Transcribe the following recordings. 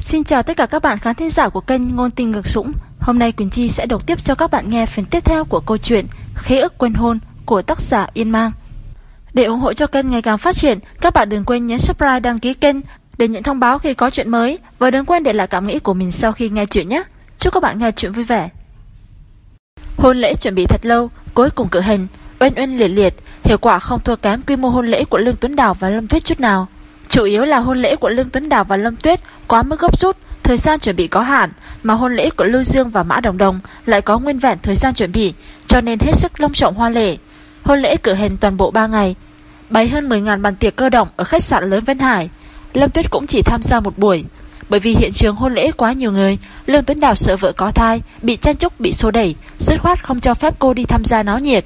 Xin chào tất cả các bạn khán thính giả của kênh Ngôn Tình Ngược Sũng. Hôm nay Quỳnh Chi sẽ đọc tiếp cho các bạn nghe phần tiếp theo của câu chuyện Khế ức quên hôn của tác giả Yên Mang. Để ủng hộ cho kênh ngày càng phát triển, các bạn đừng quên nhấn subscribe đăng ký kênh để nhận thông báo khi có chuyện mới và đừng quên để lại cảm nghĩ của mình sau khi nghe chuyện nhé. Chúc các bạn nghe chuyện vui vẻ. Hôn lễ chuẩn bị thật lâu, cuối cùng cử hành, oanh oanh liệt liệt, hiệu quả không thua kém quy mô hôn lễ của Lương Tuấn Đào và Lâm Tuyết chút nào. Chủ yếu là hôn lễ của Lương Tuấn Đào và Lâm Tuyết quá mức gấp rút, thời gian chuẩn bị có hạn, mà hôn lễ của Lưu Dương và Mã Đồng Đồng lại có nguyên vẹn thời gian chuẩn bị, cho nên hết sức long trọng hoa lễ. Hôn lễ cử hành toàn bộ 3 ngày, bày hơn 10.000 bàn tiệc cơ động ở khách sạn lớn Vân Hải. Lâm Tuyết cũng chỉ tham gia một buổi, bởi vì hiện trường hôn lễ quá nhiều người, Lương Tuấn Đào sợ vợ có thai, bị chăn chúc bị xô đẩy, dứt khoát không cho phép cô đi tham gia náo nhiệt.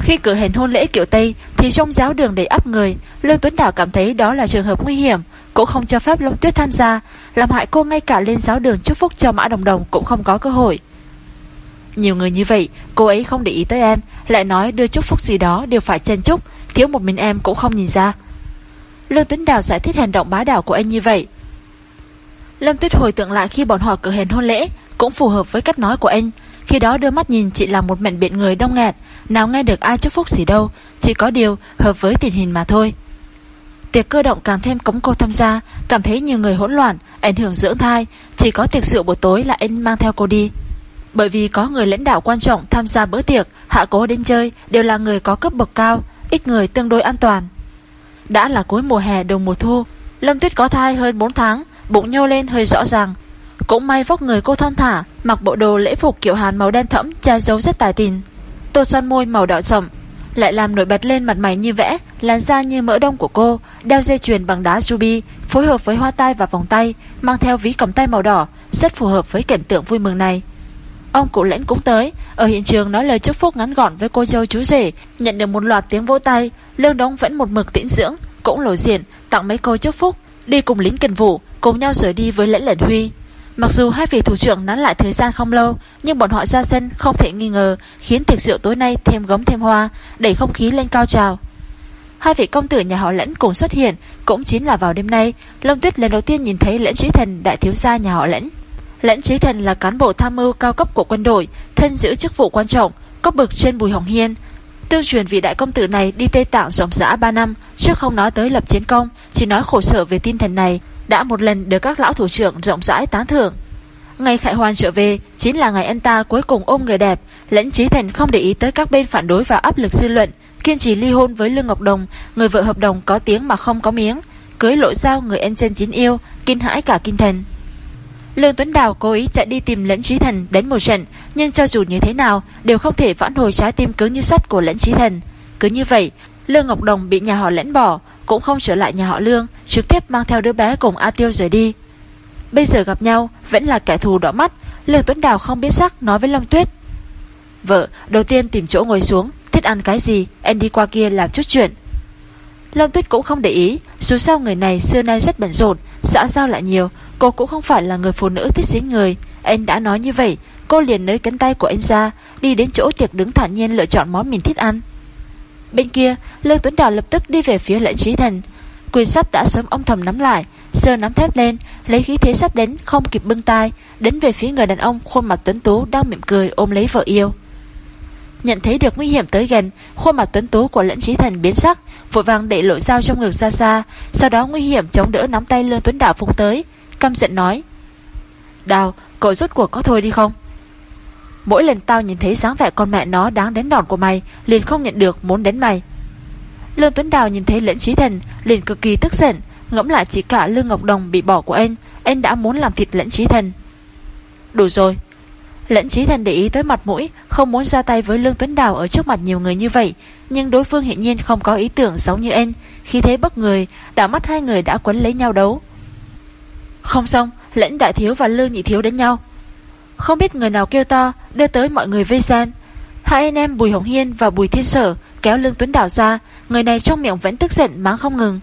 Khi cử hành hôn lễ kiểu Tây thì trong giáo đường đầy ấp người, Lương Tuấn Đảo cảm thấy đó là trường hợp nguy hiểm, cũng không cho phép Long Tuyết tham gia, làm hại cô ngay cả lên giáo đường chúc phúc cho Mã Đồng Đồng cũng không có cơ hội. Nhiều người như vậy, cô ấy không để ý tới em, lại nói đưa chúc phúc gì đó đều phải chen chúc, thiếu một mình em cũng không nhìn ra. Lương Tuấn Đào giải thích hành động bá đạo của anh như vậy. Lâm Tuyết hồi tưởng lại khi bọn họ cử hành hôn lễ, cũng phù hợp với cách nói của anh, khi đó đưa mắt nhìn chị là một mệnh biện người đông nghẹt. Nào nghe được ai chúc phúc gì đâu, Chỉ có điều hợp với tình hình mà thôi. Tiệc cơ động càng thêm cống cô tham gia, Cảm thấy nhiều người hỗn loạn, Ảnh hưởng dưỡng thai. Chỉ có tiệc rượu buổi tối là anh mang theo cô đi. Bởi vì có người lãnh đạo quan trọng tham gia bữa tiệc, Hạ cố đến chơi, Đều là người có cấp bậc cao, Ít người tương đối an toàn. Đã là cuối mùa hè, đầu mùa thu, Lâm Tuyết có thai hơn 4 tháng, Bụng nhô lên hơi rõ ràng cũng may vóc người cô thon thả, mặc bộ đồ lễ phục kiểu Hàn màu đen thẫm, che giấu rất tài tình. Tô son môi màu đỏ sậm, lại làm nổi bật lên mặt mày như vẽ, làn da như mỡ đông của cô, đeo dây chuyền bằng đá ruby, phối hợp với hoa tai và vòng tay, mang theo ví cầm tay màu đỏ, rất phù hợp với cảnh tượng vui mừng này. Ông cụ lãnh cũng tới, ở hiện trường nói lời chúc phúc ngắn gọn với cô dâu chú rể, nhận được một loạt tiếng vỗ tay, Lương Đống vẫn một mực tĩnh dưỡng, cũng lộ diện tặng mấy cô chúc phúc, đi cùng lính cần vụ, cùng nhau rời đi với lãnh lệnh huy. Mặc dù hai vị thủ trưởng nắn lại thời gian không lâu, nhưng bọn họ ra sân không thể nghi ngờ, khiến tiệc rượu tối nay thêm gấm thêm hoa, đẩy không khí lên cao trào. Hai vị công tử nhà họ Lẫn cùng xuất hiện, cũng chính là vào đêm nay, Long Tuyết lần đầu tiên nhìn thấy Lẫn Trí Thần đại thiếu gia nhà họ Lẫn. Lẫn Trí Thần là cán bộ tham mưu cao cấp của quân đội, thân giữ chức vụ quan trọng, cấp bậc trên Bùi Hồng Hiên. Tương truyền vị đại công tử này đi Tây Tạng rộng rã 3 năm, trước không nói tới lập chiến công, chỉ nói khổ sở về tin thần này, đã một lần được các lão thủ trưởng rộng rãi tán thưởng. Ngày Khải Hoàn trở về chính là ngày anh ta cuối cùng ôm người đẹp, lẫn trí thành không để ý tới các bên phản đối và áp lực dư luận, kiên trì ly hôn với Lương Ngọc Đồng, người vợ hợp đồng có tiếng mà không có miếng, cưới lộ giao người anh chân chín yêu, kinh hãi cả kinh thần. Lương Tuấn Đào cố ý chạy đi tìm lẫn trí thần đến một trận, nhưng cho dù như thế nào, đều không thể vãn hồi trái tim cứng như sắt của lẫn trí thần. Cứ như vậy, Lương Ngọc Đồng bị nhà họ lẫn bỏ, cũng không trở lại nhà họ Lương, trực tiếp mang theo đứa bé cùng A Tiêu rời đi. Bây giờ gặp nhau, vẫn là kẻ thù đỏ mắt, Lương Tuấn Đào không biết sắc nói với Lâm Tuyết. Vợ, đầu tiên tìm chỗ ngồi xuống, thích ăn cái gì, em đi qua kia làm chút chuyện. Lâm Tuyết cũng không để ý, dù sao người này xưa nay rất bận rộn, xã giao lại nhiều, cô cũng không phải là người phụ nữ thích dính người. Anh đã nói như vậy, cô liền nới cánh tay của anh ra, đi đến chỗ tiệc đứng thản nhiên lựa chọn món mình thích ăn. Bên kia, Lương Tuấn Đào lập tức đi về phía lệnh trí thần. Quyền sắp đã sớm ông thầm nắm lại, sơ nắm thép lên, lấy khí thế sắp đến không kịp bưng tay, đến về phía người đàn ông khuôn mặt tuấn tú đang mỉm cười ôm lấy vợ yêu. Nhận thấy được nguy hiểm tới gần, khuôn mặt tuấn tú của lẫn trí thần biến sắc, vội vàng đẩy lội dao trong ngực xa xa, sau đó nguy hiểm chống đỡ nắm tay Lương Tuấn Đào phung tới, căm giận nói: "Đào, cậu rút cuộc có thôi đi không?" Mỗi lần tao nhìn thấy dáng vẻ con mẹ nó đáng đến đòn của mày, Liền không nhận được muốn đánh mày. Lương Tuấn Đào nhìn thấy lẫn trí thần, Liền cực kỳ tức giận, Ngẫm lại chỉ cả Lương Ngọc Đồng bị bỏ của anh Anh đã muốn làm thịt lẫn trí thần. Đủ rồi. Lẫn trí thần để ý tới mặt mũi, Không muốn ra tay với Lương Tuấn Đào ở trước mặt nhiều người như vậy, Nhưng đối phương hiện nhiên không có ý tưởng giống như anh. Khi thế bất người Đã mắt hai người đã quấn lấy nhau đấu. Không xong, Lẫn đại thiếu và Lương nhị thiếu đến nhau không biết người nào kêu to, Đưa tới mọi người vây xem. Hai anh em Bùi Hồng Hiên và Bùi Thiên Sở Kéo Lương Tuấn Đảo ra, Người này trong miệng vẫn tức giận mắng không ngừng.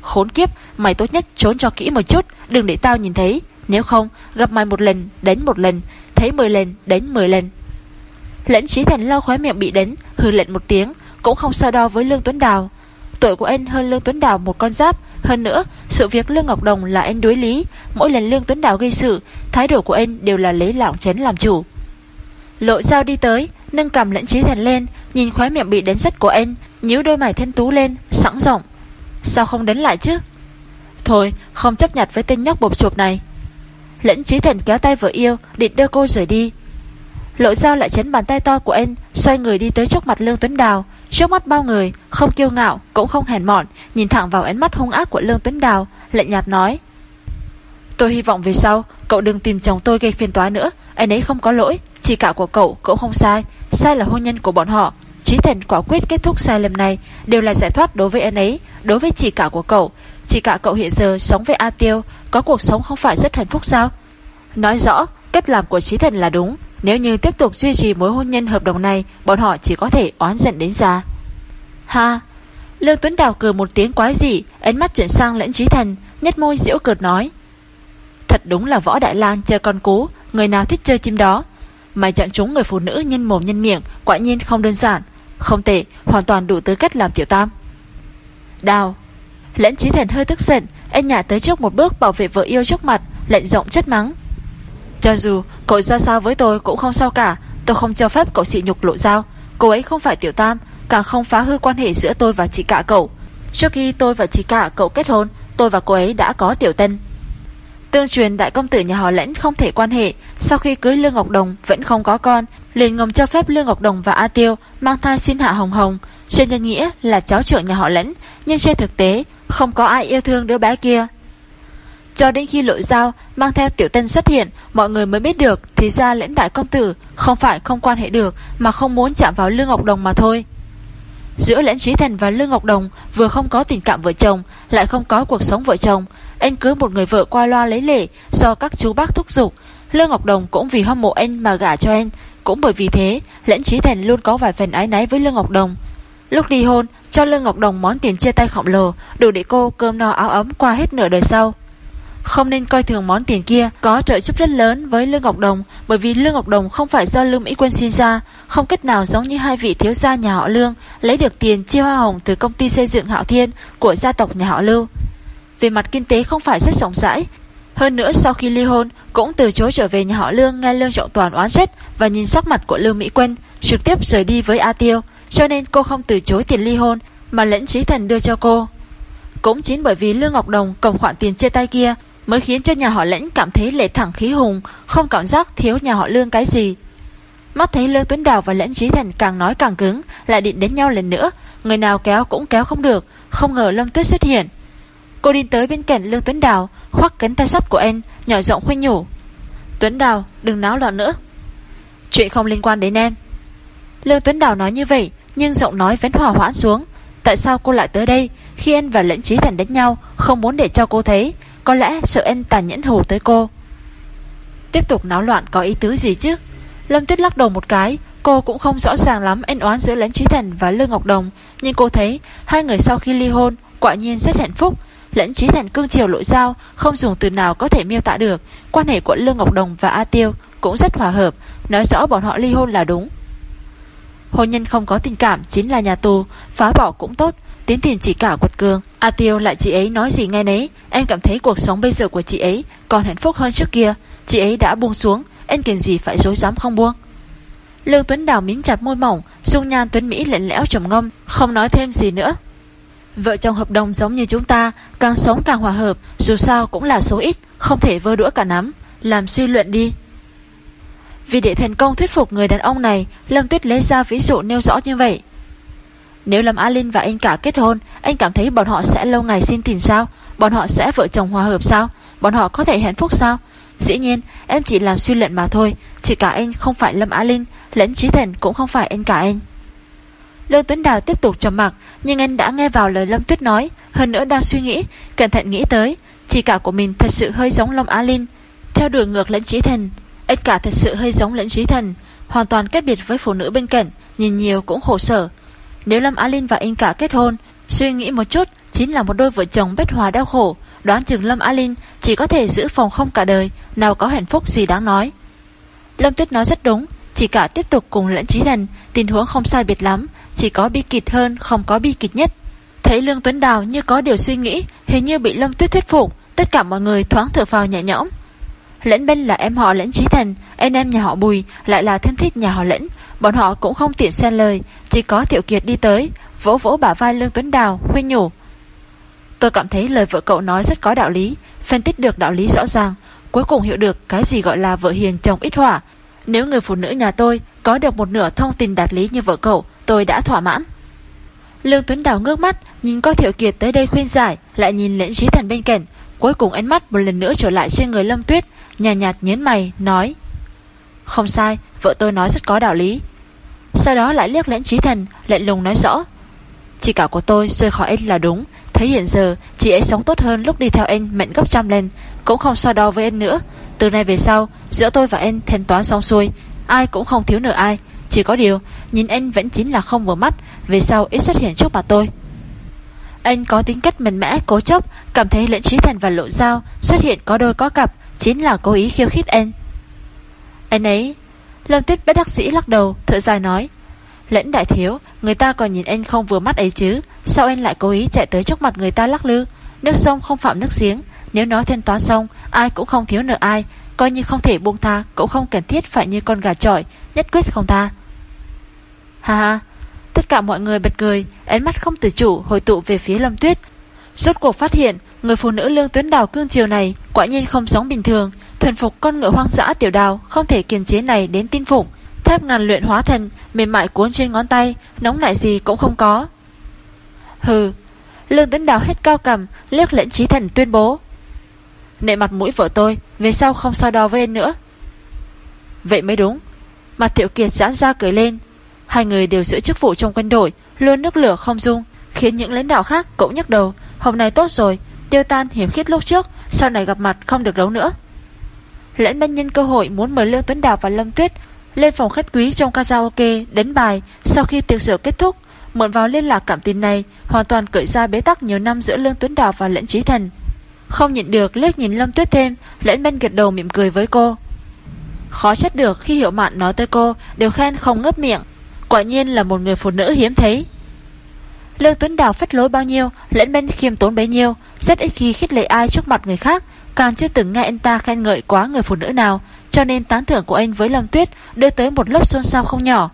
Khốn kiếp, Mày tốt nhất trốn cho kỹ một chút, Đừng để tao nhìn thấy. Nếu không, gặp mày một lần, đánh một lần, Thấy 10 lần, đánh 10 lần. Lẫn trí thành lau khóe miệng bị đánh Hư lệnh một tiếng, Cũng không so đo với Lương Tuấn Đào. Tuổi của anh hơn Lương Tuấn Đào một con giáp hơn nữa, sự việc Lương Ngọc Đồng là anh đối lý, mỗi lần Lương Tuấn Đào gây sự, thái độ của anh đều là lấy lỏng chấn làm chủ. Lộ dao đi tới, nâng cầm lẫn trí thần lên, nhìn khóe miệng bị đánh sắt của anh, nhíu đôi mày thiên tú lên, sẵn rộng. Sao không đánh lại chứ? Thôi, không chấp nhặt với tên nhóc bộp chuột này. Lẫn trí thần kéo tay vợ yêu, định đưa cô rời đi. Lộ dao lại chấn bàn tay to của anh, xoay người đi tới trước mặt Lương Tuấn Đào, trước mắt bao người, không kiêu ngạo, cũng không hèn mọn, nhìn thẳng vào ánh mắt hung ác của Lương Tuấn Đào, lạnh nhạt nói: "Tôi hy vọng về sau cậu đừng tìm chồng tôi gây phiền toái nữa, anh ấy không có lỗi, chỉ cả của cậu cũng không sai, sai là hôn nhân của bọn họ." Chí Thần quả quyết kết thúc sai lầm này đều là giải thoát đối với anh ấy, đối với chị cả của cậu. Chị cả cậu hiện giờ sống với A Tiêu, có cuộc sống không phải rất hạnh phúc sao? Nói rõ, cách làm của Chí Thần là đúng, nếu như tiếp tục duy trì mối hôn nhân hợp đồng này, bọn họ chỉ có thể oán giận đến già. Ha! Lương Tuấn Đào cười một tiếng quái dị, ánh mắt chuyển sang lẫn trí thần, nhất môi diễu cợt nói. Thật đúng là võ Đại Lang chơi con cú, người nào thích chơi chim đó. Mày chặn chúng người phụ nữ nhân mồm nhân miệng, quả nhiên không đơn giản. Không tệ, hoàn toàn đủ tư cách làm tiểu tam. Đào! Lẫn trí thần hơi tức giận, anh nhả tới trước một bước bảo vệ vợ yêu trước mặt, lệnh rộng chất mắng. Cho dù cậu ra sao với tôi cũng không sao cả, Tôi không cho phép cậu xị nhục lộ dao. Cô ấy không phải tiểu tam, Càng không phá hư quan hệ giữa tôi và chị cả cậu. Trước khi tôi và chị cả cậu kết hôn, Tôi và cô ấy đã có tiểu tân. Tương truyền đại công tử nhà họ lãnh không thể quan hệ, Sau khi cưới Lương Ngọc Đồng Vẫn không có con, liền ngầm cho phép Lương Ngọc Đồng và A Tiêu Mang thai xin hạ hồng hồng. Trên nhân nghĩa là cháu trưởng nhà họ lãnh, Nhưng trên thực tế, Không có ai yêu thương đứa bé kia cho đến khi lội giao mang theo tiểu tân xuất hiện, mọi người mới biết được thì ra lãnh đại công tử không phải không quan hệ được mà không muốn chạm vào Lương Ngọc Đồng mà thôi. Giữa lãnh trí thần và Lương Ngọc Đồng vừa không có tình cảm vợ chồng, lại không có cuộc sống vợ chồng. Anh cứ một người vợ qua loa lấy lệ do các chú bác thúc giục. Lương Ngọc Đồng cũng vì hâm mộ anh mà gả cho anh. Cũng bởi vì thế, lãnh trí thần luôn có vài phần ái náy với Lương Ngọc Đồng. Lúc đi hôn, cho Lương Ngọc Đồng món tiền chia tay khổng lồ, đủ để cô cơm no áo ấm qua hết nửa đời sau. Không nên coi thường món tiền kia, Có trợ giúp rất lớn với Lương Ngọc Đồng, Bởi vì Lương Ngọc Đồng không phải do Lương Mỹ Quân xin ra, Không cách nào giống như hai vị thiếu gia nhà họ Lương, Lấy được tiền chia hoa hồng từ công ty xây dựng Hạo Thiên Của gia tộc nhà họ Lưu. Về mặt kinh tế không phải rất rộng rãi. Hơn nữa sau khi ly hôn, Cũng từ chối trở về nhà họ Lương Nghe Lương Trọng Toàn oán trách Và nhìn sắc mặt của Lương Mỹ Quân, Trực tiếp rời đi với A Tiêu, Cho nên cô không từ chối tiền ly hôn, Mà lẫn trí thần đưa cho cô. Cũng chính bởi vì Lương Ngọc Đồng cầm khoản tiền chia tay kia mới khiến cho nhà họ lãnh cảm thấy lệ thẳng khí hùng, không cảm giác thiếu nhà họ lương cái gì. Mắt thấy Lương Tuấn Đào và Lãnh Trí Thành càng nói càng cứng, lại định đến nhau lần nữa, người nào kéo cũng kéo không được, không ngờ Lâm Tuyết xuất hiện. Cô đi tới bên cạnh Lương Tuấn Đào, khoác cánh tay sắt của anh, nhỏ giọng khuyên nhủ. Tuấn Đào, đừng náo loạn nữa. Chuyện không liên quan đến em. Lương Tuấn Đào nói như vậy, nhưng giọng nói vẫn hòa hoãn xuống. Tại sao cô lại tới đây, khi anh và Lãnh Trí Thành đánh nhau, không muốn để cho cô thấy, có lẽ sợ anh tàn nhẫn hù tới cô. Tiếp tục náo loạn có ý tứ gì chứ? Lâm Tuyết lắc đầu một cái, Cô cũng không rõ ràng lắm anh oán giữa Lẫn Trí Thần và Lương Ngọc Đồng, Nhưng cô thấy hai người sau khi ly hôn, Quả nhiên rất hạnh phúc. Lẫn Trí Thần cương chiều lỗi giao Không dùng từ nào có thể miêu tả được. Quan hệ của Lương Ngọc Đồng và A Tiêu Cũng rất hòa hợp, Nói rõ bọn họ ly hôn là đúng. Hôn nhân không có tình cảm chính là nhà tù, Phá bỏ cũng tốt Tiến tiền chỉ cả quật cường. A Tiêu lại chị ấy nói gì nghe nấy. Em cảm thấy cuộc sống bây giờ của chị ấy Còn hạnh phúc hơn trước kia. Chị ấy đã buông xuống, Em cần gì phải dối dám không buông? Lương Tuấn Đào mím chặt môi mỏng, Dung nhan Tuấn Mỹ lạnh lẽo trầm ngâm, Không nói thêm gì nữa. Vợ chồng hợp đồng giống như chúng ta, Càng sống càng hòa hợp, Dù sao cũng là số ít, Không thể vơ đũa cả nắm. Làm suy luận đi. Vì để thành công thuyết phục người đàn ông này, Lâm Tuyết lấy ra ví dụ nêu rõ như vậy nếu Lâm Á Linh và anh cả kết hôn, Anh cảm thấy bọn họ sẽ lâu ngày xin tình sao? Bọn họ sẽ vợ chồng hòa hợp sao? Bọn họ có thể hạnh phúc sao? Dĩ nhiên, em chỉ làm suy luận mà thôi. Chỉ cả anh không phải Lâm Á Linh, Lẫn Trí Thần cũng không phải anh cả anh. Lương Tuấn Đào tiếp tục trầm mặc, Nhưng anh đã nghe vào lời Lâm Tuyết nói. Hơn nữa đang suy nghĩ, Cẩn thận nghĩ tới Chỉ cả của mình thật sự hơi giống Lâm Á Linh. Theo đường ngược lẫn Trí Thần, Anh cả thật sự hơi giống lẫn Trí Thần, Hoàn toàn kết biệt với phụ nữ bên cạnh, Nhìn nhiều cũng khổ sở nếu Lâm Á Linh và anh cả kết hôn, suy nghĩ một chút, chính là một đôi vợ chồng bất hòa đau khổ. Đoán chừng Lâm Á Linh chỉ có thể giữ phòng không cả đời, nào có hạnh phúc gì đáng nói. Lâm Tuyết nói rất đúng, chỉ cả tiếp tục cùng lẫn trí thần, tình huống không sai biệt lắm, chỉ có bi kịch hơn, không có bi kịch nhất. Thấy Lương Tuấn Đào như có điều suy nghĩ, hình như bị Lâm Tuyết thuyết phục, tất cả mọi người thoáng thở phào nhẹ nhõm. Lẫn bên là em họ lẫn trí thần, anh em nhà họ Bùi lại là thân thích nhà họ lẫn, bọn họ cũng không tiện xen lời, chỉ có Thiệu Kiệt đi tới, vỗ vỗ bả vai Lương Tuấn Đào, khuyên nhủ. Tôi cảm thấy lời vợ cậu nói rất có đạo lý, phân tích được đạo lý rõ ràng, cuối cùng hiểu được cái gì gọi là vợ hiền chồng ít hỏa. Nếu người phụ nữ nhà tôi có được một nửa thông tin đạt lý như vợ cậu, tôi đã thỏa mãn. Lương Tuấn Đào ngước mắt, nhìn coi Thiệu Kiệt tới đây khuyên giải, lại nhìn lễn trí thần bên cạnh, cuối cùng ánh mắt một lần nữa trở lại trên người Lâm Tuyết, nhàn nhạt, nhạt nhến mày, nói không sai, vợ tôi nói rất có đạo lý. Sau đó lại liếc lễn trí thần, lệnh lùng nói rõ Chị cả của tôi rời khỏi anh là đúng, thấy hiện giờ chị ấy sống tốt hơn lúc đi theo anh mệnh gấp trăm lên, cũng không so đo với anh nữa. Từ nay về sau, giữa tôi và anh thanh toán xong xuôi, ai cũng không thiếu nợ ai. Chỉ có điều, nhìn anh vẫn chính là không vừa mắt, về sau ít xuất hiện trước mặt tôi. Anh có tính cách mạnh mẽ, cố chấp, cảm thấy lẫn trí thần và lộ dao xuất hiện có đôi có cặp, chính là cố ý khiêu khích anh. Anh ấy, Lâm Tuyết bất đắc sĩ lắc đầu, thở dài nói, lẫn đại thiếu, người ta còn nhìn anh không vừa mắt ấy chứ, sao anh lại cố ý chạy tới trước mặt người ta lắc lư? Nước sông không phạm nước giếng, nếu nó thanh toán xong, ai cũng không thiếu nợ ai, coi như không thể buông tha, cũng không cần thiết phải như con gà trọi, nhất quyết không tha. Ha ha, tất cả mọi người bật cười, ánh mắt không tự chủ hồi tụ về phía Lâm Tuyết. Rốt cuộc phát hiện, người phụ nữ lương tuyến đào cương triều này quả nhiên không sống bình thường, thuần phục con ngựa hoang dã tiểu đào không thể kiềm chế này đến tin phục. Thép ngàn luyện hóa thần, mềm mại cuốn trên ngón tay, nóng nảy gì cũng không có. Hừ, lương tuyến đào hết cao cầm, liếc lệnh trí thần tuyên bố. Nệ mặt mũi vợ tôi, về sau không so đo với em nữa. Vậy mới đúng. Mặt Thiệu Kiệt giãn ra cười lên, Hai người đều giữ chức vụ trong quân đội, luôn nước lửa không dung, khiến những lãnh đạo khác cũng nhắc đầu, hôm nay tốt rồi, tiêu tan hiểm khít lúc trước, sau này gặp mặt không được đấu nữa. Lãnh bên nhân cơ hội muốn mời Lương Tuấn Đào và Lâm Tuyết lên phòng khách quý trong karaoke đến bài sau khi tiệc rượu kết thúc, mượn vào liên lạc cảm tin này, hoàn toàn cởi ra bế tắc nhiều năm giữa Lương Tuấn Đào và Lẫn Trí Thần. Không nhịn được liếc nhìn Lâm Tuyết thêm, Lẫn bên gật đầu mỉm cười với cô. Khó trách được khi Hiệu Mạn nói tới cô đều khen không ngấp miệng, Quả nhiên là một người phụ nữ hiếm thấy Lương Tuấn Đào phất lối bao nhiêu, Lẫn bên khiêm tốn bấy nhiêu, Rất ít khi khích lệ ai trước mặt người khác, Càng chưa từng nghe anh ta khen ngợi quá người phụ nữ nào, Cho nên tán thưởng của anh với Lâm Tuyết Đưa tới một lớp xôn xao không nhỏ.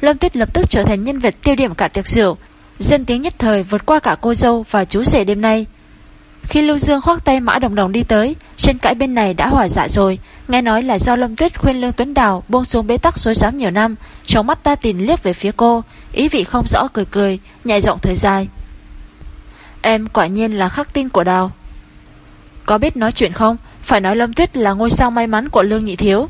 Lâm Tuyết lập tức trở thành nhân vật tiêu điểm cả tiệc rượu Dân tiếng nhất thời vượt qua cả cô dâu và chú rể đêm nay khi Lưu Dương khoác tay Mã Đồng Đồng đi tới, trên cãi bên này đã hỏa dạ rồi, nghe nói là do Lâm Tuyết khuyên Lương Tuấn Đào buông xuống bế tắc xối giám nhiều năm, trong mắt đa tình liếc về phía cô, ý vị không rõ cười cười, nhạy rộng thời dài. Em quả nhiên là khắc tin của Đào. Có biết nói chuyện không? Phải nói Lâm Tuyết là ngôi sao may mắn của Lương Nhị Thiếu.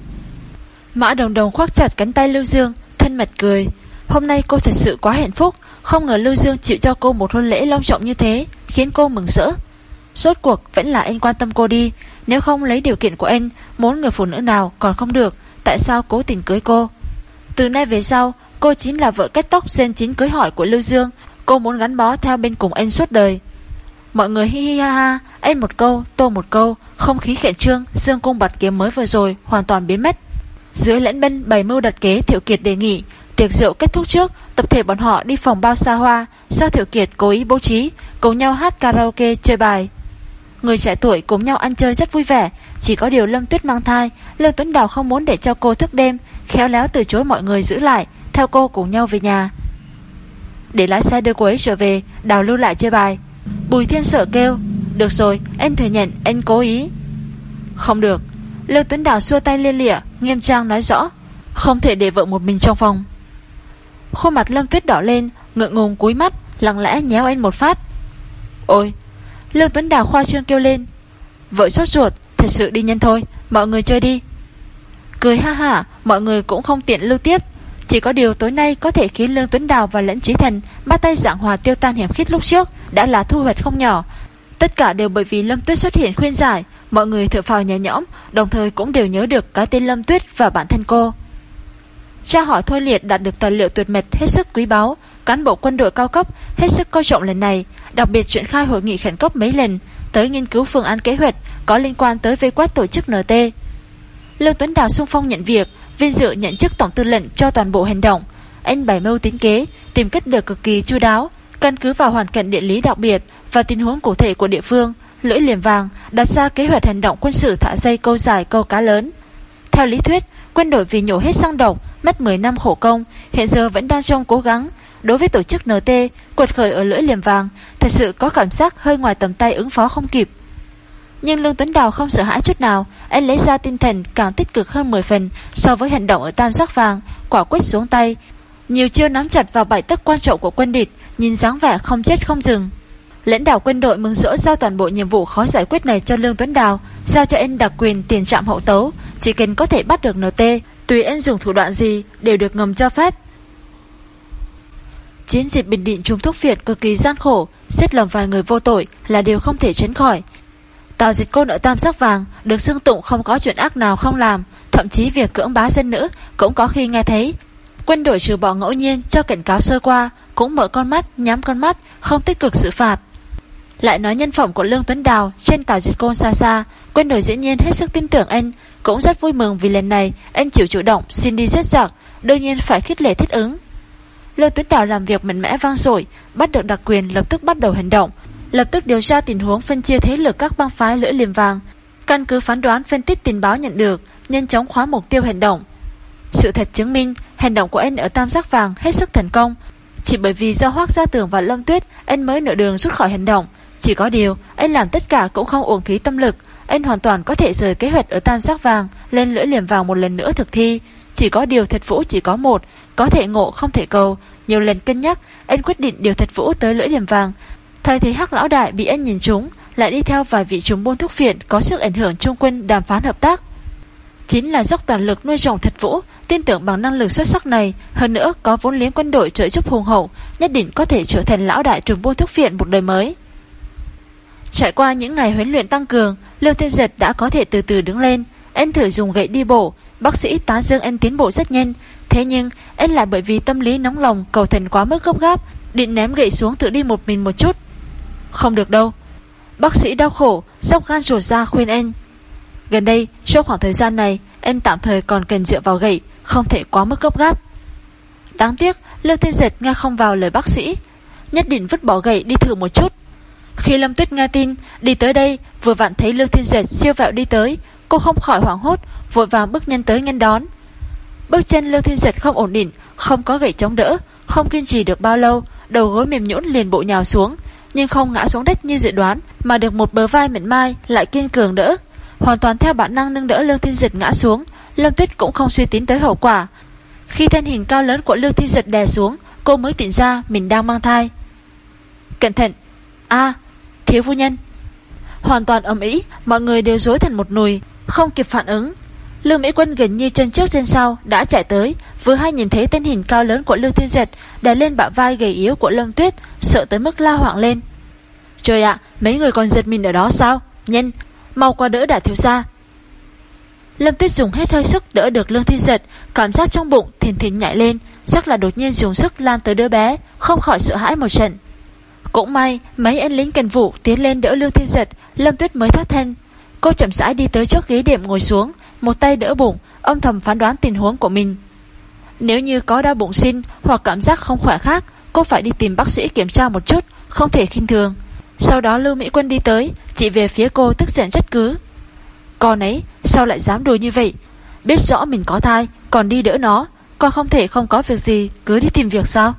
Mã Đồng Đồng khoác chặt cánh tay Lưu Dương, thân mật cười. Hôm nay cô thật sự quá hạnh phúc, không ngờ Lưu Dương chịu cho cô một hôn lễ long trọng như thế, khiến cô mừng rỡ. Rốt cuộc vẫn là anh quan tâm cô đi. Nếu không lấy điều kiện của anh Muốn người phụ nữ nào còn không được Tại sao cố tình cưới cô? Từ nay về sau Cô chính là vợ kết tóc sen chính cưới hỏi của Lưu Dương. Cô muốn gắn bó theo bên cùng anh suốt đời. Mọi người hi hi ha ha Anh một câu, tô một câu Không khí khẹn trương, dương cung bật kiếm mới vừa rồi Hoàn toàn biến mất. Dưới lẫn bên bày mưu đặt kế Thiệu Kiệt đề nghị Tiệc rượu kết thúc trước Tập thể bọn họ đi phòng bao xa hoa. Sau Thiệu Kiệt cố ý bố trí Cùng nhau hát karaoke chơi bài. Người trẻ tuổi cùng nhau ăn chơi rất vui vẻ. Chỉ có điều Lâm Tuyết mang thai, Lương Tuấn Đào không muốn để cho cô thức đêm, Khéo léo từ chối mọi người giữ lại, Theo cô cùng nhau về nhà. Để lái xe đưa cô ấy trở về, Đào lưu lại chơi bài. Bùi thiên sợ kêu, Được rồi anh thừa nhận anh cố ý. Không được. Lương Tuấn Đào xua tay liên lịa, Nghiêm trang nói rõ, Không thể để vợ một mình trong phòng. Khuôn mặt Lâm Tuyết đỏ lên, Ngượng ngùng cúi mắt, Lặng lẽ nhéo anh một phát. Ôi Lương Tuấn Đào khoa trương kêu lên. Vợ sốt ruột, Thật sự đi nhân thôi, Mọi người chơi đi. Cười ha ha, Mọi người cũng không tiện lưu tiếp. Chỉ có điều tối nay có thể khiến Lương Tuấn Đào và Lẫn Trí Thần bắt tay dạng hòa tiêu tan hiểm khít lúc trước Đã là thu hoạch không nhỏ. Tất cả đều bởi vì Lâm Tuyết xuất hiện khuyên giải, Mọi người thở phào nhẹ nhõm, Đồng thời cũng đều nhớ được cái tên Lâm Tuyết và bản thân cô. Tra hỏi Thôi Liệt đạt được tài liệu tuyệt mật hết sức quý báu cán bộ quân đội cao cấp hết sức coi trọng lần này, đặc biệt triển khai hội nghị khẩn cấp mấy lần tới nghiên cứu phương án kế hoạch có liên quan tới vây quét tổ chức NT. Lưu Tuấn Đào xung phong nhận việc, vinh dự nhận chức tổng tư lệnh cho toàn bộ hành động. Anh bày mưu tính kế, tìm cách được cực kỳ chu đáo, Căn cứ vào hoàn cảnh địa lý đặc biệt và tình huống cụ thể của địa phương, lưỡi liềm vàng đặt ra kế hoạch hành động quân sự thả dây câu dài câu cá lớn. Theo lý thuyết, quân đội vì nhổ hết xăng độc, mất 10 năm khổ công, hiện giờ vẫn đang trong cố gắng. Đối với tổ chức NT, quật khởi ở lưỡi liềm vàng, thật sự có cảm giác hơi ngoài tầm tay ứng phó không kịp. Nhưng Lương Tuấn Đào không sợ hãi chút nào, anh lấy ra tinh thần càng tích cực hơn 10 phần so với hành động ở tam giác vàng, quả quyết xuống tay. Nhiều chiêu nắm chặt vào bài tất quan trọng của quân địch, nhìn dáng vẻ không chết không dừng. Lãnh đạo quân đội mừng rỡ giao toàn bộ nhiệm vụ khó giải quyết này cho Lương Tuấn Đào, giao cho anh đặc quyền tiền trạm hậu tấu, chỉ cần có thể bắt được NT, tùy anh dùng thủ đoạn gì đều được ngầm cho phép. Chiến dịch Bình Định Trung thuốc Việt cực kỳ gian khổ, giết lầm vài người vô tội là điều không thể tránh khỏi. Tào dịch côn ở Tam Sắc Vàng được xưng tụng không có chuyện ác nào không làm, thậm chí việc cưỡng bá dân nữ cũng có khi nghe thấy. Quân đội trừ bỏ ngẫu nhiên cho cảnh cáo sơ qua, cũng mở con mắt, nhắm con mắt, không tích cực xử phạt. Lại nói nhân phẩm của Lương Tuấn Đào trên tàu diệt côn xa xa, quân đội dĩ nhiên hết sức tin tưởng anh, cũng rất vui mừng vì lần này anh chịu chủ động xin đi giết giặc, đương nhiên phải khích lệ thích ứng. Lương Tuấn Đào làm việc mạnh mẽ vang dội, bắt được đặc quyền lập tức bắt đầu hành động, lập tức điều tra tình huống phân chia thế lực các bang phái lưỡi liềm vàng, căn cứ phán đoán phân tích tình báo nhận được, nhanh chóng khóa mục tiêu hành động. Sự thật chứng minh, hành động của anh ở Tam Giác Vàng hết sức thành công, chỉ bởi vì do Hoác Gia Tường và Lâm Tuyết, anh mới nửa đường rút khỏi hành động. Chỉ có điều, anh làm tất cả cũng không uổng phí tâm lực, anh hoàn toàn có thể rời kế hoạch ở Tam Giác Vàng lên lưỡi liềm vàng một lần nữa thực thi. Chỉ có điều thật vũ chỉ có một, có thể ngộ không thể cầu. Nhiều lần cân nhắc, anh quyết định điều thật vũ tới lưỡi liềm vàng. Thời thấy hắc lão đại bị anh nhìn trúng, lại đi theo vài vị chúng buôn thuốc phiện có sức ảnh hưởng trung quân đàm phán hợp tác. Chính là dốc toàn lực nuôi trồng thật vũ, tin tưởng bằng năng lực xuất sắc này, hơn nữa có vốn liếng quân đội trợ giúp hùng hậu, nhất định có thể trở thành lão đại trùng buôn thuốc phiện một đời mới. Trải qua những ngày huấn luyện tăng cường, Lương Thiên Giật đã có thể từ từ đứng lên. Anh thử dùng gậy đi bộ, bác sĩ tá dương anh tiến bộ rất nhanh. Thế nhưng, anh lại bởi vì tâm lý nóng lòng cầu thần quá mức gấp gáp, định ném gậy xuống tự đi một mình một chút. Không được đâu. Bác sĩ đau khổ, dốc gan ruột ra khuyên anh. Gần đây, trong khoảng thời gian này, anh tạm thời còn cần dựa vào gậy, không thể quá mức gấp gáp. Đáng tiếc, Lương Thiên Giật nghe không vào lời bác sĩ, nhất định vứt bỏ gậy đi thử một chút. Khi Lâm Tuyết nghe tin, đi tới đây, vừa vặn thấy Lương Thiên Dệt siêu vẹo đi tới, cô không khỏi hoảng hốt, vội vàng bước nhanh tới ngăn đón. Bước chân Lương Thiên Dệt không ổn định, không có gậy chống đỡ, không kiên trì được bao lâu, đầu gối mềm nhũn liền bộ nhào xuống, nhưng không ngã xuống đất như dự đoán, mà được một bờ vai mịn mai lại kiên cường đỡ, hoàn toàn theo bản năng nâng đỡ Lương Thiên Dệt ngã xuống. Lâm Tuyết cũng không suy tính tới hậu quả. Khi thân hình cao lớn của Lương Thiên Dệt đè xuống, cô mới tỉnh ra mình đang mang thai. Cẩn thận! A, thiếu phu nhân. Hoàn toàn ầm ĩ, mọi người đều rối thành một nùi, không kịp phản ứng. Lương Mỹ Quân gần như chân trước chân sau đã chạy tới, vừa hay nhìn thấy tên hình cao lớn của lưu Thiên Diệt đè lên bả vai gầy yếu của Lâm Tuyết, sợ tới mức la hoảng lên. Trời ạ, mấy người còn giật mình ở đó sao? nhanh, mau qua đỡ đã thiếu gia. Lâm Tuyết dùng hết hơi sức đỡ được Lương Thiên Diệt, cảm giác trong bụng thình thình nhảy lên, chắc là đột nhiên dùng sức lan tới đứa bé, không khỏi sợ hãi một trận. Cũng may mấy anh lính cần vụ tiến lên đỡ Lưu Thiên Giật Lâm Tuyết mới thoát thân Cô chậm rãi đi tới trước ghế điểm ngồi xuống, Một tay đỡ bụng, Âm thầm phán đoán tình huống của mình. Nếu như có đau bụng xin Hoặc cảm giác không khỏe khác, Cô phải đi tìm bác sĩ kiểm tra một chút, Không thể khinh thường. Sau đó Lưu Mỹ Quân đi tới, Chỉ về phía cô tức giận chất cứ. Con ấy, sao lại dám đùa như vậy? Biết rõ mình có thai, Còn đi đỡ nó, Con không thể không có việc gì, Cứ đi tìm việc sao?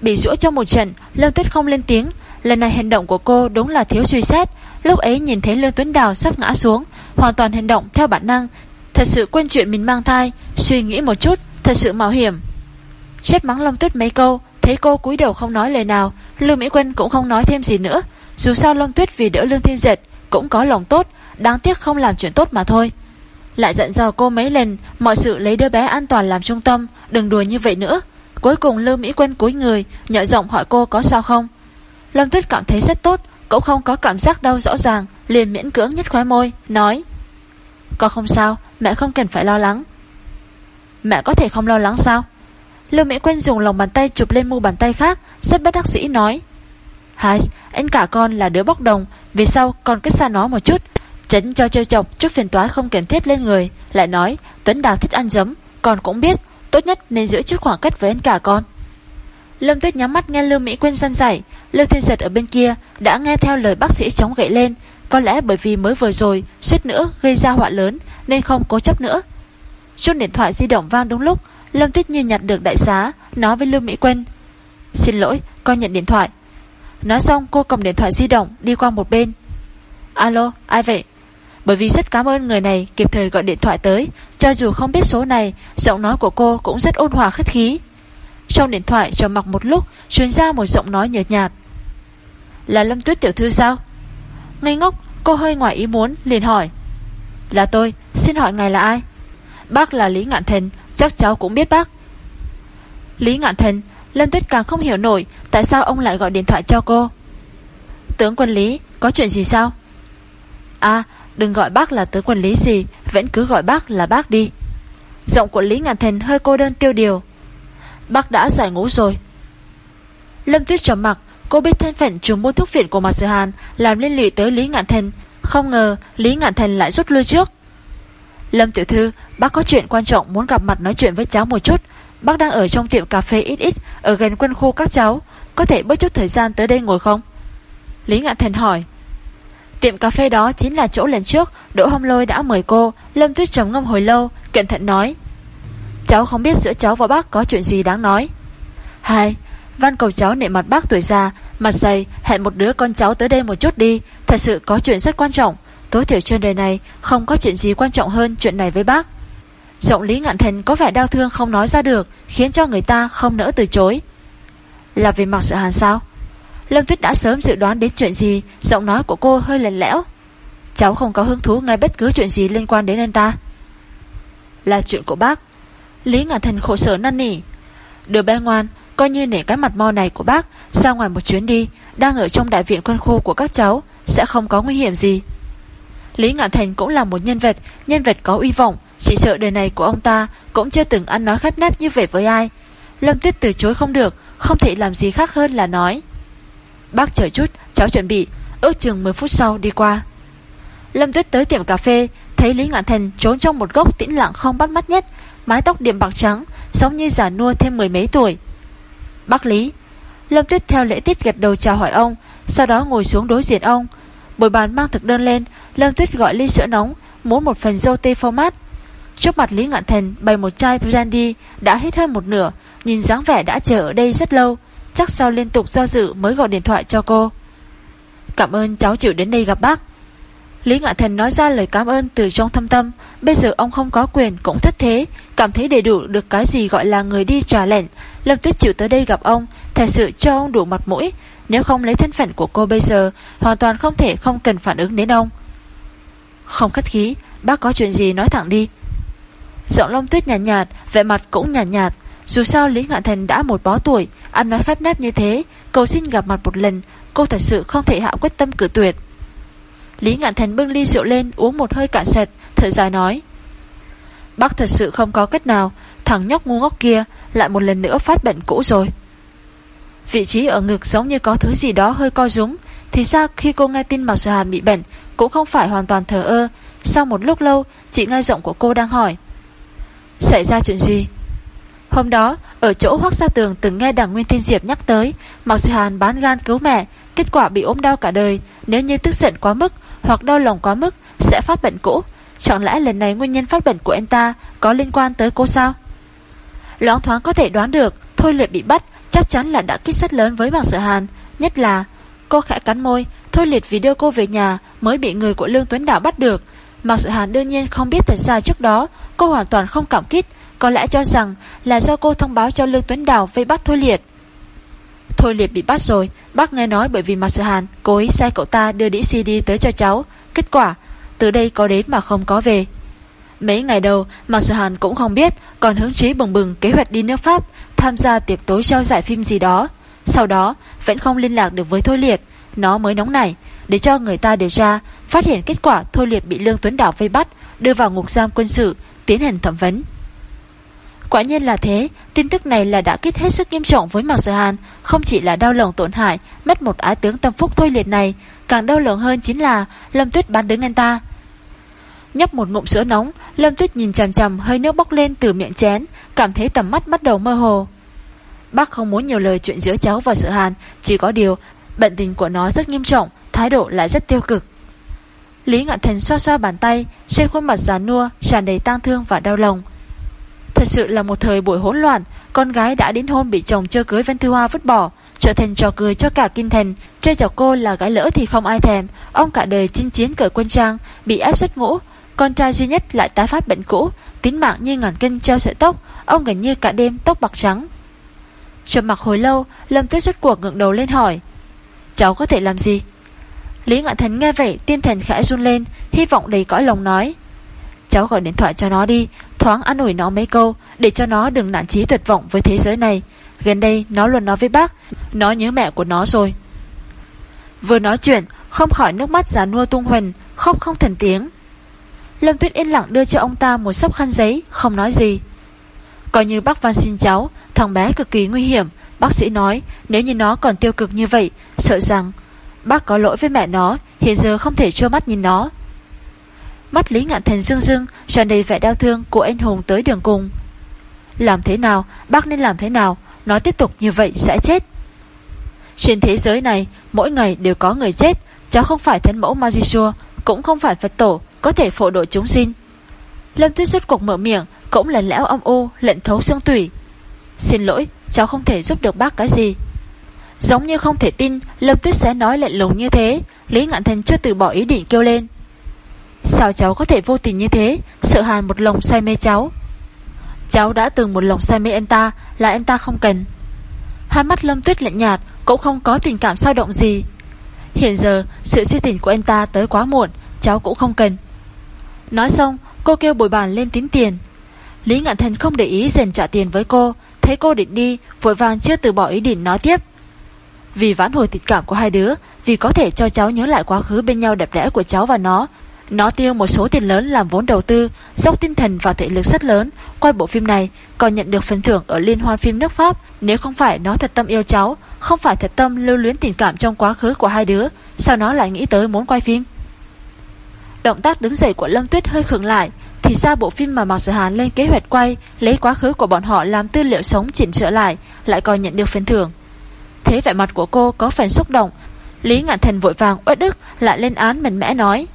Bị rũa trong một trận, lâm Tuyết không lên tiếng Lần này hành động của cô đúng là thiếu suy xét. Lúc ấy nhìn thấy Lương Tuấn Đào sắp ngã xuống, Hoàn toàn hành động theo bản năng. Thật sự quên chuyện mình mang thai, Suy nghĩ một chút, Thật sự mạo hiểm. Xếp mắng Long Tuyết mấy câu, Thấy cô cúi đầu không nói lời nào, Lương Mỹ Quân cũng không nói thêm gì nữa. Dù sao Long Tuyết vì đỡ Lương Thiên Diệt Cũng có lòng tốt, Đáng tiếc không làm chuyện tốt mà thôi. Lại giận dò cô mấy lần, Mọi sự lấy đứa bé an toàn làm trung tâm, Đừng đùa như vậy nữa. Cuối cùng Lưu Mỹ Quân cúi người, Nhỏ giọng hỏi cô có sao không? Lâm Tuyết cảm thấy rất tốt Cũng không có cảm giác đau rõ ràng Liền miễn cưỡng nhất khóe môi Nói Có không sao Mẹ không cần phải lo lắng. Mẹ có thể không lo lắng sao? Lưu Mỹ Quyên dùng lòng bàn tay chụp lên mu bàn tay khác Rất bất đắc sĩ nói Hai, anh cả con là đứa bóc đồng Vì sao con cứ xa nó một chút? Tránh cho trêu chọc chút phiền toái không cần thiết lên người. Lại nói Tuấn Đào thích ăn giấm Con cũng biết Tốt nhất nên giữ chút khoảng cách với anh cả con. Lâm Tuyết nhắm mắt nghe Lưu Mỹ Quyên dân dạy Lưu Thiên Giật ở bên kia đã nghe theo lời bác sĩ chống gậy lên, có lẽ bởi vì mới vừa rồi suýt nữa gây ra họa lớn nên không cố chấp nữa. Chuông điện thoại di động vang đúng lúc, Lâm Tuyết như nhặt được đại giá, nói với Lưu Mỹ Quyên. Xin lỗi, con nhận điện thoại. Nói xong cô cầm điện thoại di động đi qua một bên. Alo, ai vậy? Bởi vì rất cảm ơn người này kịp thời gọi điện thoại tới, cho dù không biết số này, giọng nói của cô cũng rất ôn hòa khách khí. Trong điện thoại trầm mặc một lúc, truyền ra một giọng nói nhợt nhạt. Là Lâm Tuyết tiểu thư sao? Ngây ngốc, cô hơi ngoài ý muốn, liền hỏi. Là tôi, xin hỏi ngài là ai? Bác là Lý Ngạn Thần, chắc cháu cũng biết bác. Lý Ngạn Thần, Lâm Tuyết càng không hiểu nổi tại sao ông lại gọi điện thoại cho cô. Tướng quân Lý, có chuyện gì sao? À, đừng gọi bác là tướng quân Lý gì, vẫn cứ gọi bác là bác đi. Giọng của Lý Ngạn Thần hơi cô đơn tiêu điều. Bác đã giải ngũ rồi. Lâm Tuyết trầm mặt cô biết thân phận trường mua thuốc viện của Mạc Sử Hàn làm liên lụy tới Lý Ngạn Thần, không ngờ Lý Ngạn Thần lại rút lui trước. Lâm tiểu thư, bác có chuyện quan trọng muốn gặp mặt nói chuyện với cháu một chút. Bác đang ở trong tiệm cà phê ít ít ở gần quân khu các cháu, có thể bớt chút thời gian tới đây ngồi không? Lý Ngạn Thần hỏi. Tiệm cà phê đó chính là chỗ lần trước Đỗ Hồng Lôi đã mời cô Lâm Tuyết trầm ngâm hồi lâu Cẩn thận nói Cháu không biết giữa cháu và bác có chuyện gì đáng nói. Hai, Văn cầu cháu nệ mặt bác tuổi già, Mặt dày, hẹn một đứa con cháu tới đây một chút đi. Thật sự có chuyện rất quan trọng. Tối thiểu trên đời này, Không có chuyện gì quan trọng hơn chuyện này với bác. Giọng Lý Ngạn Thần có vẻ đau thương không nói ra được, Khiến cho người ta không nỡ từ chối. Là vì mặc sự hàn sao? Lâm Tuyết đã sớm dự đoán đến chuyện gì, Giọng nói của cô hơi lần lẽo. Cháu không có hứng thú ngay bất cứ chuyện gì liên quan đến anh ta. Là chuyện của bác Lý Ngạn Thành khổ sở năn nỉ. Đứa bé ngoan, Coi như nể cái mặt mo này của bác, Ra ngoài một chuyến đi, Đang ở trong đại viện quân khu của các cháu, Sẽ không có nguy hiểm gì. Lý Ngạn Thành cũng là một nhân vật Nhân vật có uy vọng, Chỉ sợ đời này của ông ta Cũng chưa từng ăn nói khép nép như vậy với ai. Lâm Tuyết từ chối không được, Không thể làm gì khác hơn là nói. Bác chờ chút, cháu chuẩn bị, Ước chừng 10 phút sau đi qua. Lâm Tuyết tới tiệm cà phê, Thấy Lý Ngạn Thành trốn trong một góc tĩnh lặng không bắt mắt nhất Mái tóc điểm bạc trắng, Giống như giả nua thêm mười mấy tuổi. Bác Lý, Lâm Tuyết theo lễ tiết gật đầu chào hỏi ông, Sau đó ngồi xuống đối diện ông. Bồi bàn mang thực đơn lên, Lâm Tuyết gọi ly sữa nóng Muốn một phần dâu tê phô mát. Trước mặt Lý Ngạn thần bày một chai brandy Đã hết hơn một nửa, Nhìn dáng vẻ đã chờ ở đây rất lâu, Chắc sau liên tục do dự mới gọi điện thoại cho cô. Cảm ơn cháu chịu đến đây gặp bác. Lý Ngạn Thần nói ra lời cảm ơn từ trong thâm tâm. Bây giờ ông không có quyền cũng thất thế, Cảm thấy đầy đủ được cái gì gọi là người đi trà lệnh. Lập Tuyết chịu tới đây gặp ông, Thật sự cho ông đủ mặt mũi. Nếu không lấy thân phận của cô bây giờ, Hoàn toàn không thể không cần phản ứng đến ông. Không khách khí, Bác có chuyện gì nói thẳng đi. Giọng lông Tuyết nhạt nhạt, Vẻ mặt cũng nhạt nhạt. Dù sao Lý Ngạn Thần đã một bó tuổi, Ăn nói khép nép như thế, Cầu xin gặp mặt một lần, Cô thật sự không thể hạ quyết tâm cử tuyệt. Lý Ngạn Thành bưng ly rượu lên, Uống một hơi cạn sệt, Thở dài nói. Bác thật sự không có cách nào, Thằng nhóc ngu ngốc kia Lại một lần nữa phát bệnh cũ rồi. Vị trí ở ngực giống như có thứ gì đó hơi co rúng Thì sao khi cô nghe tin Mạc Sở Hàn bị bệnh, Cũng không phải hoàn toàn thờ ơ. Sau một lúc lâu, Chị nghe giọng của cô đang hỏi. Xảy ra chuyện gì? Hôm đó, ở chỗ Hoác Gia Tường từng nghe đảng Nguyên Thiên Diệp nhắc tới, Mạc Sở Hàn bán gan cứu mẹ, Kết quả bị ốm đau cả đời, Nếu như tức giận quá mức hoặc đau lòng quá mức Sẽ phát bệnh cũ. Chẳng lẽ lần này nguyên nhân phát bệnh của anh ta Có liên quan tới cô sao? Loáng thoáng có thể đoán được, Thôi liệt bị bắt chắc chắn là đã kích rất lớn với Mạc Sở Hàn. Nhất là, cô khẽ cắn môi, Thôi liệt vì đưa cô về nhà Mới bị người của Lương Tuấn đạo bắt được. Mạc Sở Hàn đương nhiên không biết thật ra trước đó Cô hoàn toàn không cảm kích có lẽ cho rằng là do cô thông báo cho Lương Tuấn đào vây bắt Thôi liệt. Thôi liệt bị bắt rồi, Bác nghe nói bởi vì Mạc sự Hàn Cố ý sai cậu ta đưa đĩa CD tới cho cháu. Kết quả, từ đây có đến mà không có về. Mấy ngày đầu, Mạc sự Hàn cũng không biết, Còn hướng chí bừng bừng kế hoạch đi nước Pháp, Tham gia tiệc tối trao giải phim gì đó. Sau đó, vẫn không liên lạc được với Thôi Liệt. Nó mới nóng nảy, Để cho người ta điều tra, Phát hiện kết quả Thôi Liệt bị Lương Tuấn Đảo vây bắt, Đưa vào ngục giam quân sự, Tiến hành thẩm vấn. Quả nhiên là thế, tin tức này là đã kết hết sức nghiêm trọng với Mạc Sở Hàn, không chỉ là đau lòng tổn hại, mất một ái tướng tâm phúc thôi liệt này, càng đau lòng hơn chính là Lâm Tuyết bán đứng anh ta. Nhấp một ngụm sữa nóng, Lâm Tuyết nhìn chằm chằm hơi nước bốc lên từ miệng chén, cảm thấy tầm mắt bắt đầu mơ hồ. Bác không muốn nhiều lời chuyện giữa cháu và sở hàn Chỉ có điều Bệnh tình của nó rất nghiêm trọng Thái độ lại rất tiêu cực Lý Ngạn Thành xoa xoa bàn tay Trên khuôn mặt già nua tràn đầy tang thương và đau lòng Thật sự là một thời buổi hỗn loạn, Con gái đã đến hôn bị chồng chưa cưới Vân Thư Hoa vứt bỏ, Trở thành trò cười cho cả kinh thành. Chơi chọc cô là gái lỡ thì không ai thèm, Ông cả đời chinh chiến cởi quân trang, Bị ép xuất ngũ. Con trai duy nhất lại tái phát bệnh cũ, tính mạng như ngàn cân treo sợi tóc, Ông gần như cả đêm tóc bạc trắng. Trầm mặc hồi lâu, Lâm Tuyết xuất cuộc ngẩng đầu lên hỏi, Cháu có thể làm gì? Lý Ngạn Thần nghe vậy, tiên thần khẽ run lên, Hy vọng đầy cõi lòng nói, Cháu gọi điện thoại cho nó đi Thoáng an ủi nó mấy câu, Để cho nó đừng nản chí tuyệt vọng với thế giới này. Gần đây, nó luôn nói với bác, Nó nhớ mẹ của nó rồi. Vừa nói chuyện, Không khỏi nước mắt già nua tung huỳnh Khóc không thành tiếng. Lâm Tuyết yên lặng đưa cho ông ta một sắp khăn giấy, Không nói gì. Coi như bác van xin cháu, Thằng bé cực kỳ nguy hiểm, Bác sĩ nói, nếu như nó còn tiêu cực như vậy, Sợ rằng bác có lỗi với mẹ nó, Hiện giờ không thể trơ mắt nhìn nó. Mắt Lý Ngạn Thành dương dương, tràn đầy vẻ đau thương của anh hùng tới đường cùng. Làm thế nào, Bác nên làm thế nào, Nó tiếp tục như vậy sẽ chết. Trên thế giới này, Mỗi ngày đều có người chết, Cháu không phải thân mẫu Majisua Cũng không phải Phật tổ Có thể phổ độ chúng sinh. Lâm Tuyết xuất cuộc mở miệng, Cũng là lẽo âm u, lệnh thấu xương tủy. Xin lỗi, cháu không thể giúp được bác cái gì. Giống như không thể tin, Lâm Tuyết sẽ nói lệnh lùng như thế, Lý Ngạn Thành chưa từ bỏ ý định kêu lên. Sao cháu có thể vô tình như thế? Sợ hàn một lòng say mê cháu. Cháu đã từng một lòng say mê anh ta, Là anh ta không cần. Hai mắt Lâm Tuyết lạnh nhạt, Cũng không có tình cảm sao động gì. Hiện giờ, sự si tình của anh ta tới quá muộn, Cháu cũng không cần. Nói xong, cô kêu bồi bàn lên tính tiền. Lý Ngạn thần không để ý dần trả tiền với cô, Thấy cô định đi, Vội vàng chưa từ bỏ ý định nói tiếp. Vì vãn hồi tình cảm của hai đứa, Vì có thể cho cháu nhớ lại quá khứ bên nhau đẹp đẽ của cháu và nó nó tiêu một số tiền lớn làm vốn đầu tư, Dốc tinh thần và thể lực rất lớn. Quay bộ phim này, Còn nhận được phần thưởng ở liên hoan phim nước Pháp. Nếu không phải nó thật tâm yêu cháu, Không phải thật tâm lưu luyến tình cảm trong quá khứ của hai đứa, Sao nó lại nghĩ tới muốn quay phim? Động tác đứng dậy của Lâm Tuyết hơi khựng lại, thì ra bộ phim mà Mạc Sở Hàn lên kế hoạch quay, Lấy quá khứ của bọn họ làm tư liệu sống chỉnh sửa lại Lại còn nhận được phần thưởng. Thế vẻ mặt của cô có phần xúc động. Lý Ngạn Thần vội vàng uất ức, Lại lên án mạnh mẽ nói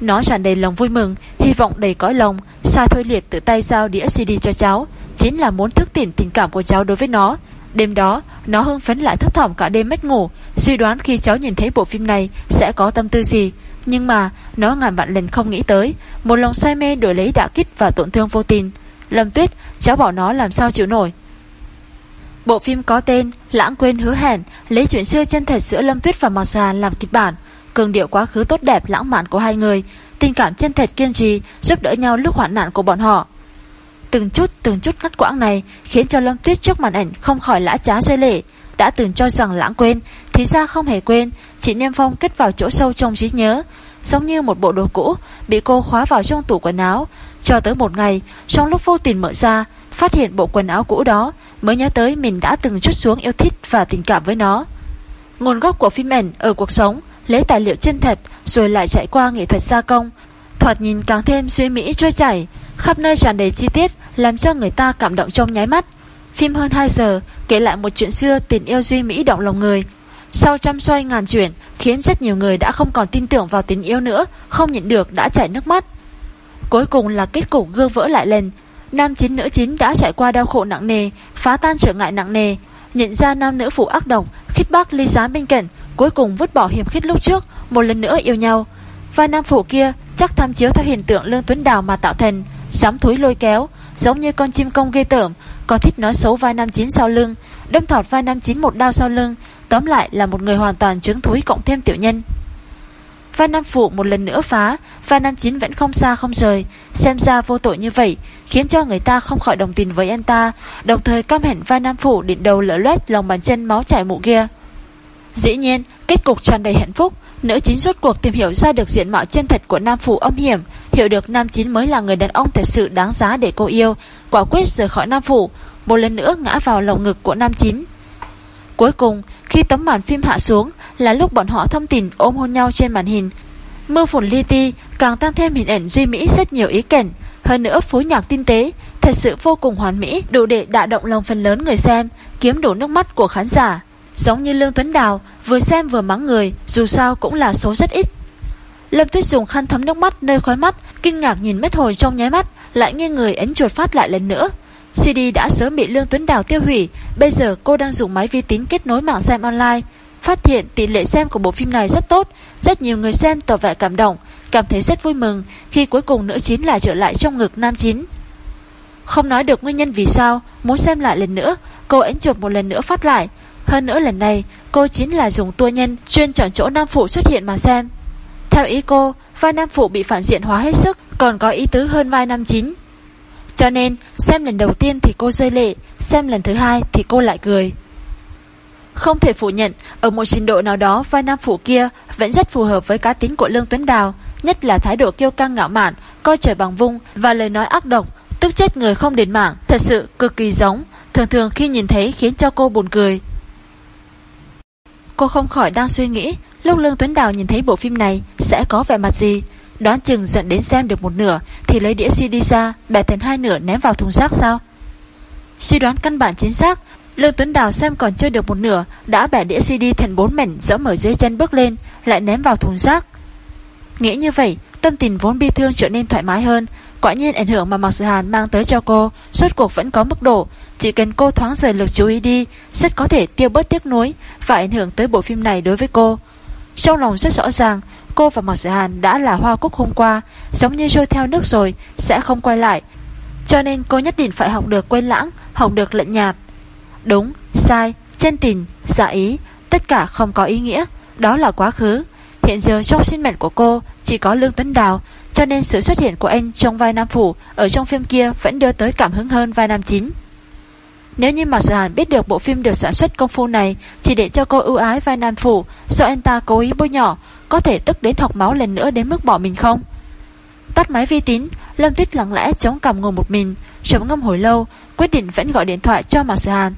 nó tràn đầy lòng vui mừng, Hy vọng đầy cõi lòng Sa Thôi Liệt tự tay giao đĩa CD cho cháu, Chính là muốn thức tỉnh tình cảm của cháu đối với nó. Đêm đó, Nó hưng phấn lại thấp thỏm cả đêm mất ngủ, Suy đoán khi cháu nhìn thấy bộ phim này Sẽ có tâm tư gì. Nhưng mà, nó ngàn vạn lần không nghĩ tới, Một lòng say mê đổi lấy đả kích và tổn thương vô tình. Lâm Tuyết, Cháu bỏ nó làm sao chịu nổi? Bộ phim có tên Lãng quên hứa hẹn, Lấy chuyện xưa chân thật giữa Lâm Tuyết và Mạc Già làm kịch bản. Cường điệu quá khứ tốt đẹp lãng mạn của hai người Tình cảm chân thật kiên trì Giúp đỡ nhau lúc hoạn nạn của bọn họ Từng chút từng chút ngắt quãng này Khiến cho Lâm Tuyết trước màn ảnh không khỏi lã trá rơi lệ đã từng cho rằng lãng quên, thì ra không hề quên, chị Niêm Phong kết vào chỗ sâu trong trí nhớ, giống như một bộ đồ cũ bị cô khóa vào trong tủ quần áo. Cho tới một ngày, trong lúc vô tình mở ra, phát hiện bộ quần áo cũ đó, mới nhớ tới mình đã từng chút xuống yêu thích và tình cảm với nó. Nguồn gốc của phim ảnh ở cuộc sống, lấy tài liệu chân thật rồi lại chạy qua nghệ thuật gia công, thoạt nhìn càng thêm suy mỹ trôi chảy, khắp nơi tràn đầy chi tiết làm cho người ta cảm động trong nháy mắt. Phim hơn 2 giờ kể lại một chuyện xưa tình yêu duy mỹ động lòng người. Sau trăm xoay ngàn chuyển khiến rất nhiều người đã không còn tin tưởng vào tình yêu nữa, không nhịn được đã chảy nước mắt. Cuối cùng là kết cục gương vỡ lại lần. Nam chính nữ chính đã trải qua đau khổ nặng nề, phá tan trở ngại nặng nề, nhận ra nam nữ phụ ác độc, khít bác ly giá bên cạnh, cuối cùng vứt bỏ hiểm khít lúc trước, một lần nữa yêu nhau. Vai nam phụ kia chắc tham chiếu theo hiện tượng Lương Tuấn Đào mà tạo thành, sắm thúi lôi kéo, giống như con chim công ghê tởm, có thích nói xấu vai nam chín sau lưng, đâm thọt vai nam chín một đao sau lưng, tóm lại là một người hoàn toàn chứng thúi cộng thêm tiểu nhân. Văn nam phụ một lần nữa phá, vai nam chín vẫn không xa không rời, xem ra vô tội như vậy, khiến cho người ta không khỏi đồng tình với anh ta, đồng thời căm hẹn Văn nam phụ định đầu lỡ loét lòng bàn chân máu chảy mụ kia. Dĩ nhiên, kết cục tràn đầy hạnh phúc, nữ chính rốt cuộc tìm hiểu ra được diện mạo chân thật của nam phụ âm hiểm, hiểu được nam Chín mới là người đàn ông thật sự đáng giá để cô yêu, quả quyết rời khỏi nam phụ, một lần nữa ngã vào lồng ngực của nam chính. Cuối cùng, khi tấm màn phim hạ xuống là lúc bọn họ thâm tình ôm hôn nhau trên màn hình. Mưa phùn li ti càng tăng thêm hình ảnh duy mỹ rất nhiều ý cảnh, hơn nữa phối nhạc tinh tế, thật sự vô cùng hoàn mỹ, đủ để đả động lòng phần lớn người xem, kiếm đủ nước mắt của khán giả. Giống như Lương Tuấn Đào, vừa xem vừa mắng người, dù sao cũng là số rất ít. Lâm Tuyết dùng khăn thấm nước mắt nơi khói mắt, kinh ngạc nhìn mất hồi trong nháy mắt, lại nghiêng người ấn chuột phát lại lần nữa. CD đã sớm bị Lương Tuấn Đào tiêu hủy, bây giờ cô đang dùng máy vi tính kết nối mạng xem online. Phát hiện tỷ lệ xem của bộ phim này rất tốt, rất nhiều người xem tỏ vẻ cảm động, cảm thấy rất vui mừng khi cuối cùng nữ chính lại trở lại trong ngực nam chính. Không nói được nguyên nhân vì sao, muốn xem lại lần nữa, cô ấn chụp một lần nữa phát lại. Hơn nữa lần này, cô chính là dùng tua nhân chuyên chọn chỗ nam phụ xuất hiện mà xem. Theo ý cô, vai nam phụ bị phản diện hóa hết sức, còn có ý tứ hơn vai nam chính. Cho nên, xem lần đầu tiên thì cô rơi lệ, xem lần thứ hai thì cô lại cười. Không thể phủ nhận, ở một trình độ nào đó vai nam phụ kia vẫn rất phù hợp với cá tính của Lương Tuấn Đào, nhất là thái độ kiêu căng ngạo mạn, coi trời bằng vung và lời nói ác độc, tức chết người không đến mạng, thật sự cực kỳ giống, thường thường khi nhìn thấy khiến cho cô buồn cười. Cô không khỏi đang suy nghĩ, lúc Lương Tuấn Đào nhìn thấy bộ phim này sẽ có vẻ mặt gì, đoán chừng dẫn đến xem được một nửa thì lấy đĩa CD ra, bẻ thành hai nửa ném vào thùng rác sao? Suy đoán căn bản chính xác, Lương Tuấn Đào xem còn chưa được một nửa đã bẻ đĩa CD thành bốn mảnh dẫm ở dưới chân bước lên, lại ném vào thùng rác. Nghĩ như vậy, tâm tình vốn bi thương trở nên thoải mái hơn. Quả nhiên ảnh hưởng mà Mạc Sự Hàn mang tới cho cô, suốt cuộc vẫn có mức độ. Chỉ cần cô thoáng rời lực chú ý đi, rất có thể tiêu bớt tiếc nuối và ảnh hưởng tới bộ phim này đối với cô. Trong lòng rất rõ ràng, cô và Mạc sĩ Hàn đã là hoa cúc hôm qua, giống như trôi theo nước rồi, sẽ không quay lại. Cho nên cô nhất định phải học được quên lãng, học được lệnh nhạt. Đúng, sai, chân tình, giả ý, tất cả không có ý nghĩa, đó là quá khứ. Hiện giờ trong sinh mệnh của cô chỉ có Lương Tuấn Đào, cho nên sự xuất hiện của anh trong vai nam phủ ở trong phim kia vẫn đưa tới cảm hứng hơn vai nam chính. Nếu như Mạc Sở Hàn biết được bộ phim được sản xuất công phu này chỉ để cho cô ưu ái vai nam phủ, do anh ta cố ý bôi nhỏ, có thể tức đến học máu lần nữa đến mức bỏ mình không? Tắt máy vi tính, Lâm Tuyết lặng lẽ chống cằm ngồi một mình, chống ngâm hồi lâu, quyết định vẫn gọi điện thoại cho Mạc Sở Hàn.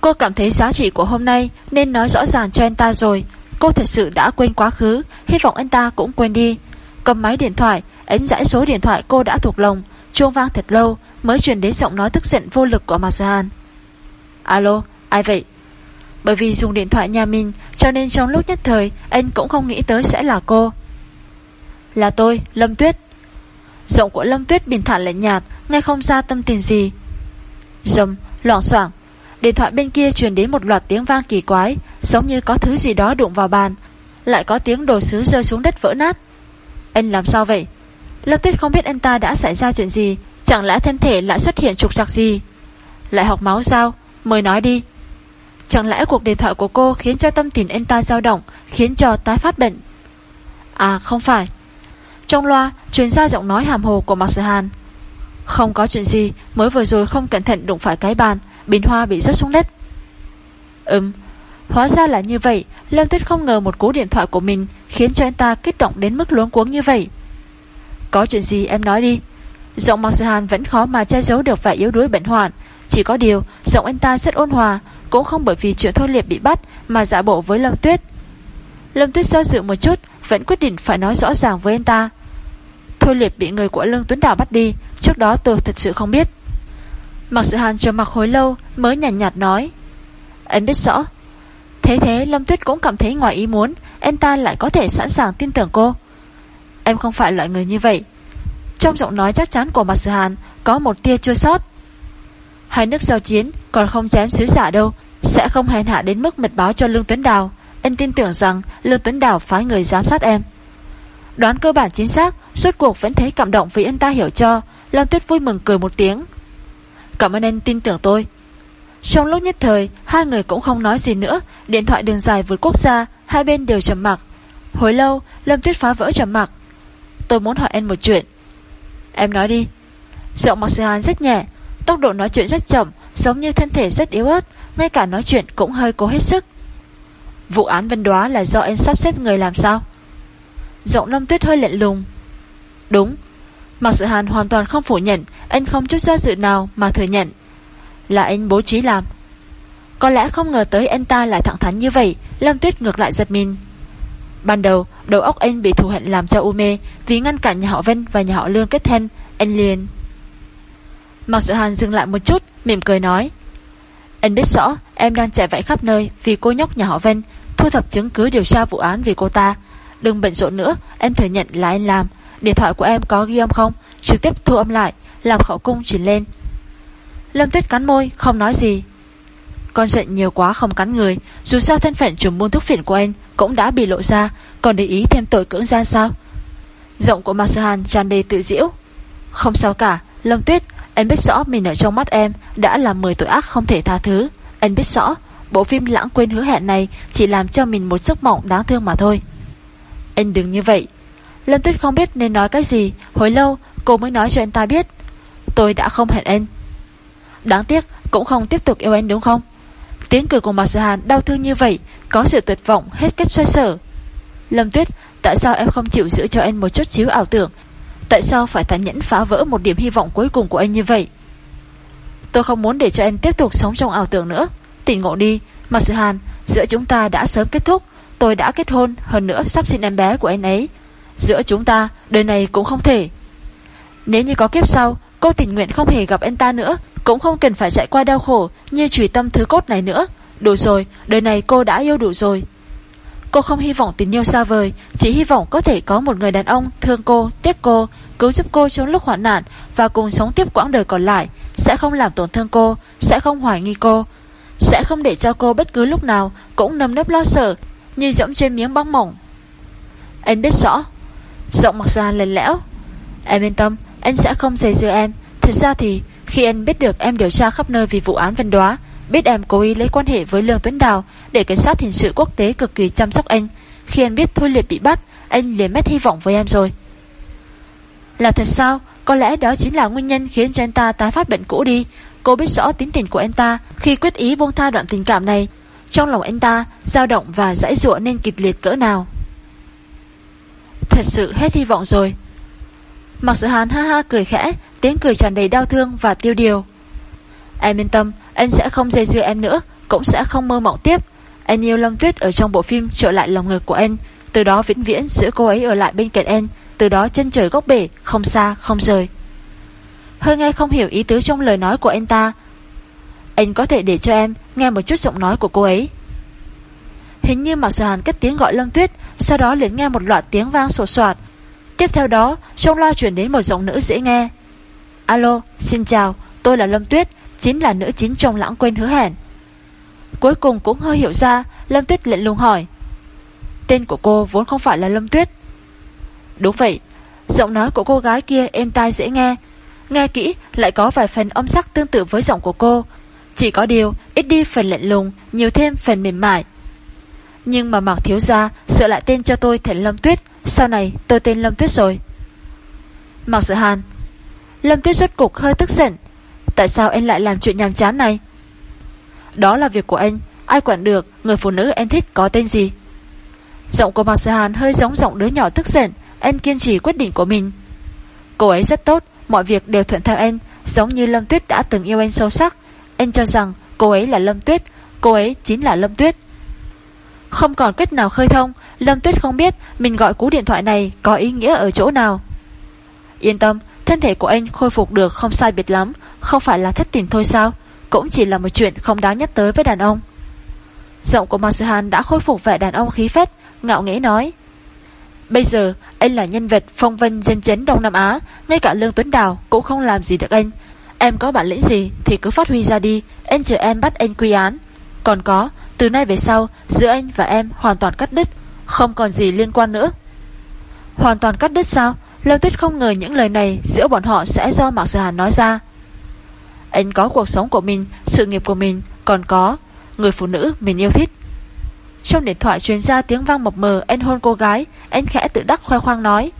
Cô cảm thấy giá trị của hôm nay nên nói rõ ràng cho anh ta rồi. Cô thật sự đã quên quá khứ, hy vọng anh ta cũng quên đi. Cầm máy điện thoại, ấn dãy số điện thoại cô đã thuộc lòng, chuông vang thật lâu mới truyền đến giọng nói tức giận vô lực của Masahan. Alo, ai vậy? Bởi vì dùng điện thoại nhà mình cho nên trong lúc nhất thời anh cũng không nghĩ tới sẽ là cô. Là tôi, Lâm Tuyết. Giọng của Lâm Tuyết bình thản lạnh nhạt, nghe không ra tâm tình gì. Dầm, loạn soảng, Điện thoại bên kia truyền đến một loạt tiếng vang kỳ quái, giống như có thứ gì đó đụng vào bàn. Lại có tiếng đồ sứ rơi xuống đất vỡ nát. Anh làm sao vậy? Lâm Tuyết không biết anh ta đã xảy ra chuyện gì, chẳng lẽ thân thể lại xuất hiện trục trặc gì? Lại học máu sao? Mời nói đi. Chẳng lẽ cuộc điện thoại của cô khiến cho tâm tình anh ta dao động, khiến cho tái phát bệnh? À không phải. Trong loa, truyền ra giọng nói hàm hồ của Mạc Sở Hàn. Không có chuyện gì, mới vừa rồi không cẩn thận đụng phải cái bàn, bình hoa bị rớt xuống đất. Ừm, hóa ra là như vậy, Lâm Tuyết không ngờ một cú điện thoại của mình khiến cho anh ta kích động đến mức luống cuống như vậy. Có chuyện gì em nói đi. Giọng Mạc Sư Hàn vẫn khó mà che giấu được vẻ yếu đuối bệnh hoạn. Chỉ có điều, giọng anh ta rất ôn hòa, cũng không bởi vì chuyện Thôi Liệp bị bắt mà giả bộ với Lâm Tuyết. Lâm Tuyết do dự một chút, vẫn quyết định phải nói rõ ràng với anh ta. Thôi Liệp bị người của Lương Tuấn Đào bắt đi, trước đó tôi thật sự không biết. Mặc sự hàn chờ mặc hồi lâu Mới nhàn nhạt, nhạt nói Anh biết rõ Thế thế Lâm Tuyết cũng cảm thấy ngoài ý muốn Anh ta lại có thể sẵn sàng tin tưởng cô Em không phải loại người như vậy Trong giọng nói chắc chắn của Mạc Sự Hàn Có một tia chua sót Hai nước giao chiến, còn không chém xứ giả đâu, Sẽ không hèn hạ đến mức mật báo cho Lương Tuấn Đào. Anh tin tưởng rằng Lương Tuấn Đào phái người giám sát em. Đoán cơ bản chính xác, Suốt cuộc vẫn thấy cảm động vì anh ta hiểu cho. Lâm Tuyết vui mừng cười một tiếng. Cảm ơn anh tin tưởng tôi. Trong lúc nhất thời, Hai người cũng không nói gì nữa, Điện thoại đường dài vượt quốc gia, Hai bên đều trầm mặc. Hồi lâu, Lâm Tuyết phá vỡ trầm mặc. Tôi muốn hỏi anh một chuyện. Em nói đi. Giọng Mạc Sĩ Hàn rất nhẹ Tốc độ nói chuyện rất chậm, Giống như thân thể rất yếu ớt, Ngay cả nói chuyện cũng hơi cố hết sức. Vụ án vân đoá là do anh sắp xếp người làm sao? Giọng Lâm Tuyết hơi lạnh lùng. Đúng, Mặc Sự Hàn hoàn toàn không phủ nhận, Anh không chút do dự nào mà thừa nhận Là anh bố trí làm. Có lẽ không ngờ tới anh ta lại thẳng thắn như vậy, Lâm Tuyết ngược lại giật mình. Ban đầu Đầu óc anh bị thù hận làm cho u mê, Vì ngăn cản nhà họ Vân và nhà họ Lương kết thân, Anh liền Mạc Sự Hàn dừng lại một chút, Mỉm cười nói. Anh biết rõ, em đang chạy vẫy khắp nơi Vì cô nhóc nhà họ Vân, Thu thập chứng cứ điều tra vụ án vì cô ta. Đừng bận rộn nữa, Em thừa nhận là anh làm. Điện thoại của em có ghi âm không? Trực tiếp thu âm lại, Làm khẩu cung chỉ lên. Lâm Tuyết cắn môi, không nói gì. Con giận nhiều quá không cắn người, Dù sao thân phận chủ buôn thuốc phiện của anh Cũng đã bị lộ ra, Còn để ý thêm tội cưỡng gian sao? Giọng của Mạc Sư Hàn tràn đầy tự diễu. Không sao cả, Lâm Tuyết anh biết rõ mình ở trong mắt em Đã là 10 tội ác không thể tha thứ. Anh biết rõ, Bộ phim lãng quên hứa hẹn này Chỉ làm cho mình một giấc mộng đáng thương mà thôi. Anh đừng như vậy. Lâm Tuyết không biết nên nói cái gì. Hồi lâu, cô mới nói cho anh ta biết, Tôi đã không hẹn anh. Đáng tiếc, cũng không tiếp tục yêu anh đúng không? Tiếng cười của Mạc Sở Hàn đau thương như vậy, Có sự tuyệt vọng hết cách xoay sở. Lâm Tuyết, Tại sao em không chịu giữ cho anh một chút xíu ảo tưởng Tại sao phải thản nhẫn phá vỡ Một điểm hy vọng cuối cùng của anh như vậy? Tôi không muốn để cho anh tiếp tục sống trong ảo tưởng nữa. Tỉnh ngộ đi. Mạc sự Hàn Giữa chúng ta đã sớm kết thúc. Tôi đã kết hôn Hơn nữa sắp sinh em bé của anh ấy. Giữa chúng ta Đời này cũng không thể. Nếu như có kiếp sau Cô tình nguyện không hề gặp anh ta nữa. Cũng không cần phải chạy qua đau khổ Như trùy tâm thứ cốt này nữa. Đủ rồi, đời này cô đã yêu đủ rồi. Cô không hy vọng tình yêu xa vời Chỉ hy vọng có thể có một người đàn ông Thương cô, tiếc cô, cứu giúp cô trong lúc hoạn nạn Và cùng sống tiếp quãng đời còn lại. Sẽ không làm tổn thương cô Sẽ không hoài nghi cô Sẽ không để cho cô bất cứ lúc nào Cũng nâm nấp lo sợ Như dẫm trên miếng băng mỏng. Anh biết rõ Giọng mặc ra lần lẽo. Em yên tâm anh sẽ không dây dưa em. Thật ra thì khi anh biết được em điều tra khắp nơi vì vụ án văn Đoá Biết em cố ý lấy quan hệ với Lương Tuấn Đào Để cảnh sát hình sự quốc tế cực kỳ chăm sóc anh. Khi anh biết Thôi Liệt bị bắt, Anh liền mất hy vọng với em rồi. Là thật sao? Có lẽ đó chính là nguyên nhân khiến cho anh ta tái phát bệnh cũ đi. Cô biết rõ tính tình của anh ta Khi quyết ý buông tha đoạn tình cảm này. Trong lòng anh ta, dao động và dãy dụa nên kịch liệt cỡ nào? Thật sự hết hy vọng rồi. Mặc sự hàn ha ha cười khẽ, Tiếng cười tràn đầy đau thương và tiêu điều. Em yên tâm anh sẽ không dây dưa em nữa, Cũng sẽ không mơ mộng tiếp. Anh yêu Lâm Tuyết ở trong bộ phim trở lại lòng ngực của anh. Từ đó vĩnh viễn giữ cô ấy ở lại bên cạnh anh. Từ đó chân trời góc bể, Không xa, không rời. Hơi nghe không hiểu ý tứ trong lời nói của anh ta. Anh có thể để cho em Nghe một chút giọng nói của cô ấy. Hình như Mạc Sở Hàn cất tiếng gọi Lâm Tuyết, Sau đó liền nghe một loạt tiếng vang sột soạt. Tiếp theo đó, trong loa chuyển đến một giọng nữ dễ nghe. Alo, xin chào, Tôi là Lâm Tuyết Chính là nữ chính trong lãng quên hứa hẹn. Cuối cùng cũng hơi hiểu ra, Lâm Tuyết lệnh lùng hỏi. Tên của cô vốn không phải là Lâm Tuyết. Đúng vậy, Giọng nói của cô gái kia êm tai dễ nghe. Nghe kỹ lại có vài phần âm sắc tương tự với giọng của cô. Chỉ có điều, ít đi phần lệnh lùng, Nhiều thêm phần mềm mại. Nhưng mà Mạc Thiếu Gia Sửa lại tên cho tôi thành Lâm Tuyết, Sau này tôi tên Lâm Tuyết rồi. Mạc Sự Hàn. Lâm Tuyết rốt cục hơi tức giận Tại sao anh lại làm chuyện nhàm chán này? Đó là việc của anh. Ai quản được người phụ nữ anh thích có tên gì? Giọng của Mạc Sự Hàn hơi giống giọng đứa nhỏ tức giận. Anh kiên trì quyết định của mình. Cô ấy rất tốt. Mọi việc đều thuận theo anh Giống như Lâm Tuyết đã từng yêu anh sâu sắc. Anh cho rằng cô ấy là Lâm Tuyết. Cô ấy chính là Lâm Tuyết. Không còn cách nào khơi thông, Lâm Tuyết không biết mình gọi cú điện thoại này Có ý nghĩa ở chỗ nào. Yên tâm Thân thể của anh khôi phục được không sai biệt lắm, Không phải là thất tình thôi sao? Cũng chỉ là một chuyện không đáng nhắc tới với đàn ông. Giọng của Masuhan đã khôi phục vẻ đàn ông khí phách, Ngạo nghễ nói. Bây giờ, anh là nhân vật phong vân dân chấn Đông Nam Á, Ngay cả Lương Tuấn Đào cũng không làm gì được anh. Em có bản lĩnh gì thì cứ phát huy ra đi, Anh chờ em bắt anh quy án. Còn có, từ nay về sau, Giữa anh và em hoàn toàn cắt đứt, Không còn gì liên quan nữa. Hoàn toàn cắt đứt sao? Lâm Tuyết không ngờ những lời này giữa bọn họ sẽ do Mạc Sở Hàn nói ra. Anh có cuộc sống của mình, sự nghiệp của mình, còn có người phụ nữ mình yêu thích. Trong điện thoại truyền ra tiếng vang mập mờ anh hôn cô gái, anh khẽ tự đắc khoe khoang nói.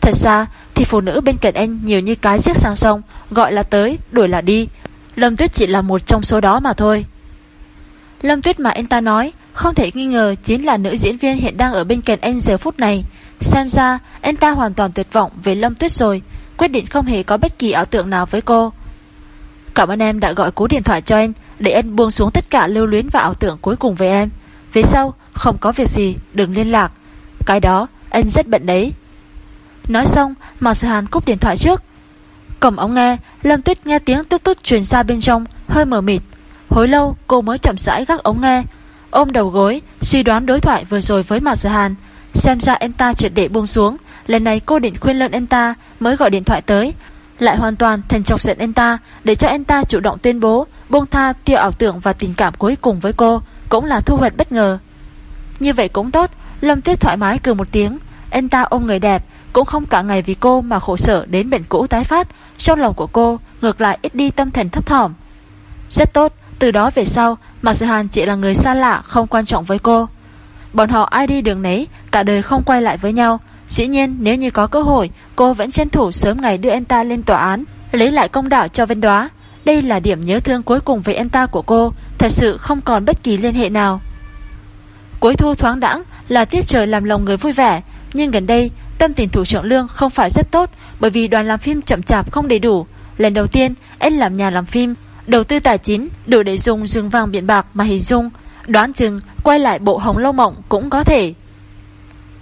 Thật ra thì phụ nữ bên cạnh anh nhiều như cái chiếc sang sông, gọi là tới, đuổi là đi. Lâm Tuyết chỉ là một trong số đó mà thôi. Lâm Tuyết mà anh ta nói, không thể nghi ngờ chính là nữ diễn viên hiện đang ở bên cạnh anh giờ phút này. Xem ra, anh ta hoàn toàn tuyệt vọng về Lâm Tuyết rồi, Quyết định không hề có bất kỳ ảo tượng nào với cô. Cảm ơn em đã gọi cú điện thoại cho anh, Để anh buông xuống tất cả lưu luyến và ảo tưởng cuối cùng với em. Về sau, không có việc gì, đừng liên lạc. Cái đó, anh rất bận đấy. Nói xong, Mạc Sở Hàn cúp điện thoại trước. Cầm ống nghe, Lâm Tuyết nghe tiếng tút tút truyền ra bên trong, Hơi mờ mịt. Hồi lâu, cô mới chậm rãi gác ống nghe Ôm đầu gối, Suy đoán đối thoại vừa rồi với Mạc Sở Hàn. Xem ra anh ta triệt để buông xuống. Lần này cô định khuyên lợn anh ta Mới gọi điện thoại tới. Lại hoàn toàn thành chọc giận anh ta Để cho anh ta chủ động tuyên bố, Buông tha tiêu ảo tưởng và tình cảm cuối cùng với cô, Cũng là thu hoạch bất ngờ. Như vậy cũng tốt, Lâm Tuyết thoải mái cười một tiếng. Anh ta ôm người đẹp, Cũng không cả ngày vì cô mà khổ sở đến bệnh cũ tái phát. Trong lòng của cô, ngược lại ít đi tâm thần thấp thỏm. Rất tốt, Từ đó về sau Mạc Sự Hàn chỉ là người xa lạ, không quan trọng với cô. Bọn họ ai đi đường nấy, Cả đời không quay lại với nhau. Dĩ nhiên, nếu như có cơ hội, Cô vẫn tranh thủ sớm ngày đưa anh ta lên tòa án, Lấy lại công đạo cho Vân Đoá Đây là điểm nhớ thương cuối cùng với anh ta của cô, Thật sự không còn bất kỳ liên hệ nào. Cuối thu thoáng đãng Là tiết trời làm lòng người vui vẻ, Nhưng gần đây, tâm tình thủ trưởng lương không phải rất tốt, Bởi vì đoàn làm phim chậm chạp không đầy đủ. Lần đầu tiên anh làm nhà làm phim Đầu tư tài chính, đủ để dùng rừng vàng biển bạc mà hình dung, Đoán chừng quay lại bộ Hồng Lâu Mộng cũng có thể.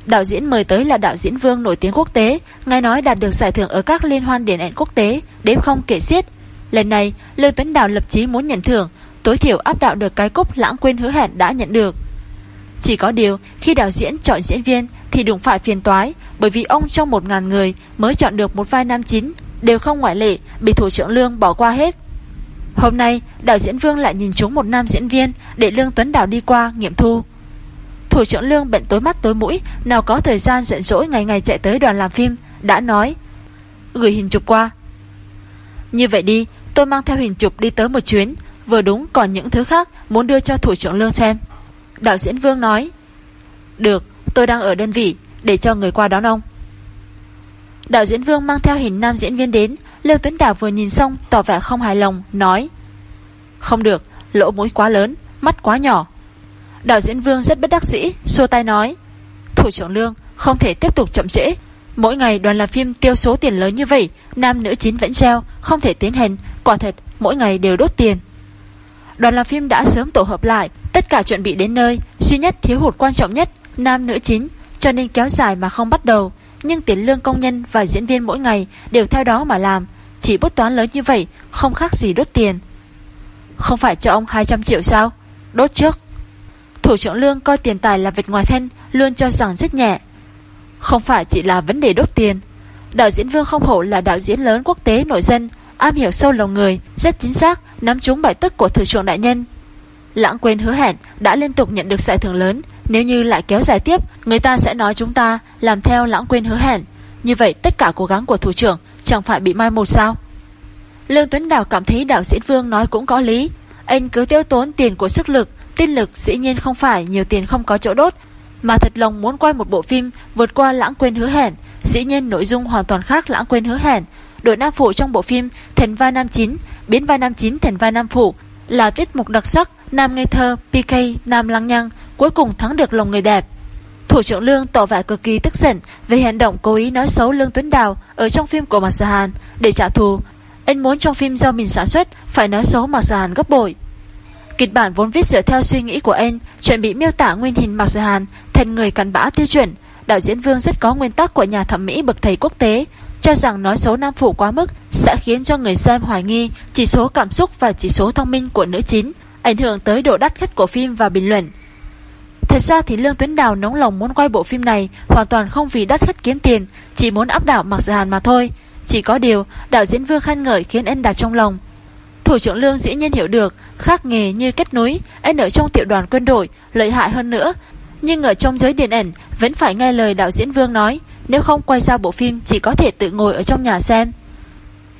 Đạo diễn mời tới là đạo diễn vương nổi tiếng quốc tế, nghe nói đạt được giải thưởng ở các liên hoan điện ảnh quốc tế, Đếm không kể xiết. Lần này, Lưu Tuấn Đào lập chí muốn nhận thưởng, Tối thiểu áp đạo được cái cúp lãng quên hứa hẹn đã nhận được. Chỉ có điều, Khi đạo diễn chọn diễn viên Thì đụng phải phiền toái, Bởi vì ông trong một ngàn người mới chọn được một vai nam chính, Đều không ngoại lệ, Bị thủ trưởng lương bỏ qua hết. Hôm nay, đạo diễn vương lại nhìn trúng một nam diễn viên Để Lương Tuấn Đào đi qua nghiệm thu. Thủ trưởng Lương bệnh tối mắt tối mũi, Nào có thời gian giận dỗi ngày ngày chạy tới đoàn làm phim, Đã nói. Gửi hình chụp qua. Như vậy đi, tôi mang theo hình chụp đi tới một chuyến, Vừa đúng còn những thứ khác Muốn đưa cho thủ trưởng Lương xem. Đạo diễn Vương nói. Được, tôi đang ở đơn vị, Để cho người qua đón ông. Đạo diễn Vương mang theo hình nam diễn viên đến Lưu Tuấn Đào vừa nhìn xong, tỏ vẻ không hài lòng, Nói, Không được, lỗ mũi quá lớn, Mắt quá nhỏ. Đạo diễn Vương rất bất đắc dĩ, Xua tay nói, Thủ trưởng Lương, không thể tiếp tục chậm trễ. Mỗi ngày đoàn làm phim tiêu số tiền lớn như vậy, Nam nữ chính vẫn treo, Không thể tiến hành. Quả thật, mỗi ngày đều đốt tiền. Đoàn làm phim đã sớm tổ hợp lại, Tất cả chuẩn bị đến nơi. Duy nhất thiếu hụt quan trọng nhất, Nam nữ chính Cho nên kéo dài mà không bắt đầu. Nhưng tiền lương công nhân và diễn viên mỗi ngày Đều theo đó mà làm. Chỉ bút toán lớn như vậy, Không khác gì đốt tiền. Không phải cho ông 200 triệu sao? Đốt trước. Thủ trưởng lương coi tiền tài là việc ngoài thân, Luôn cho rằng rất nhẹ. Không phải chỉ là vấn đề đốt tiền. Đạo diễn Vương Không Hổ là đạo diễn lớn quốc tế nổi dân Am hiểu sâu lòng người, Rất chính xác, nắm trúng bài tức của thủ trưởng đại nhân. Lãng quên hứa hẹn, Đã liên tục nhận được giải thưởng lớn, Nếu như lại kéo dài tiếp, Người ta sẽ nói chúng ta làm theo lãng quên hứa hẹn. Như vậy tất cả cố gắng của thủ trưởng Chẳng phải bị mai một sao? Lương Tuấn Đào cảm thấy đạo diễn Vương nói cũng có lý. Anh cứ tiêu tốn tiền của sức lực Tin lực dĩ nhiên không phải nhiều tiền không có chỗ đốt, Mà thật lòng muốn quay một bộ phim Vượt qua lãng quên hứa hẹn. Dĩ nhiên nội dung hoàn toàn khác lãng quên hứa hẹn. Đội nam phụ trong bộ phim Thành vai nam chính Biến vai nam chính thành vai nam phụ Là tiết mục đặc sắc, Nam ngây thơ PK Nam lăng nhăng, Cuối cùng thắng được lòng người đẹp. Thủ trưởng Lương tỏ vẻ cực kỳ tức giận Về hành động cố ý nói xấu Lương Tuấn Đào Ở trong phim của Mạc Sở Hàn Để trả thù Anh muốn trong phim do mình sản xuất Phải nói xấu Mạc Sở Hàn gấp bội Kịch bản vốn viết dựa theo suy nghĩ của anh, chuẩn bị miêu tả nguyên hình Mạc Sở Hàn thành người cắn bã tiêu chuẩn. Đạo diễn Vương rất có nguyên tắc của nhà thẩm mỹ bậc thầy quốc tế, cho rằng nói xấu nam phụ quá mức sẽ khiến cho người xem hoài nghi chỉ số cảm xúc và chỉ số thông minh của nữ chính, ảnh hưởng tới độ đắt khách của phim và bình luận. Thật ra thì Lương Tuấn Đào nóng lòng muốn quay bộ phim này hoàn toàn không vì đắt khách kiếm tiền, chỉ muốn áp đảo Mạc Sở Hàn mà thôi. Chỉ có điều, đạo diễn Vương khen ngợi khiến anh đặt trong lòng. Thủ trưởng Lương dĩ nhiên hiểu được, khác nghề như kết nối, anh ở trong tiểu đoàn quân đội, lợi hại hơn nữa. Nhưng ở trong giới điện ảnh, vẫn phải nghe lời đạo diễn Vương nói, nếu không quay ra bộ phim chỉ có thể tự ngồi ở trong nhà xem.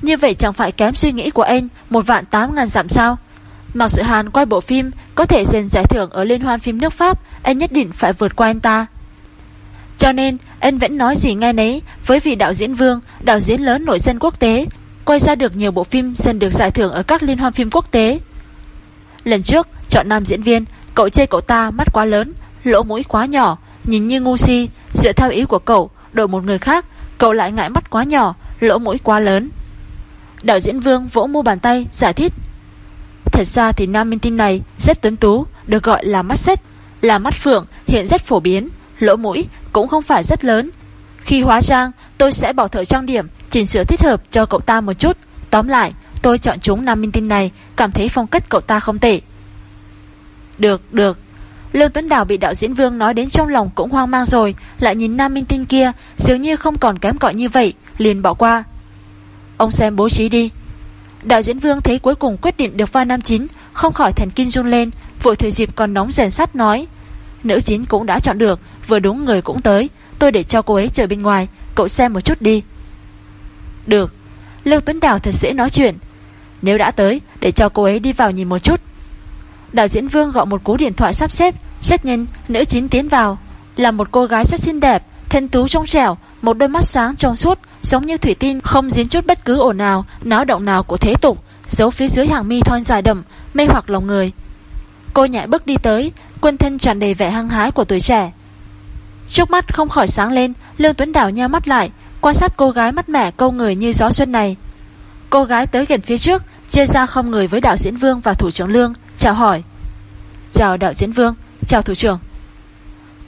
Như vậy chẳng phải kém suy nghĩ của anh, một vạn tám ngàn giảm sao. Mặc sự Hàn quay bộ phim, có thể giành giải thưởng ở Liên hoan phim nước Pháp, anh nhất định phải vượt qua anh ta. Cho nên, anh vẫn nói gì nghe nấy với vị đạo diễn Vương, đạo diễn lớn nổi dân quốc tế, quay ra được nhiều bộ phim giành được giải thưởng ở các liên hoan phim quốc tế. Lần trước, chọn nam diễn viên, cậu chê cậu ta mắt quá lớn, lỗ mũi quá nhỏ, nhìn như ngu si, dựa theo ý của cậu, đổi một người khác, cậu lại ngại mắt quá nhỏ, lỗ mũi quá lớn. Đạo diễn Vương vỗ mu bàn tay, giải thích. Thật ra thì nam minh tinh này rất tuấn tú, được gọi là mắt xét, là mắt phượng, hiện rất phổ biến, lỗ mũi cũng không phải rất lớn. Khi hóa trang, tôi sẽ bỏ thợ trang điểm, chỉnh sửa thích hợp cho cậu ta một chút. Tóm lại, tôi chọn chúng nam minh tinh này, cảm thấy phong cách cậu ta không tệ. Được, được. Lương Tuấn Đào bị đạo diễn Vương nói đến trong lòng cũng hoang mang rồi, lại nhìn nam minh tinh kia, dường như không còn kém cỏi như vậy, liền bỏ qua. Ông xem bố trí đi. Đạo diễn Vương thấy cuối cùng quyết định được pha nam chính, không khỏi thần kinh run lên, vội thời dịp còn nóng rèn sắt nói. Nữ chính cũng đã chọn được, vừa đúng người cũng tới, tôi để cho cô ấy chờ bên ngoài, cậu xem một chút đi. Được, lưu Tuấn Đào thật dễ nói chuyện. Nếu đã tới, để cho cô ấy đi vào nhìn một chút. Đạo diễn Vương gọi một cú điện thoại sắp xếp, rất nhanh, nữ chính tiến vào. Là một cô gái rất xinh đẹp, thân tú trong trẻo, một đôi mắt sáng trong suốt, giống như thủy tinh, không dính chút bất cứ ồn nào, náo động nào của thế tục, giấu phía dưới hàng mi thon dài đậm, mê hoặc lòng người. Cô nhảy bước đi tới, quân thân tràn đầy vẻ hăng hái của tuổi trẻ. Trước mắt không khỏi sáng lên, Lương Tuấn Đảo nheo mắt lại, quan sát cô gái mắt mẻ câu người như gió xuân này. Cô gái tới gần phía trước, chia ra không người với đạo diễn Vương và thủ trưởng Lương, chào hỏi. Chào đạo diễn Vương, chào thủ trưởng.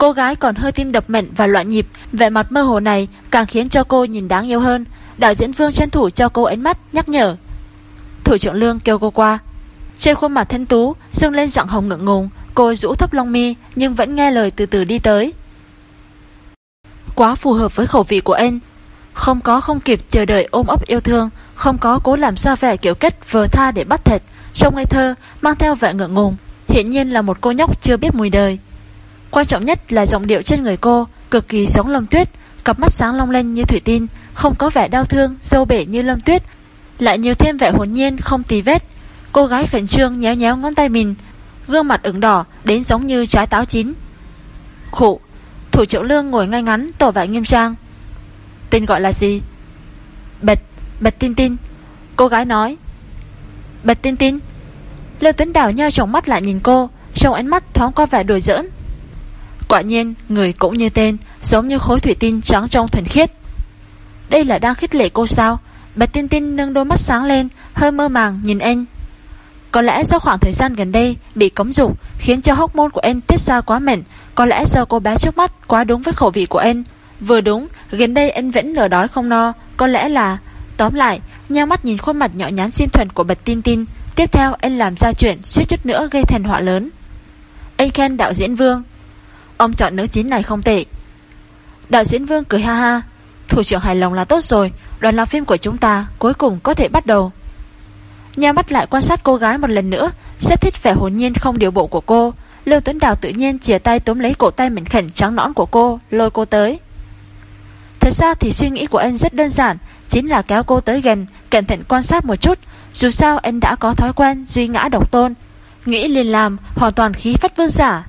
Cô gái còn hơi tim đập mạnh và loạn nhịp, vẻ mặt mơ hồ này càng khiến cho cô nhìn đáng yêu hơn. Đạo diễn Vương tranh thủ cho cô ánh mắt, nhắc nhở. Thủ trưởng Lương kêu cô qua. Trên khuôn mặt thanh tú, dâng lên giọng hồng ngượng ngùng, cô rũ thấp lông mi nhưng vẫn nghe lời từ từ đi tới. Quá phù hợp với khẩu vị của anh. Không có không kịp chờ đợi ôm ấp yêu thương, không có cố làm ra vẻ kiểu kết vờ tha để bắt thịt, trong ngây thơ mang theo vẻ ngượng ngùng, hiện nhiên là một cô nhóc chưa biết mùi đời. Quan trọng nhất là giọng điệu trên người cô, cực kỳ giống Lâm Tuyết, cặp mắt sáng long lanh như thủy tinh, không có vẻ đau thương, dâu bể như Lâm Tuyết, lại nhiều thêm vẻ hồn nhiên không tì vết. Cô gái khẩn trương nhéo nhéo ngón tay mình, gương mặt ửng đỏ đến giống như trái táo chín. Khủ thủ trưởng lương ngồi ngay ngắn tỏ vẻ nghiêm trang. Tên gọi là gì? Bạch, Bạch Tin Tin. Cô gái nói. Bạch Tin Tin. Lưu Tuấn Đào nhau trong mắt lại nhìn cô, trong ánh mắt thoáng qua vẻ đùa giỡn. Quả nhiên, người cũng như tên, giống như khối thủy tinh trắng trong thuần khiết. Đây là đang khích lệ cô sao? Bạch tiên tiên nâng đôi mắt sáng lên, hơi mơ màng nhìn anh. Có lẽ do khoảng thời gian gần đây bị cấm dục khiến cho hóc môn của anh tiết ra quá mệt. có lẽ do cô bé trước mắt quá đúng với khẩu vị của anh. Vừa đúng, gần đây anh vẫn nở đói không no, có lẽ là... Tóm lại, nhau mắt nhìn khuôn mặt nhỏ nhắn xinh thuần của Bạch Tin Tin, tiếp theo anh làm ra chuyện suýt chút nữa gây thành họa lớn. Anh khen đạo diễn Vương. Ông chọn nữ chính này không tệ. Đạo diễn Vương cười ha ha. Thủ trưởng hài lòng là tốt rồi, đoàn làm phim của chúng ta cuối cùng có thể bắt đầu. Nhà mắt lại quan sát cô gái một lần nữa, rất thích vẻ hồn nhiên không điều bộ của cô. Lưu Tuấn Đào tự nhiên chìa tay túm lấy cổ tay mảnh khẩn trắng nõn của cô, lôi cô tới. Thật ra thì suy nghĩ của anh rất đơn giản, chính là kéo cô tới gần, cẩn thận quan sát một chút. Dù sao anh đã có thói quen duy ngã độc tôn, nghĩ liền làm hoàn toàn khí phách vương giả.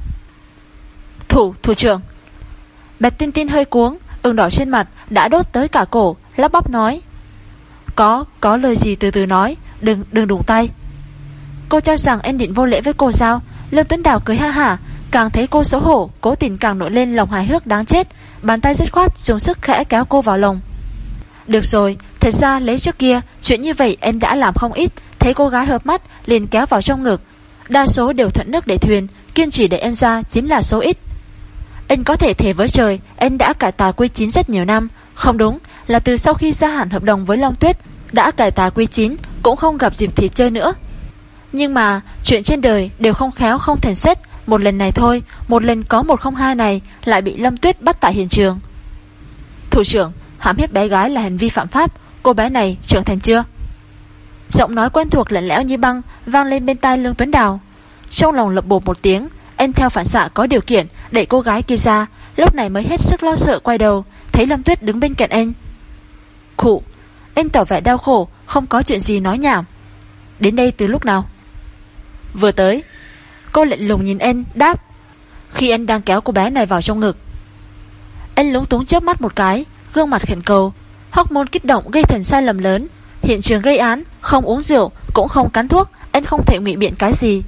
Thủ, thủ trưởng. Bạch Tin Tin hơi cuống, ưng đỏ trên mặt đã đốt tới cả cổ, lắp bắp nói. Có, có lời gì từ từ nói, đừng, đừng đụng tay. Cô cho rằng em định vô lễ với cô sao? Lương Tuấn Đào cười ha hả, càng thấy cô xấu hổ, cố tình càng nổi lên lòng hài hước đáng chết, bàn tay rất khoát dùng sức khẽ kéo cô vào lòng. Được rồi, thật ra lấy trước kia, chuyện như vậy em đã làm không ít, thấy cô gái hợp mắt, liền kéo vào trong ngực. Đa số đều thuận nước để thuyền, kiên trì để em ra chính là số ít. Anh có thể thề với trời, anh đã cải tà quy chín rất nhiều năm, không đúng, là từ sau khi gia hạn hợp đồng với Long Tuyết, đã cải tà quy chín, cũng không gặp dịp thì chơi nữa. Nhưng mà, chuyện trên đời đều không khéo không thành xét, một lần này thôi, một lần có 102 này lại bị Lâm Tuyết bắt tại hiện trường. Thủ trưởng, hãm hiếp bé gái là hành vi phạm pháp, cô bé này trưởng thành chưa? Giọng nói quen thuộc lạnh lẽo như băng vang lên bên tai Lương Tuấn Đào. Trong lòng lập bột một tiếng, anh theo phản xạ có điều kiện đẩy cô gái kia ra, lúc này mới hết sức lo sợ quay đầu, thấy Lâm Tuyết đứng bên cạnh anh. Khụ, anh tỏ vẻ đau khổ, không có chuyện gì nói nhảm. Đến đây từ lúc nào? Vừa tới, Cô lạnh lùng nhìn anh đáp Khi anh đang kéo cô bé này vào trong ngực Anh lúng túng chớp mắt một cái Gương mặt khẩn cầu Hóc môn kích động gây thành sai lầm lớn Hiện trường gây án Không uống rượu Cũng không cắn thuốc Anh không thể ngụy biện cái gì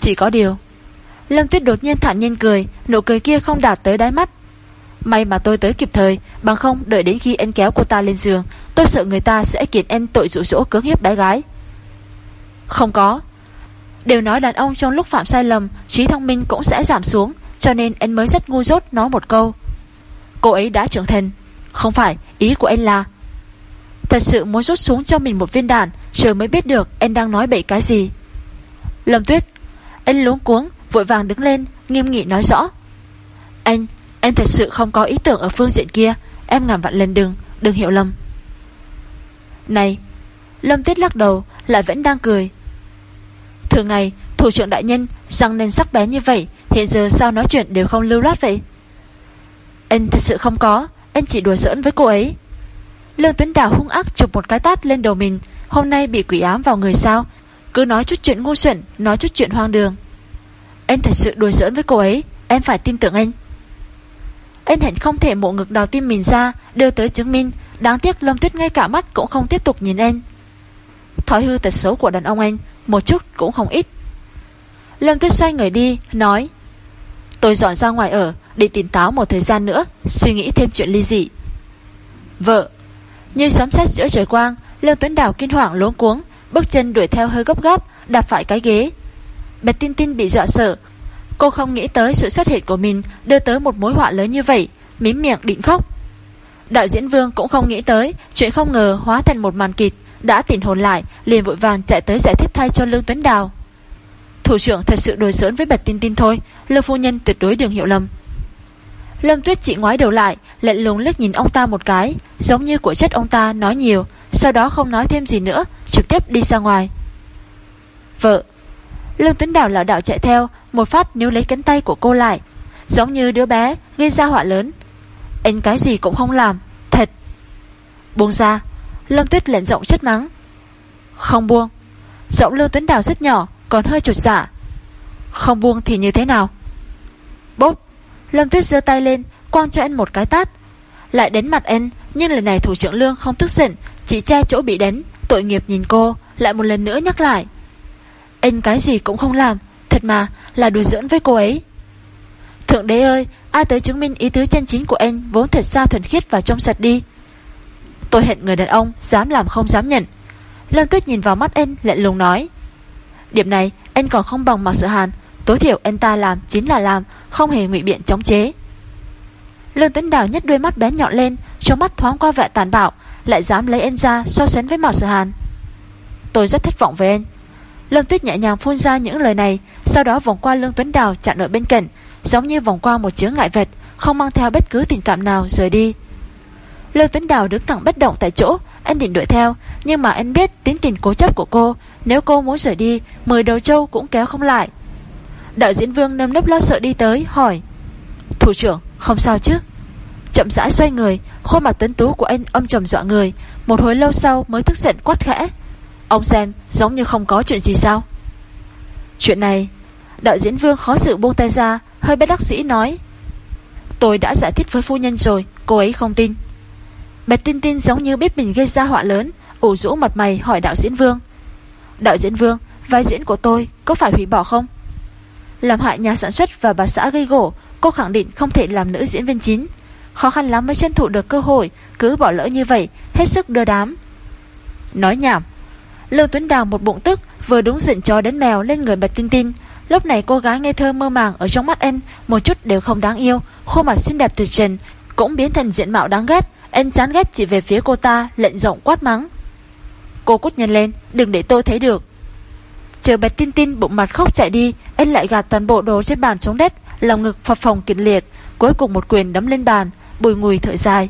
Chỉ có điều Lâm Tuyết đột nhiên thản nhiên cười Nụ cười kia không đạt tới đáy mắt. May mà tôi tới kịp thời Bằng không đợi đến khi anh kéo cô ta lên giường Tôi sợ người ta sẽ kiện anh tội dụ dỗ cưỡng hiếp bé gái. Không có. Đều nói đàn ông trong lúc phạm sai lầm, trí thông minh cũng sẽ giảm xuống, Cho nên anh mới rất ngu dốt nói một câu. Cô ấy đã trưởng thành. Không phải, ý của anh là Thật sự muốn rút xuống cho mình một viên đạn Rồi mới biết được anh đang nói bậy cái gì. Lâm Tuyết Anh luống cuống, vội vàng đứng lên Nghiêm nghị nói rõ. Anh, em thật sự không có ý tưởng ở phương diện kia. Em ngàn vặn lên đừng, đừng hiểu lầm. Này Lâm Tuyết lắc đầu Lại vẫn đang cười. Thường ngày thủ trưởng đại nhân Răng nên sắc bé như vậy Hiện giờ sao nói chuyện đều không lưu loát vậy? Anh thật sự không có Anh chỉ đùa giỡn với cô ấy. Lương Tuấn Đào hung ác chụp một cái tát lên đầu mình Hôm nay bị quỷ ám vào người sao? Cứ nói chút chuyện ngu xuẩn Nói chút chuyện hoang đường. Anh thật sự đùa giỡn với cô ấy. Em phải tin tưởng anh. Anh hẳn không thể mộ ngực đào tim mình ra, Đưa tới chứng minh. Đáng tiếc Lâm Tuyết ngay cả mắt cũng không tiếp tục nhìn anh Thói hư tật xấu của đàn ông anh, Một chút cũng không ít. Lâm Tuyết xoay người đi, Nói, Tôi dọn ra ngoài ở, Để tỉnh táo một thời gian nữa, Suy nghĩ thêm chuyện ly dị. Vợ. Như sấm sét giữa trời quang Lương Tuấn Đào kinh hoàng luống cuống, Bước chân đuổi theo hơi gấp gáp, Đạp phải cái ghế. Bạch Tin Tin bị dọa sợ. Cô không nghĩ tới sự xuất hiện của mình Đưa tới một mối họa lớn như vậy, Mím miệng định khóc. Đạo diễn Vương cũng không nghĩ tới Chuyện không ngờ hóa thành một màn kịch Đã tỉnh hồn lại, liền vội vàng chạy tới giải thích thay cho Lương Tuấn Đào. Thủ trưởng thật sự đối giỡn với Bạch Tin Tin thôi Lương phu nhân tuyệt đối đừng hiểu lầm. Lâm Tuyết chỉ ngoái đầu lại, Lạnh lùng liếc nhìn ông ta một cái, Giống như của chất ông ta nói nhiều, Sau đó không nói thêm gì nữa, Trực tiếp đi ra ngoài. Vợ Lương Tuấn Đào lão đạo chạy theo, Một phát níu lấy cánh tay của cô lại. Giống như đứa bé gây ra họa lớn. Anh cái gì cũng không làm, Thật. Buông ra, Lâm Tuyết lệnh rộng chất mắng. Không buông. Giọng Lương Tuấn Đào rất nhỏ, Còn hơi trột dạ. Không buông thì như thế nào? Bốp. Lâm Tuyết giơ tay lên Quang cho anh một cái tát. Lại đến mặt anh, Nhưng lần này thủ trưởng Lương không tức giận, Chỉ che chỗ bị đánh, Tội nghiệp nhìn cô, Lại một lần nữa nhắc lại. Anh cái gì cũng không làm, Thật mà, là đùa giỡn với cô ấy. Thượng đế ơi, Ai tới chứng minh ý tứ chân chính của anh Vốn thật ra thuần khiết và trong sạch đi. Tôi hẹn người đàn ông, Dám làm không dám nhận. Lâm Tuyết nhìn vào mắt anh lạnh lùng nói. Điểm này anh còn không bằng mặc sợ hàn, Tối thiểu anh ta làm chính là làm, Không hề ngụy biện chống chế. Lương Tuấn Đào nhất đôi mắt bé nhọn lên, Trong mắt thoáng qua vẻ tàn bạo, Lại dám lấy anh ra so sánh với Mạc Sở Hàn. Tôi rất thất vọng với anh Lâm Tuyết nhẹ nhàng phun ra những lời này, Sau đó vòng qua Lương Tuấn Đào chặn ở bên cạnh, Giống như vòng qua một chướng ngại vật, Không mang theo bất cứ tình cảm nào rời đi. Lương Tuấn Đào đứng thẳng bất động tại chỗ Anh định đuổi theo, Nhưng mà anh biết tính tình cố chấp của cô, Nếu cô muốn rời đi Mười đầu trâu cũng kéo không lại. Đạo diễn Vương nâm nấp lo sợ đi tới, hỏi, Thủ trưởng, không sao chứ? Chậm rãi xoay người, Khuôn mặt tuấn tú của anh âm trầm dọa người, Một hồi lâu sau mới thức giận quát khẽ Ông xem, giống như không có chuyện gì sao? Chuyện này, Đạo diễn Vương khó xử buông tay ra, Hơi bất đắc sĩ nói, Tôi đã giải thích với phu nhân rồi, Cô ấy không tin. Bạch tin tin giống như biết mình gây ra họa lớn, ủ rũ mặt mày hỏi đạo diễn Vương, Đạo diễn Vương, Vai diễn của tôi có phải hủy bỏ không? Làm hại nhà sản xuất và bà xã gây gỗ, Cô khẳng định không thể làm nữ diễn viên chính. Khó khăn lắm mới tranh thủ được cơ hội, Cứ bỏ lỡ như vậy, Hết sức đưa đám. Nói nhảm Lưu Tuấn Đào một bụng tức, Vừa đúng dịn chó đến mèo lên người Bạch Tinh Tinh. Lúc này cô gái ngây thơ mơ màng Ở trong mắt anh Một chút đều không đáng yêu, Khuôn mặt xinh đẹp tuyệt trần Cũng biến thành diện mạo đáng ghét. Anh chán ghét chỉ về phía cô ta, Lệnh rộng quát mắng. Cô cút nhân lên, Đừng để tôi thấy được. Chờ bạch tin tin bụng mặt khóc chạy đi Anh lại gạt toàn bộ đồ trên bàn xuống đất, Lòng ngực phập phồng kịch liệt, Cuối cùng một quyền đấm lên bàn, Bùi ngùi thở dài.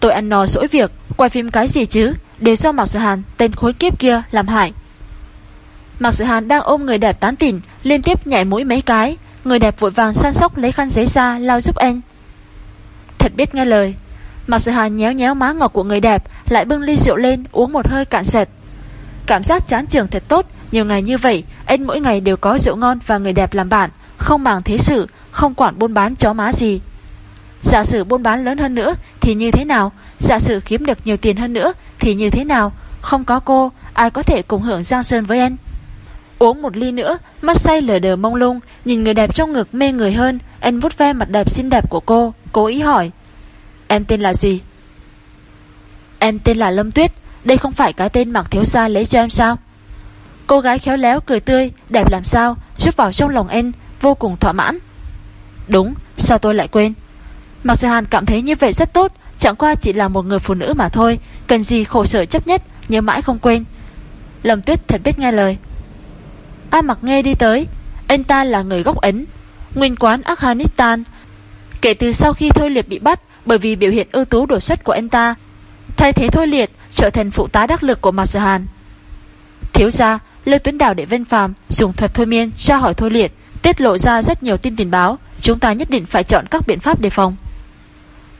Tôi ăn no dỗi việc, Quay phim cái gì chứ? Đều do Mạc Sự Hàn Tên khối kiếp kia làm hại. Mạc Sự Hàn đang ôm người đẹp tán tỉnh Liên tiếp nhảy mũi mấy cái. Người đẹp vội vàng san sóc lấy khăn giấy ra lao giúp anh. Thật biết nghe lời Mạc Sự Hàn nhéo nhéo má ngọc của người đẹp Lại bưng ly rượu lên uống một hơi cạn sệt. Cảm giác chán trường thật tốt nhiều ngày như vậy, anh mỗi ngày đều có rượu ngon và người đẹp làm bạn, không màng thế sự, không quản buôn bán chó má gì. Giả sử buôn bán lớn hơn nữa thì như thế nào? Giả sử kiếm được nhiều tiền hơn nữa thì như thế nào? Không có cô, ai có thể cùng hưởng Giang Sơn với anh? Uống một ly nữa, mắt say lờ đờ mông lung, nhìn người đẹp trong ngực mê người hơn, anh vút ve mặt đẹp xinh đẹp của cô, cố ý hỏi. Em tên là gì? Em tên là Lâm Tuyết, đây không phải cái tên Mạc Thiếu Gia lấy cho em sao? Cô gái khéo léo cười tươi Đẹp làm sao Rút vào trong lòng anh Vô cùng thỏa mãn Đúng, sao tôi lại quên Mạc Sở Hàn cảm thấy như vậy rất tốt, Chẳng qua chỉ là một người phụ nữ mà thôi, Cần gì khổ sở chấp nhất, Nhớ mãi không quên. Lâm Tuyết thật biết nghe lời. A mặc nghe đi tới, Anh ta là người gốc Ấn, Nguyên quán Afghanistan. Kể từ sau khi Thôi Liệt bị bắt, Bởi vì biểu hiện ưu tú đột xuất của anh ta, Thay thế Thôi Liệt trở thành phụ tá đắc lực của Mạc Sở Hàn. Thiếu ra Lê Tuấn Đào để Vân Phàm dùng thuật thôi miên tra hỏi Thôi Liệt, Tiết lộ ra rất nhiều tin tình báo, Chúng ta nhất định phải chọn các biện pháp đề phòng.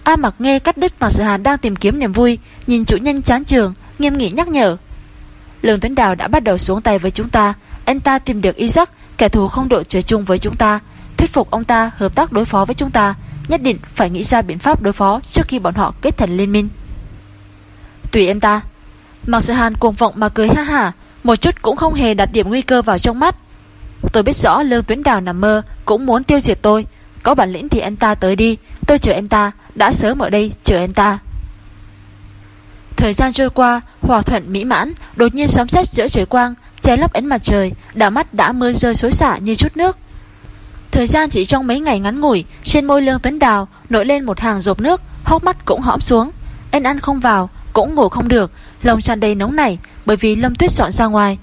A mặc nghe cắt đứt Mạc Sự Hàn đang tìm kiếm niềm vui, Nhìn chủ nhân chán trường Nghiêm nghị nhắc nhở. Lương Tuấn Đào đã bắt đầu xuống tay với chúng ta, Anh ta tìm được Isaac, Kẻ thù không đội trời chung với chúng ta, Thuyết phục ông ta hợp tác đối phó với chúng ta, Nhất định phải nghĩ ra biện pháp đối phó Trước khi bọn họ kết thành liên minh. Tùy anh ta Mạc Sự Hàn cuồng vọng mà cười ha hả Một chút cũng không hề đặt điểm nguy cơ vào trong mắt. Tôi biết rõ Lương Tuấn Đào nằm mơ, Cũng muốn tiêu diệt tôi, Có bản lĩnh thì anh ta tới đi, Tôi chờ anh ta đã sớm ở đây chờ anh ta. Thời gian trôi qua, Hòa thuận mỹ mãn, Đột nhiên sấm sét giữa trời quang, Che lấp ánh mặt trời, Đảo mắt đã mưa rơi xối xả như chút nước. Thời gian chỉ trong mấy ngày ngắn ngủi, Trên môi Lương Tuấn Đào nổi lên một hàng rộp nước, Hốc mắt cũng hõm xuống. Anh ăn không vào, Cũng ngủ không được, Lòng tràn đầy nóng nảy Bởi vì Lâm Tuyết dọn ra ngoài.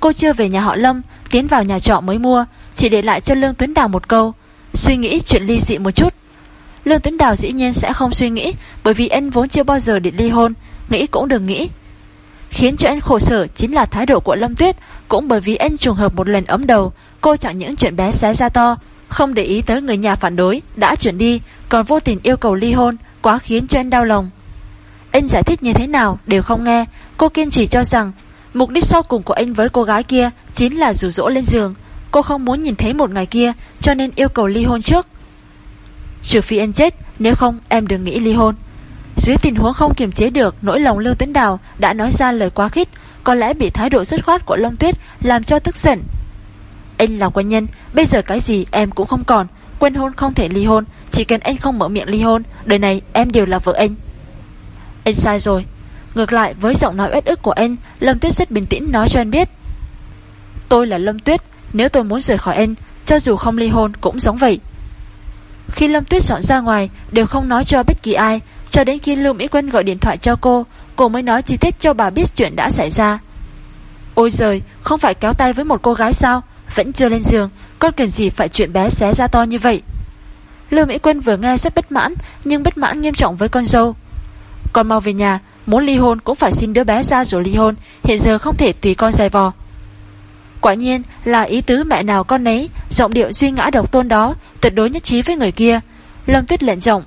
Cô chưa về nhà họ Lâm, Tiến vào nhà trọ mới mua, Chỉ để lại cho Lương Tuấn Đào một câu, Suy nghĩ chuyện ly dị một chút. Lương Tuấn Đào dĩ nhiên sẽ không suy nghĩ, Bởi vì anh vốn chưa bao giờ định ly hôn, Nghĩ cũng đừng nghĩ. Khiến cho anh khổ sở chính là thái độ của Lâm Tuyết, Cũng bởi vì anh trùng hợp một lần ấm đầu, Cô chẳng những chuyện bé xé ra to, Không để ý tới người nhà phản đối, Đã chuyển đi, Còn vô tình yêu cầu ly hôn, Quá khiến cho anh đau lòng. Anh giải thích như thế nào đều không nghe, Cô kiên trì cho rằng, Mục đích sau cùng của anh với cô gái kia Chính là rủ rỗ lên giường. Cô không muốn nhìn thấy một ngày kia, Cho nên yêu cầu ly hôn trước. Trừ phi anh chết, Nếu không em đừng nghĩ ly hôn. Dưới tình huống không kiềm chế được, Nỗi lòng Lưu Tuấn Đào đã nói ra lời quá khích, Có lẽ bị thái độ dứt khoát của Long Tuyết Làm cho tức giận. Anh là quân nhân, Bây giờ cái gì em cũng không còn quen hôn không thể ly hôn, Chỉ cần anh không mở miệng ly hôn, Đời này em đều là vợ anh. Anh sai rồi. Ngược lại, với giọng nói uất ức của anh Lâm Tuyết rất bình tĩnh nói cho anh biết. Tôi là Lâm Tuyết, Nếu tôi muốn rời khỏi anh, Cho dù không ly hôn cũng giống vậy. Khi Lâm Tuyết dọn ra ngoài, Đều không nói cho bất kỳ ai. Cho đến khi Lưu Mỹ Quân gọi điện thoại cho cô Cô mới nói chi tiết cho bà biết chuyện đã xảy ra. Ôi giời, Không phải kéo tay với một cô gái sao? Vẫn chưa lên giường Con cần gì phải chuyện bé xé ra to như vậy? Lưu Mỹ Quân vừa nghe rất bất mãn, Nhưng bất mãn nghiêm trọng với con dâu. Con mau về nhà, Muốn ly hôn cũng phải xin đứa bé ra rồi ly hôn, Hiện giờ không thể tùy con dài vò. Quả nhiên là ý tứ mẹ nào con nấy, Giọng điệu duy ngã độc tôn đó, Tuyệt đối nhất trí với người kia. Lâm Tuyết lệnh giọng.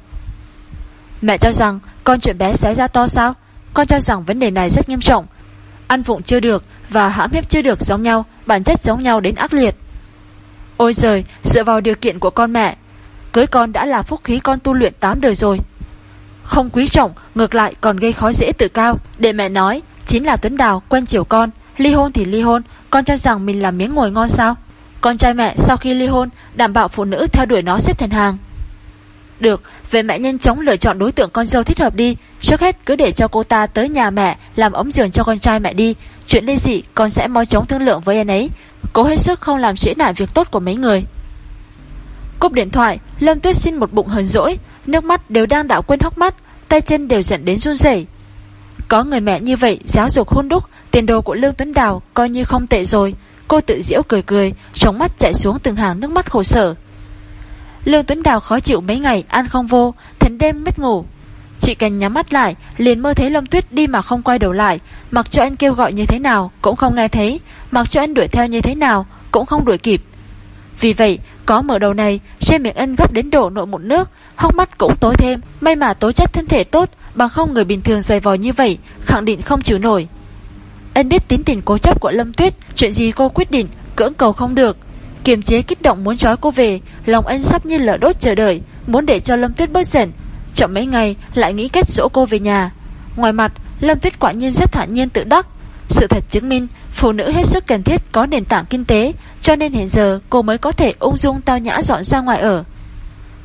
Mẹ cho rằng con chuyện bé xé ra to sao? Con cho rằng vấn đề này rất nghiêm trọng. Ăn vụng chưa được Và hãm hiếp chưa được giống nhau, Bản chất giống nhau đến ác liệt. Ôi giời, dựa vào điều kiện của con mẹ, Cưới con đã là phúc khí con tu luyện 8 đời rồi. Không quý trọng, Ngược lại còn gây khó dễ tự cao. Để mẹ nói, Chính là Tuấn Đào quen chiều con, Ly hôn thì ly hôn con cho rằng mình là miếng ngồi ngon sao? Con trai mẹ sau khi ly hôn, Đảm bảo phụ nữ theo đuổi nó xếp thành hàng. Được, về mẹ nhanh chóng lựa chọn đối tượng con dâu thích hợp đi. Trước hết, cứ để cho cô ta tới nhà mẹ, Làm ống giường cho con trai mẹ đi. Chuyện ly dị, con sẽ mau chóng thương lượng với anh ấy. Cố hết sức không làm trễ nải việc tốt của mấy người. Cúp điện thoại, Lâm Tuyết xin một bụng hờn dỗi. Nước mắt đều đang đảo quên hốc mắt, Tay chân đều dẫn đến run rẩy. Có người mẹ như vậy, giáo dục hôn đúc Tiền đồ của Lương Tuấn Đào coi như không tệ rồi. Cô tự diễu cười cười Trong mắt chạy xuống từng hàng nước mắt khổ sở. Lương Tuấn Đào khó chịu mấy ngày, Ăn không vô thần đêm mất ngủ. Chị cần nhắm mắt lại, Liền mơ thấy Lâm Tuyết đi mà không quay đầu lại. Mặc cho anh kêu gọi như thế nào Cũng không nghe thấy, Mặc cho anh đuổi theo như thế nào Cũng không đuổi kịp. Vì vậy, có mở đầu này Trên miệng anh gấp đến đổ nội mụn nước Hóc mắt cũng tối thêm. May mà tố chất thân thể tốt, Bằng không người bình thường dày vò như vậy, Khẳng định không chịu nổi. Ân biết tính tình cố chấp của Lâm Tuyết, Chuyện gì cô quyết định, cưỡng cầu không được. Kiềm chế kích động muốn trói cô về, Lòng anh sắp như lửa đốt chờ đợi, Muốn để cho Lâm Tuyết bớt giận. Chậm mấy ngày, lại nghĩ cách dỗ cô về nhà. Ngoài mặt, Lâm Tuyết quả nhiên rất thản nhiên tự đắc. Sự thật chứng minh, Phụ nữ hết sức cần thiết có nền tảng kinh tế, Cho nên hiện giờ cô mới có thể ung dung tao nhã dọn ra ngoài ở.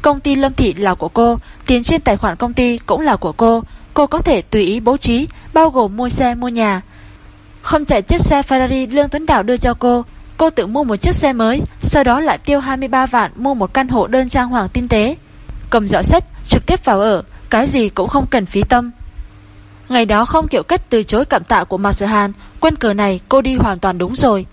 Công ty Lâm Thị là của cô, Tiền trên tài khoản công ty cũng là của cô. Cô có thể tùy ý bố trí, Bao gồm mua xe, mua nhà. Không chạy chiếc xe Ferrari Lương Tuấn Đảo đưa cho cô. Cô tự mua một chiếc xe mới, Sau đó lại tiêu 23 vạn mua một căn hộ đơn trang hoàng tinh tế. Cầm giỏ sách, trực tiếp vào ở, Cái gì cũng không cần phí tâm. Ngày đó không kiểu cách từ chối cảm tạ của Mạc Sở Hàn Quân cờ này cô đi hoàn toàn đúng rồi.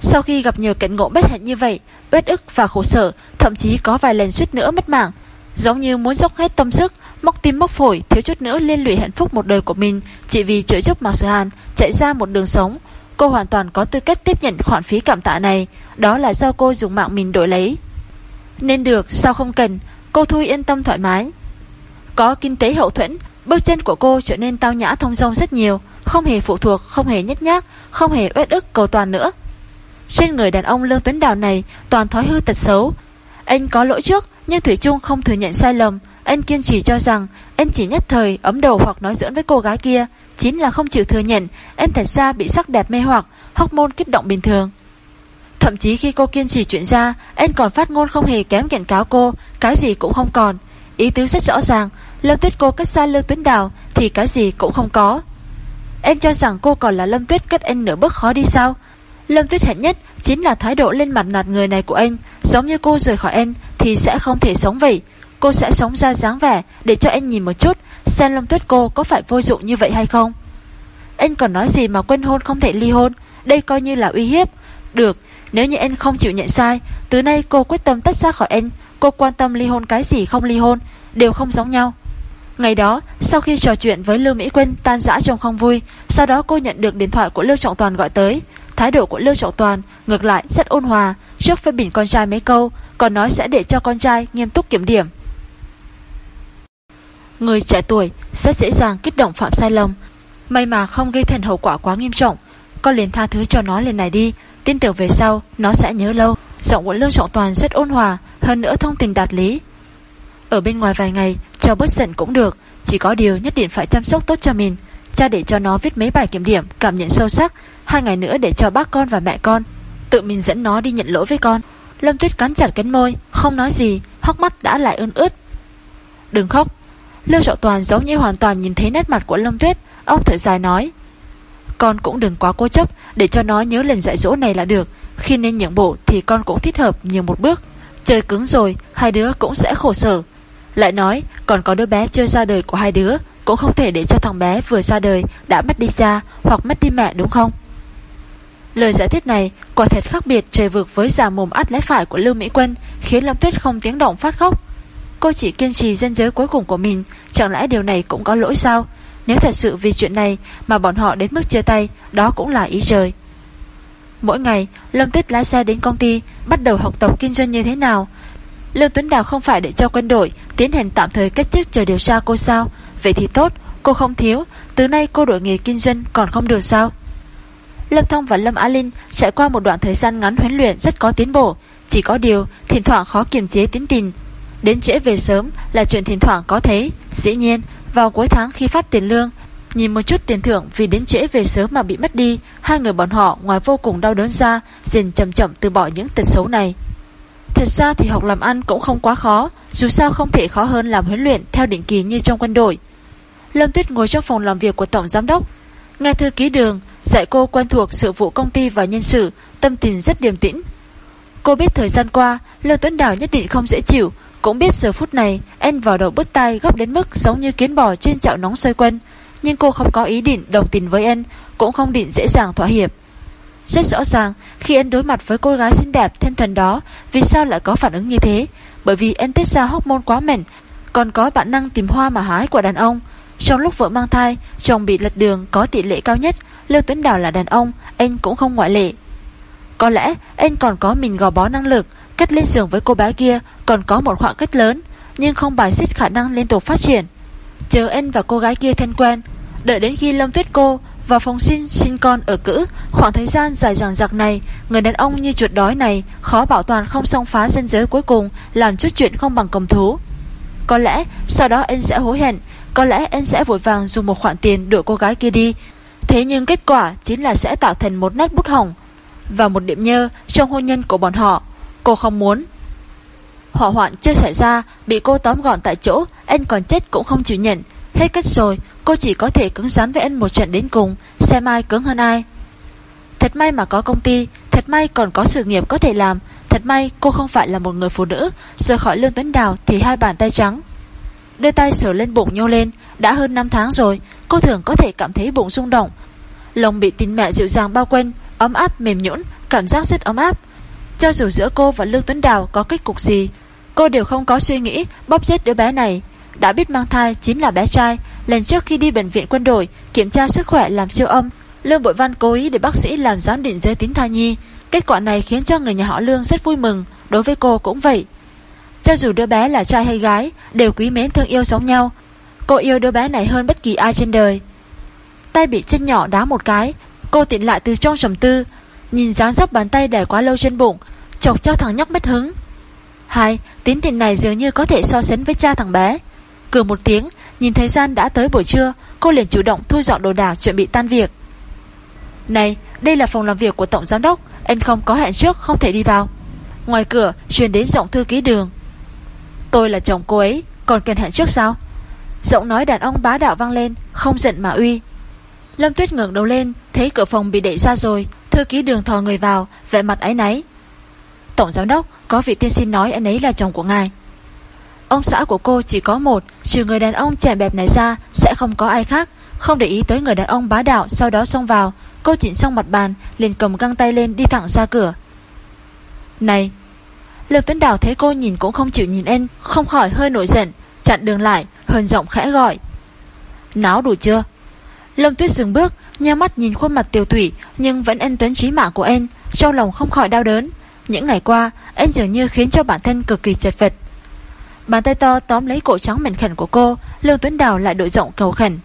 Sau khi gặp nhiều cảnh ngộ bất hạnh như vậy, Uất ức và khổ sở, Thậm chí có vài lần suýt nữa mất mạng Giống như muốn dốc hết tâm sức Móc tim móc phổi thiếu chút nữa liên lụy hạnh phúc một đời của mình Chỉ vì trợ giúp Mạc Sở Hàn Chạy ra một đường sống. Cô hoàn toàn có tư cách tiếp nhận khoản phí cảm tạ này. Đó là do cô dùng mạng mình đổi lấy. Nên được sao không cần? Cô Thui yên tâm thoải mái. Có kinh tế hậu thuẫn Bước chân của cô trở nên tao nhã thông dong rất nhiều. Không hề phụ thuộc, không hề nhất nhác Không hề uất ức cầu toàn nữa. Trên người đàn ông Lương Tuấn Đào này Toàn thói hư tật xấu. Anh có lỗi trước, Nhưng Thủy Trung không thừa nhận sai lầm. Anh kiên trì cho rằng, Anh chỉ nhất thời ấm đầu hoặc nói giỡn với cô gái kia. Chính là không chịu thừa nhận, Anh thật ra bị sắc đẹp mê hoặc, Hormone kích động bình thường. Thậm chí khi cô kiên trì chuyện ra, Anh còn phát ngôn không hề kém cảnh cáo cô, Cái gì cũng không còn. Ý tứ rất rõ ràng, Lâm Tuyết cô cách xa Lương Tuấn Đào Thì cái gì cũng không có. Anh cho rằng cô còn là Lâm Tuyết cách anh nửa bước khó đi sao? Lâm Tuyết hẹn nhất Chính là thái độ lên mặt nạt người này của anh. Giống như cô rời khỏi anh Thì sẽ không thể sống vậy. Cô sẽ sống ra dáng vẻ Để cho anh nhìn một chút Xem Lâm Tuyết cô có phải vô dụng như vậy hay không. Anh còn nói gì mà quên hôn không thể ly hôn? Đây coi như là uy hiếp. Được nếu như anh không chịu nhận sai Từ nay cô quyết tâm tách ra khỏi anh. Cô quan tâm ly hôn cái gì không ly hôn Đều không giống nhau. Ngày đó, sau khi trò chuyện với Lưu Mỹ Quân tan rã trong không vui, sau đó cô nhận được điện thoại của Lưu Trọng Toàn gọi tới. Thái độ của Lưu Trọng Toàn ngược lại rất ôn hòa, trước phê bình con trai mấy câu, còn nói sẽ để cho con trai nghiêm túc kiểm điểm. Người trẻ tuổi rất dễ dàng kích động phạm sai lầm, may mà không gây thành hậu quả quá nghiêm trọng. Con liền tha thứ cho nó lần này đi, tin tưởng về sau nó sẽ nhớ lâu. Giọng của Lương Trọng Toàn rất ôn hòa, hơn nữa thông tình đạt lý. Ở bên ngoài vài ngày, cho bớt giận cũng được, chỉ có điều nhất định phải chăm sóc tốt cho mình. Cha để cho nó viết mấy bài kiểm điểm, cảm nhận sâu sắc, hai ngày nữa để cho bác con và mẹ con. Tự mình dẫn nó đi nhận lỗi với con. Lâm Tuyết cắn chặt cánh môi, không nói gì, hốc mắt đã lại ươn ướt. Đừng khóc. Lưu Trọng Toàn giống như hoàn toàn nhìn thấy nét mặt của Lâm Tuyết, ông thở dài nói. Con cũng đừng quá cố chấp, để cho nó nhớ lần dạy dỗ này là được. Khi nên nhượng bộ thì con cũng thích hợp nhiều một bước. Trời cứng rồi, hai đứa cũng sẽ khổ sở. Lại nói còn có đứa bé chưa ra đời của hai đứa Cũng không thể để cho thằng bé vừa ra đời Đã mất đi cha hoặc mất đi mẹ đúng không Lời giải thích này quả thật khác biệt trời vực với giả mồm ắt lẽ phải của Lưu Mỹ Quân khiến Lâm Tuyết không tiếng động phát khóc. Cô chỉ kiên trì dân giới cuối cùng của mình, chẳng lẽ điều này cũng có lỗi sao? Nếu thật sự vì chuyện này mà bọn họ đến mức chia tay, đó cũng là ý trời. Mỗi ngày, Lâm Tuyết lái xe đến công ty, bắt đầu học tập kinh doanh như thế nào, Lương Tuấn Đào không phải để cho quân đội tiến hành tạm thời cách chức chờ điều tra cô sao? Vậy thì tốt, cô không thiếu, từ nay cô đổi nghề kinh doanh còn không được sao? Lâm Thông và Lâm Á Linh trải qua một đoạn thời gian ngắn huấn luyện rất có tiến bộ, chỉ có điều thỉnh thoảng khó kiềm chế tiến tình. Đến trễ về sớm là chuyện thỉnh thoảng có thế, dĩ nhiên, vào cuối tháng khi phát tiền lương, nhìn một chút tiền thưởng vì đến trễ về sớm mà bị mất đi, hai người bọn họ ngoài vô cùng đau đớn ra, dần chậm chậm từ bỏ những tật xấu này. Thật ra thì học làm ăn cũng không quá khó, dù sao không thể khó hơn làm huấn luyện theo định kỳ như trong quân đội. Lâm Tuyết ngồi trong phòng làm việc của Tổng Giám đốc. Nghe thư ký đường, dạy cô quen thuộc sự vụ công ty và nhân sự, tâm tình rất điềm tĩnh. Cô biết thời gian qua, lê Tuấn Đào nhất định không dễ chịu, cũng biết giờ phút này anh vào đầu bứt tay gấp đến mức giống như kiến bò trên chảo nóng xoay quanh. Nhưng cô không có ý định đồng tình với anh, cũng không định dễ dàng thỏa hiệp. Rất rõ ràng, khi anh đối mặt với cô gái xinh đẹp thiên thần đó, vì sao lại có phản ứng như thế? Bởi vì anh tiết ra hormone quá mạnh, còn có bản năng tìm hoa mà hái của đàn ông. Trong lúc vợ mang thai, chồng bị lật đường có tỷ lệ cao nhất, Lưu Tuấn Đào là đàn ông, anh cũng không ngoại lệ. Có lẽ anh còn có mình gò bó năng lực, cách lên giường với cô bé kia còn có một khoảng cách lớn, nhưng không bài xích khả năng liên tục phát triển. Chờ anh và cô gái kia thân quen, đợi đến khi Lâm Tuyết cô vào phòng sinh sinh con ở cữ Khoảng thời gian dài dằng dặc này Người đàn ông như chuột đói này Khó bảo toàn không xông phá dân giới cuối cùng Làm chút chuyện không bằng cầm thú Có lẽ sau đó anh sẽ hối hận Có lẽ anh sẽ vội vàng dùng một khoản tiền Đuổi cô gái kia đi Thế nhưng kết quả chính là sẽ tạo thành một nét bút hỏng Và một điểm nhơ Trong hôn nhân của bọn họ, Cô không muốn. Hỏa hoạn chưa xảy ra, Bị cô tóm gọn tại chỗ Anh còn chết cũng không chịu nhận. Hết cách rồi, Cô chỉ có thể cứng rắn với anh một trận đến cùng, Xem ai cứng hơn ai. Thật may mà có công ty, Thật may còn có sự nghiệp có thể làm, Thật may cô không phải là một người phụ nữ, Rời khỏi Lương Tuấn Đào thì hai bàn tay trắng. Đưa tay sờ lên bụng nhô lên đã hơn 5 tháng rồi, Cô thường có thể cảm thấy bụng rung động. Lòng bị tin mẹ dịu dàng bao quanh, Ấm áp, mềm nhũn, Cảm giác rất ấm áp. Cho dù giữa cô và Lương Tuấn Đào có kết cục gì, Cô đều không có suy nghĩ bóp chết đứa bé này. Đã biết mang thai chính là bé trai, Lần trước khi đi bệnh viện quân đội, Kiểm tra sức khỏe làm siêu âm, Lương Bội Văn cố ý để bác sĩ làm giám định giới tính thai nhi. Kết quả này khiến cho người nhà họ Lương rất vui mừng, Đối với cô cũng vậy. Cho dù đứa bé là trai hay gái, Đều quý mến thương yêu giống nhau Cô yêu đứa bé này hơn bất kỳ ai trên đời. Tay bị chân nhỏ đá một cái Cô tiện lại từ trong trầm tư Nhìn dáng dấp bàn tay để quá lâu trên bụng Chọc cho thằng nhóc mất hứng. Hai, tín tiền này dường như có thể so sánh với cha thằng bé. Cửa một tiếng Nhìn thời gian đã tới buổi trưa Cô liền chủ động thu dọn đồ đạc chuẩn bị tan việc. Này, đây là phòng làm việc của Tổng Giám Đốc Anh không có hẹn trước không thể đi vào. Ngoài cửa truyền đến giọng thư ký đường. Tôi là chồng cô ấy Còn cần hẹn trước sao? Giọng nói đàn ông bá đạo vang lên, Không giận mà uy. Lâm Tuyết ngẩng đầu lên, Thấy cửa phòng bị đẩy ra rồi, Thư ký đường thò người vào, Vẻ mặt ấy náy. Tổng giám đốc, có vị tiên sinh nói anh ấy là chồng của ngài. Ông xã của cô chỉ có một, Trừ người đàn ông trẻ bẹp này ra, Sẽ không có ai khác. Không để ý tới người đàn ông bá đạo, Sau đó xông vào. Cô chỉnh xong mặt bàn, liền cầm găng tay lên đi thẳng ra cửa. Này! Lương Tuấn Đào thấy cô nhìn cũng không chịu nhìn em Không khỏi hơi nổi giận. Chặn đường lại hờn giọng khẽ gọi. Náo đủ chưa? Lâm Tuyết dừng bước Nheo mắt nhìn khuôn mặt tiểu thủy Nhưng vẫn ân tuấn trí mạng của em Trong lòng không khỏi đau đớn. Những ngày qua Em dường như khiến cho bản thân cực kỳ chật vật. Bàn tay to tóm lấy cổ trắng mảnh khẩn của cô lâm Tuấn Đào lại đội rộng cầu khẩn.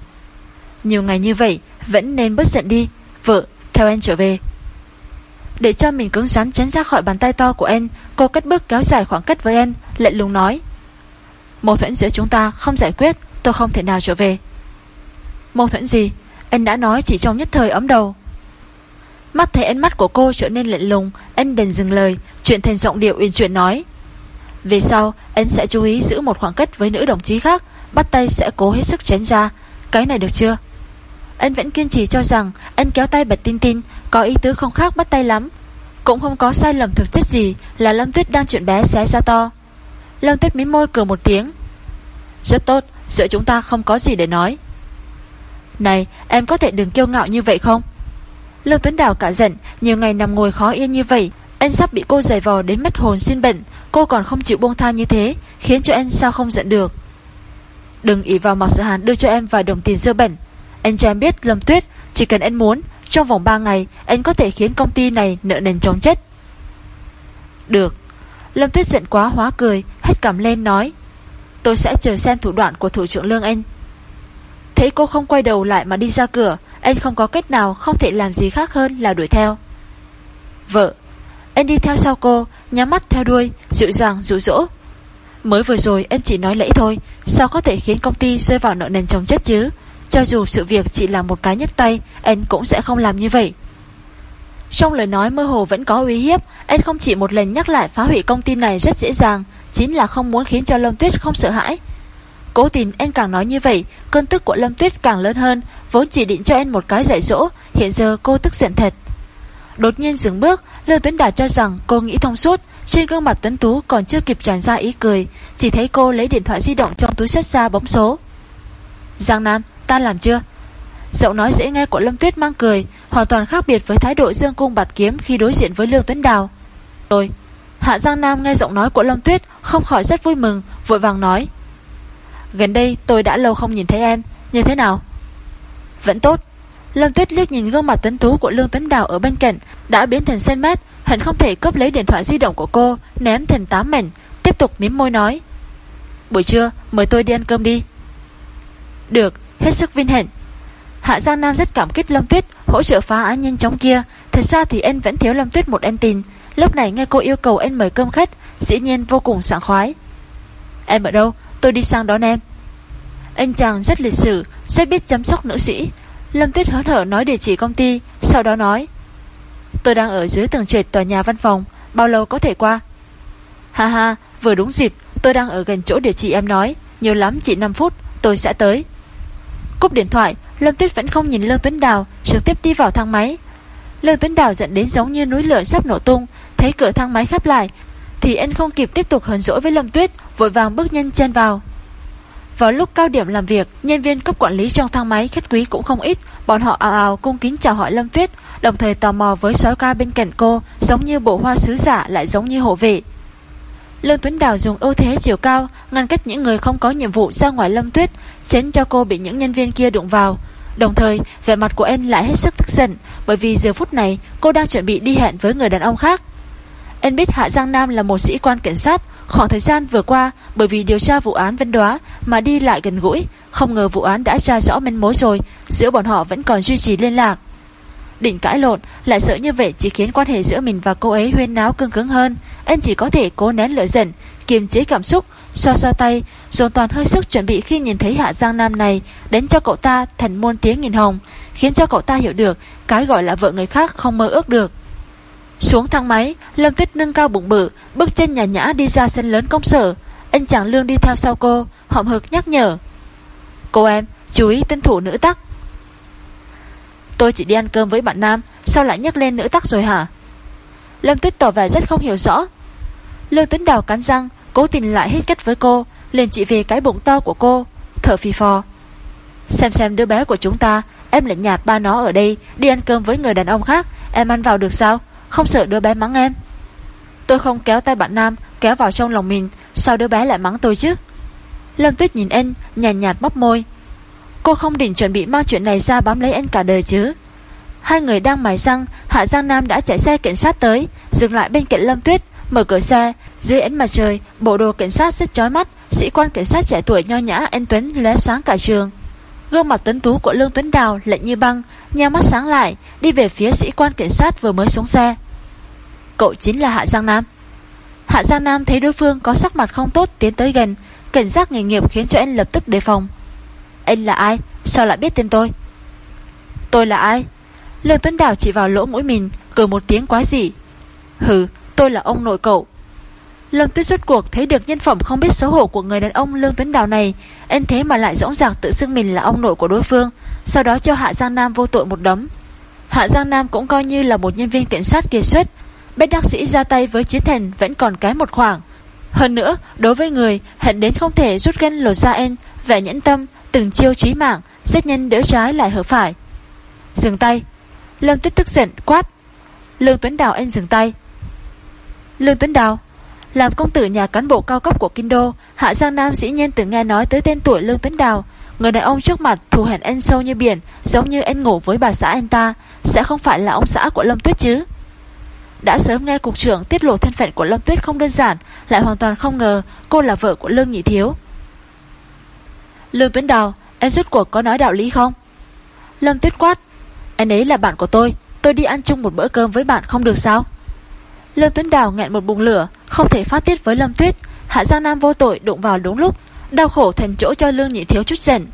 Nhiều ngày như vậy Vẫn nên bớt giận đi. Vợ, theo em trở về. Để cho mình cứng rắn tránh ra khỏi bàn tay to của em Cô cất bước kéo dài khoảng cách với em Lệ lùng nói. Mâu thuẫn giữa chúng ta không giải quyết Tôi không thể nào trở về. Mâu thuẫn gì? Anh đã nói chỉ trong nhất thời ấm đầu. Mắt thấy ánh mắt của cô trở nên lạnh lùng Anh đành dừng lời Chuyện thành giọng điệu uyển chuyển nói. Về sau anh sẽ chú ý giữ một khoảng cách với nữ đồng chí khác Bắt tay sẽ cố hết sức tránh ra. Cái này được chưa? Anh vẫn kiên trì cho rằng anh kéo tay bật tin tin, có ý tứ không khác bắt tay lắm. Cũng không có sai lầm thực chất gì là Lâm Tuyết đang chuyện bé xé ra to. Lâm Tuyết mím môi cười một tiếng. Rất tốt, giữa chúng ta không có gì để nói. Này, em có thể đừng kiêu ngạo như vậy không? Lương Tuấn Đào cả giận, nhiều ngày nằm ngồi khó yên như vậy, anh sắp bị cô giày vò đến mất hồn xin bệnh, cô còn không chịu buông tha như thế, khiến cho anh sao không giận được. Đừng ý vào Mạc Sở Hàn đưa cho em vài đồng tiền dưa bẩn, anh cho em biết Lâm Tuyết Chỉ cần anh muốn Trong vòng 3 ngày Anh có thể khiến công ty này nợ nền chống chết Được Lâm Tuyết giận quá hóa cười Hết cầm lên nói, Tôi sẽ chờ xem thủ đoạn của thủ trưởng Lương Anh. Thấy cô không quay đầu lại mà đi ra cửa, Anh không có cách nào Không thể làm gì khác hơn là đuổi theo. Vợ, Anh đi theo sau cô, Nhắm mắt theo đuôi, Dịu dàng, dụ dỗ. Mới vừa rồi anh chỉ nói lẫy thôi, Sao có thể khiến công ty rơi vào nợ nền chồng chất chứ? Cho dù sự việc chỉ là một cái nhấc tay, Anh cũng sẽ không làm như vậy. Trong lời nói mơ hồ vẫn có uy hiếp Anh không chỉ một lần nhắc lại phá hủy công ty này rất dễ dàng, Chính là không muốn khiến cho Lâm Tuyết không sợ hãi. Cố tình anh càng nói như vậy, Cơn tức của Lâm Tuyết càng lớn hơn, Vốn chỉ định cho anh một cái dạy dỗ, Hiện giờ cô tức giận thật. Đột nhiên dừng bước, Lưu Tuấn Đạt cho rằng cô nghĩ thông suốt, Trên gương mặt Tuấn Tú còn chưa kịp tràn ra ý cười, Chỉ thấy cô lấy điện thoại di động trong túi sách ra bấm số. Giang Nam, Ta làm chưa? Giọng nói dễ nghe của Lâm Tuyết mang cười, Hoàn toàn khác biệt với thái độ dương cung bạt kiếm Khi đối diện với Lương Tuấn Đào. Rồi, Hạ Giang Nam nghe giọng nói của Lâm Tuyết, Không khỏi rất vui mừng, Vội vàng nói. Gần đây tôi đã lâu không nhìn thấy em, Như thế nào? Vẫn tốt. Lâm Tuyết liếc nhìn gương mặt tấn tú của Lương Tuấn Đào ở bên cạnh, Đã biến thành sen mát Hẳn không thể cướp lấy điện thoại di động của cô, Ném thành tám mảnh, Tiếp tục mím môi nói. Buổi trưa, mời tôi đi ăn cơm đi. Được, hết sức vinh hạnh. Hạ Giang Nam rất cảm kích Lâm Tuyết hỗ trợ phá án nhanh chóng kia. Thật ra thì anh vẫn thiếu Lâm Tuyết một anh tình. Lúc này nghe cô yêu cầu anh mời cơm khách, dĩ nhiên vô cùng sảng khoái. Em ở đâu? Tôi đi sang đón em. Anh chàng rất lịch sử, rất biết chăm sóc nữ sĩ. Lâm Tuyết hớn hở nói địa chỉ công ty, sau đó nói. Tôi đang ở dưới tầng trệt tòa nhà văn phòng, bao lâu có thể qua? Ha ha, vừa đúng dịp, tôi đang ở gần chỗ địa chỉ em nói, nhiều lắm chỉ 5 phút, tôi sẽ tới. Cúp điện thoại Lâm Tuyết vẫn không nhìn Lương Tuấn Đào Trực tiếp đi vào thang máy Lương Tuấn Đào giận đến giống như núi lửa sắp nổ tung, thấy cửa thang máy khép lại, thì anh không kịp tiếp tục hờn dỗi với Lâm Tuyết, vội vàng bước nhanh chen vào. Vào lúc cao điểm làm việc, nhân viên cấp quản lý trong thang máy khách quý cũng không ít, bọn họ ào ào cung kính chào hỏi Lâm Tuyết, đồng thời tò mò với sói ca bên cạnh cô, giống như bộ hoa sứ giả lại giống như hộ vệ. Lương Tuấn Đào dùng ưu thế chiều cao ngăn cách những người không có nhiệm vụ ra ngoài Lâm Tuyết, tránh cho cô bị những nhân viên kia đụng vào. Đồng thời, vẻ mặt của em lại hết sức tức giận, bởi vì giờ phút này cô đang chuẩn bị đi hẹn với người đàn ông khác. Em biết Hạ Giang Nam là một sĩ quan cảnh sát, khoảng thời gian vừa qua bởi vì điều tra vụ án Vân Đoá mà đi lại gần gũi, không ngờ vụ án đã tra rõ manh mối rồi, giữa bọn họ vẫn còn duy trì liên lạc. Định cãi lộn, lại sợ như vậy chỉ khiến quan hệ giữa mình và cô ấy huyên náo cưng cứng hơn. Anh chỉ có thể cố nén lửa giận, kiềm chế cảm xúc, xoa xoa tay, dồn toàn hơi sức chuẩn bị khi nhìn thấy Hạ Giang Nam này, đến cho cậu ta thần muôn tiếng nghìn hồng, khiến cho cậu ta hiểu được cái gọi là vợ người khác không mơ ước được. Xuống thang máy, Lâm Tuyết nâng cao bụng bự, bước chân nhả nhã đi ra sân lớn công sở. Anh chàng lương đi theo sau cô, hậm hực nhắc nhở. Cô em, chú ý tân thủ nữ tắc. Tôi chỉ đi ăn cơm với bạn nam, sao lại nhắc lên nữ tắc rồi hả? Lâm Tuyết tỏ vẻ rất không hiểu rõ. Lương Tuấn Đào cắn răng, cố tình lại hết cách với cô, liền chỉ về cái bụng to của cô, thở phì phò. Xem xem đứa bé của chúng ta, em lại nhạt ba nó ở đây, đi ăn cơm với người đàn ông khác, em ăn vào được sao? Không sợ đứa bé mắng em Tôi không kéo tay bạn Nam Kéo vào trong lòng mình Sao đứa bé lại mắng tôi chứ Lâm Tuyết nhìn anh nhàn nhạt, nhạt móc môi Cô không định chuẩn bị mang chuyện này ra bám lấy anh cả đời chứ? Hai người đang mài răng, Hạ Giang Nam đã chạy xe cảnh sát tới, Dừng lại bên cạnh Lâm Tuyết, Mở cửa xe. Dưới ánh mặt trời, Bộ đồ cảnh sát rất chói mắt, Sĩ quan cảnh sát trẻ tuổi nho nhã, anh Tuấn lóe sáng cả trường. Gương mặt tuấn tú của Lương Tuấn Đào lạnh như băng, Nheo mắt sáng lại, Đi về phía sĩ quan cảnh sát vừa mới xuống xe. Cậu chính là Hạ Giang Nam. Hạ Giang Nam thấy đối phương có sắc mặt không tốt Tiến tới gần, Cảnh giác nghề nghiệp khiến cho anh lập tức đề phòng. Anh là ai? Sao lại biết tên tôi? Tôi là ai? Lương Tuấn Đào chỉ vào lỗ mũi mình Cười một tiếng quá dị Hừ, tôi là ông nội cậu Lâm Tuyết suốt cuộc thấy được nhân phẩm không biết xấu hổ của người đàn ông Lương Tuấn Đào này, anh thế mà lại dõng dạc tự xưng mình là ông nội của đối phương, sau đó cho Hạ Giang Nam vô tội một đấm. Hạ Giang Nam cũng coi như là một nhân viên cảnh sát kiệt xuất, Bách đắc sĩ ra tay với chiến thần vẫn còn cái một khoảng. Hơn nữa, đối với người, hận đến không thể rút gân lột ra en, vẻ nhẫn tâm, từng chiêu trí mạng, giết nhân đỡ trái lại hở phải. Dừng tay. Lâm Tuyết tức giận quát. Lương Tuấn Đào anh dừng tay. Lương Tuấn Đào làm công tử nhà cán bộ cao cấp của Kinh Đô, Hạ Giang Nam dĩ nhiên từng nghe nói tới tên tuổi Lương Tuấn Đào. Người đàn ông trước mặt thù hẹn anh sâu như biển, giống như anh ngủ với bà xã anh ta, sẽ không phải là ông xã của Lâm Tuyết chứ. Đã sớm nghe cục trưởng tiết lộ thân phận của Lâm Tuyết không đơn giản, lại hoàn toàn không ngờ cô là vợ của Lương Nhị Thiếu. Lương Tuấn Đào, em rút cuộc có nói đạo lý không? Lâm Tuyết quát, anh ấy là bạn của tôi, tôi đi ăn chung một bữa cơm với bạn không được sao? Lương Tuấn Đào nghẹn một bùng lửa, không thể phát tiết với Lâm Tuyết, Hạ Giang Nam vô tội đụng vào đúng lúc, đau khổ thành chỗ cho Lương Nhị Thiếu chút giận.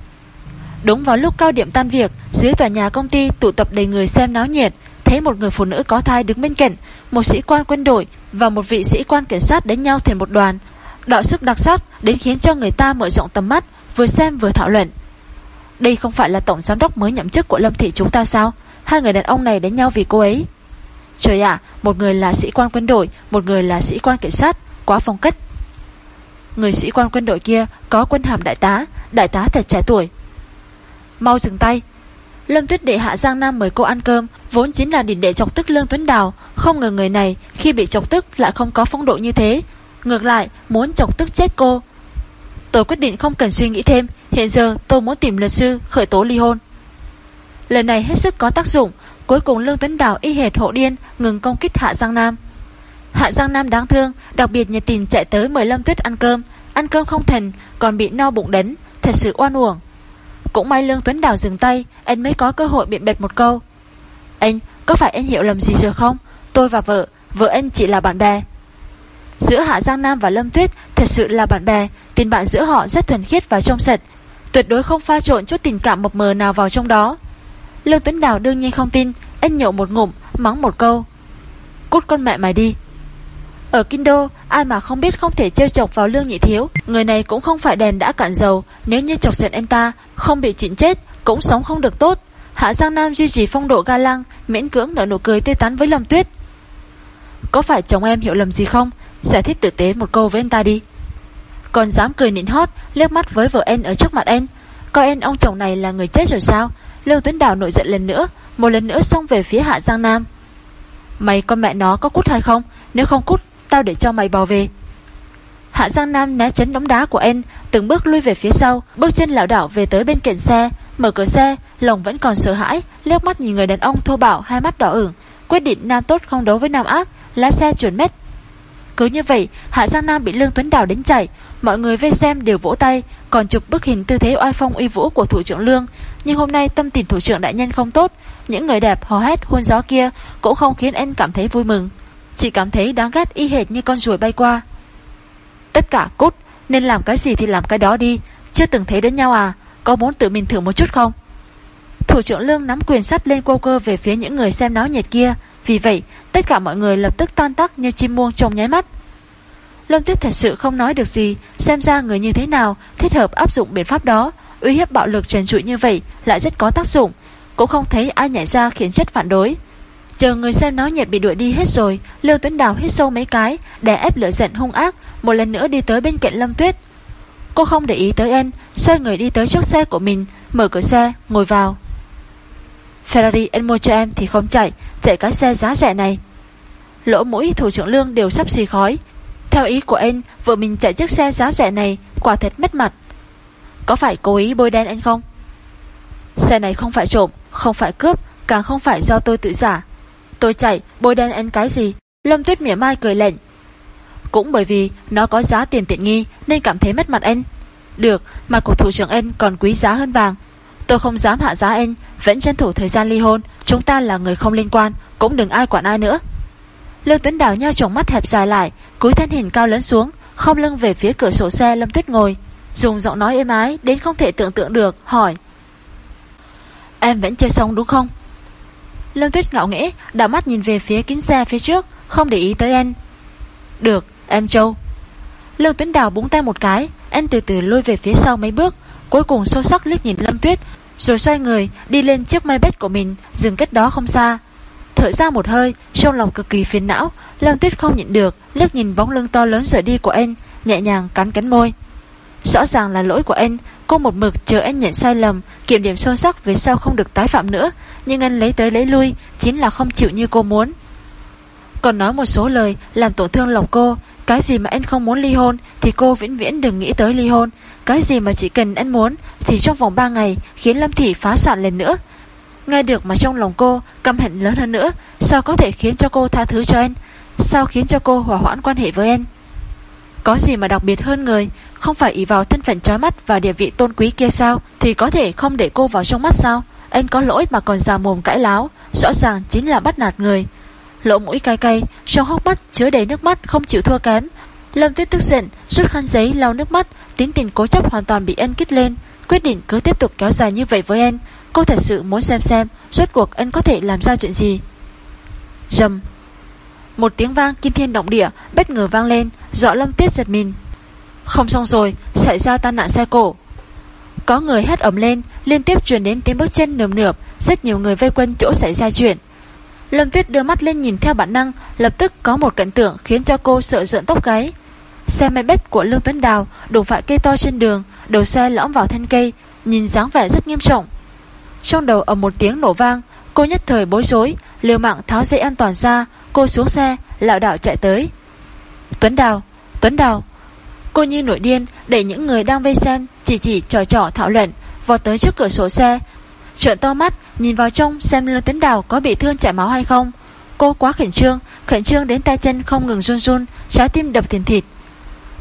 Đúng vào lúc cao điểm tan việc, dưới tòa nhà công ty tụ tập đầy người xem náo nhiệt, thấy một người phụ nữ có thai đứng bên cạnh, một sĩ quan quân đội và một vị sĩ quan cảnh sát đánh nhau thành một đoàn. Đọ sức đặc sắc đến khiến cho người ta mở rộng tầm mắt, vừa xem vừa thảo luận. Đây không phải là tổng giám đốc mới nhậm chức của Lâm Thị chúng ta sao? Hai người đàn ông này đánh nhau vì cô ấy. Trời ạ, một người là sĩ quan quân đội, một người là sĩ quan cảnh sát, quá phong cách. Người sĩ quan quân đội kia có quân hàm đại tá, đại tá thật trẻ tuổi. Mau dừng tay, Lâm Tuyết Đệ Hạ Giang Nam mời cô ăn cơm, vốn chính là định để chọc tức Lương Tuấn Đào, không ngờ người này khi bị chọc tức lại không có phong độ như thế, ngược lại muốn chọc tức chết cô. Tôi quyết định không cần suy nghĩ thêm, hiện giờ tôi muốn tìm luật sư khởi tố ly hôn. Lần này hết sức có tác dụng, cuối cùng Lương Tuấn Đào y hệt hộ điên ngừng công kích Hạ Giang Nam. Hạ Giang Nam đáng thương, đặc biệt nhiệt tình chạy tới mời Lâm Tuyết ăn cơm, ăn cơm không thành, còn bị no bụng đấn, thật sự oan uổng. Cũng may Lương Tuấn Đào dừng tay Anh mới có cơ hội biện bệt một câu. Anh, có phải anh hiểu lầm gì rồi không? Tôi và vợ, vợ anh chỉ là bạn bè. Giữa Hạ Giang Nam và Lâm Tuyết Thật sự là bạn bè Tình bạn giữa họ rất thuần khiết và trong sạch. Tuyệt đối không pha trộn chút tình cảm mập mờ nào vào trong đó. Lương Tuấn Đào đương nhiên không tin Anh nhậu một ngụm, mắng một câu. Cút con mẹ mày đi. Ở Kinh Đô, ai mà không biết không thể chơi chọc vào lương nhị thiếu, người này cũng không phải đèn đã cạn dầu, nếu như chọc giận anh ta, không bị chỉnh chết, cũng sống không được tốt. Hạ Giang Nam duy trì phong độ ga lăng Miễn cưỡng nở nụ cười tê tán với Lâm Tuyết. Có phải chồng em hiểu lầm gì không? Giải thích tử tế một câu với anh ta đi. Còn dám cười nịnh hót, liếc mắt với vợ em ở trước mặt em Coi em ông chồng này là người chết rồi sao? Lưu Tuấn Đào nổi giận lần nữa, Một lần nữa xông về phía Hạ Giang Nam. Mày con mẹ nó có cút hay không? Nếu không cút, tao để cho mày bò về. Hạ Giang Nam né chấn đống đá của em Từng bước lui về phía sau, Bước chân lảo đảo về tới bên cạnh xe, Mở cửa xe, Lòng vẫn còn sợ hãi, liếc mắt nhìn người đàn ông thô bạo, hai mắt đỏ ửng, Quyết định nam tốt không đấu với nam ác lá xe chuyển mét cứ như vậy, Hạ Giang Nam bị Lương Tuấn Đào đánh chạy, mọi người vây xem đều vỗ tay, còn chụp bức hình tư thế oai phong uy vũ của thủ trưởng Lương. Nhưng hôm nay tâm tình thủ trưởng đại nhân không tốt, những người đẹp hò hét hôn gió kia cũng không khiến anh cảm thấy vui mừng, chỉ cảm thấy đáng ghét y hệt như con ruồi bay qua. Tất cả cút, nên làm cái gì thì làm cái đó đi, chưa từng thấy đến nhau à, có muốn tự mình thử một chút không? Thủ trưởng Lương nắm quyền sắt lên cô cơ về phía những người xem náo nhiệt kia, vì vậy, tất cả mọi người lập tức tan tác như chim muông trong nháy mắt. Lâm Tuyết thật sự không nói được gì, xem ra người như thế nào thích hợp áp dụng biện pháp đó, uy hiếp bạo lực trần trụi như vậy lại rất có tác dụng, cũng không thấy ai nhảy ra khiến chất phản đối. Chờ người xem náo nhiệt bị đuổi đi hết rồi, Lưu Tuấn Đào hít sâu mấy cái, để ép lửa giận hung ác, một lần nữa đi tới bên cạnh Lâm Tuyết. Cô không để ý tới anh, xoay người đi tới trước xe của mình, mở cửa xe, ngồi vào. Ferrari anh mua cho em thì không chạy Chạy cái xe giá rẻ này. Lỗ mũi thủ trưởng lương đều sắp xì khói. Theo ý của anh, Vợ mình chạy chiếc xe giá rẻ này, Quả thật mất mặt. Có phải cố ý bôi đen anh không? Xe này không phải trộm, Không phải cướp, Càng không phải do tôi tự giả. Tôi chạy, bôi đen anh cái gì? Lâm tuyết mỉa mai cười lệnh Cũng bởi vì nó có giá tiền tiện nghi, Nên cảm thấy mất mặt anh. Được, mặt của thủ trưởng anh còn quý giá hơn vàng. Tôi không dám hạ giá anh, Vẫn tranh thủ thời gian ly hôn. Chúng ta là người không liên quan, Cũng đừng ai quản ai nữa. Lương Tuấn Đào nhau tròng mắt hẹp dài lại, Cúi thân hình cao lớn xuống Không lưng về phía cửa sổ xe Lâm Tuyết ngồi, Dùng giọng nói êm ái Đến không thể tưởng tượng được, Hỏi. Em vẫn chưa xong đúng không? Lâm Tuyết ngạo nghễ, Đảo mắt nhìn về phía kính xe phía trước, Không để ý tới em Được, em Châu Lương Tuấn Đào búng tay một cái em từ từ lôi về phía sau mấy bước, Cuối cùng sâu sắc liếc nhìn Lâm Tuyết rồi xoay người, đi lên chiếc may bét của mình, Dừng cách đó không xa. Thở ra một hơi, Trong lòng cực kỳ phiền não, Lâm Tuyết không nhịn được, liếc nhìn bóng lưng to lớn rời đi của anh, Nhẹ nhàng cắn cắn môi. Rõ ràng là lỗi của anh, Cô một mực chờ anh nhận sai lầm, Kiểm điểm sâu sắc về sau không được tái phạm nữa, Nhưng anh lấy tới lấy lui, Chính là không chịu như cô muốn. Còn nói một số lời làm tổn thương lòng cô. Cái gì mà anh không muốn ly hôn Thì cô vĩnh viễn đừng nghĩ tới ly hôn. Cái gì mà chỉ cần anh muốn Thì trong vòng 3 ngày khiến Lâm Thị phá sản lần nữa. Nghe được mà trong lòng cô, Căm hận lớn hơn nữa. Sao có thể khiến cho cô tha thứ cho anh Sao khiến cho cô hòa hoãn quan hệ với anh Có gì mà đặc biệt hơn người? Không phải ý vào thân phận trói mắt Và địa vị tôn quý kia sao? Thì có thể không để cô vào trong mắt sao? Anh có lỗi mà còn già mồm cãi láo. Rõ ràng chính là bắt nạt người. Lỗ mũi cay cay Trong hốc mắt chứa đầy nước mắt không chịu thua kém Lâm Tuyết tức giận, rút khăn giấy lau nước mắt, tính tình cố chấp hoàn toàn bị ân kích lên, quyết định cứ tiếp tục kéo dài như vậy với anh. Cô thật sự muốn xem xem rốt cuộc ân có thể làm ra chuyện gì. Rầm. Một tiếng vang kim thiên động địa bất ngờ vang lên, dọa Lâm Tuyết giật mình. Không xong rồi, xảy ra tai nạn xe cổ. Có người hét ầm lên, liên tiếp truyền đến tiếng bước chân nườm nượp, rất nhiều người vây quanh chỗ xảy ra chuyện. Lâm Tuyết đưa mắt lên nhìn theo bản năng, lập tức có một cảnh tượng khiến cho cô sợ rợn tóc gáy. Xe máy bét của Lương Tuấn Đào đụng phải cây to trên đường, đầu xe lõm vào thân cây, nhìn dáng vẻ rất nghiêm trọng. Trong đầu ở một tiếng nổ vang, cô nhất thời bối rối, liều mạng tháo dây an toàn ra, cô xuống xe, lạo đạo chạy tới. Tuấn Đào, Tuấn Đào. Cô như nổi điên, để những người đang vây xem, chỉ chỉ trò trò thảo luận, vọt tới trước cửa sổ xe. Trợn to mắt, nhìn vào trong xem Lương Tuấn Đào có bị thương chảy máu hay không. Cô quá khẩn trương, khẩn trương đến tay chân không ngừng run run, trái tim đập thình thịt.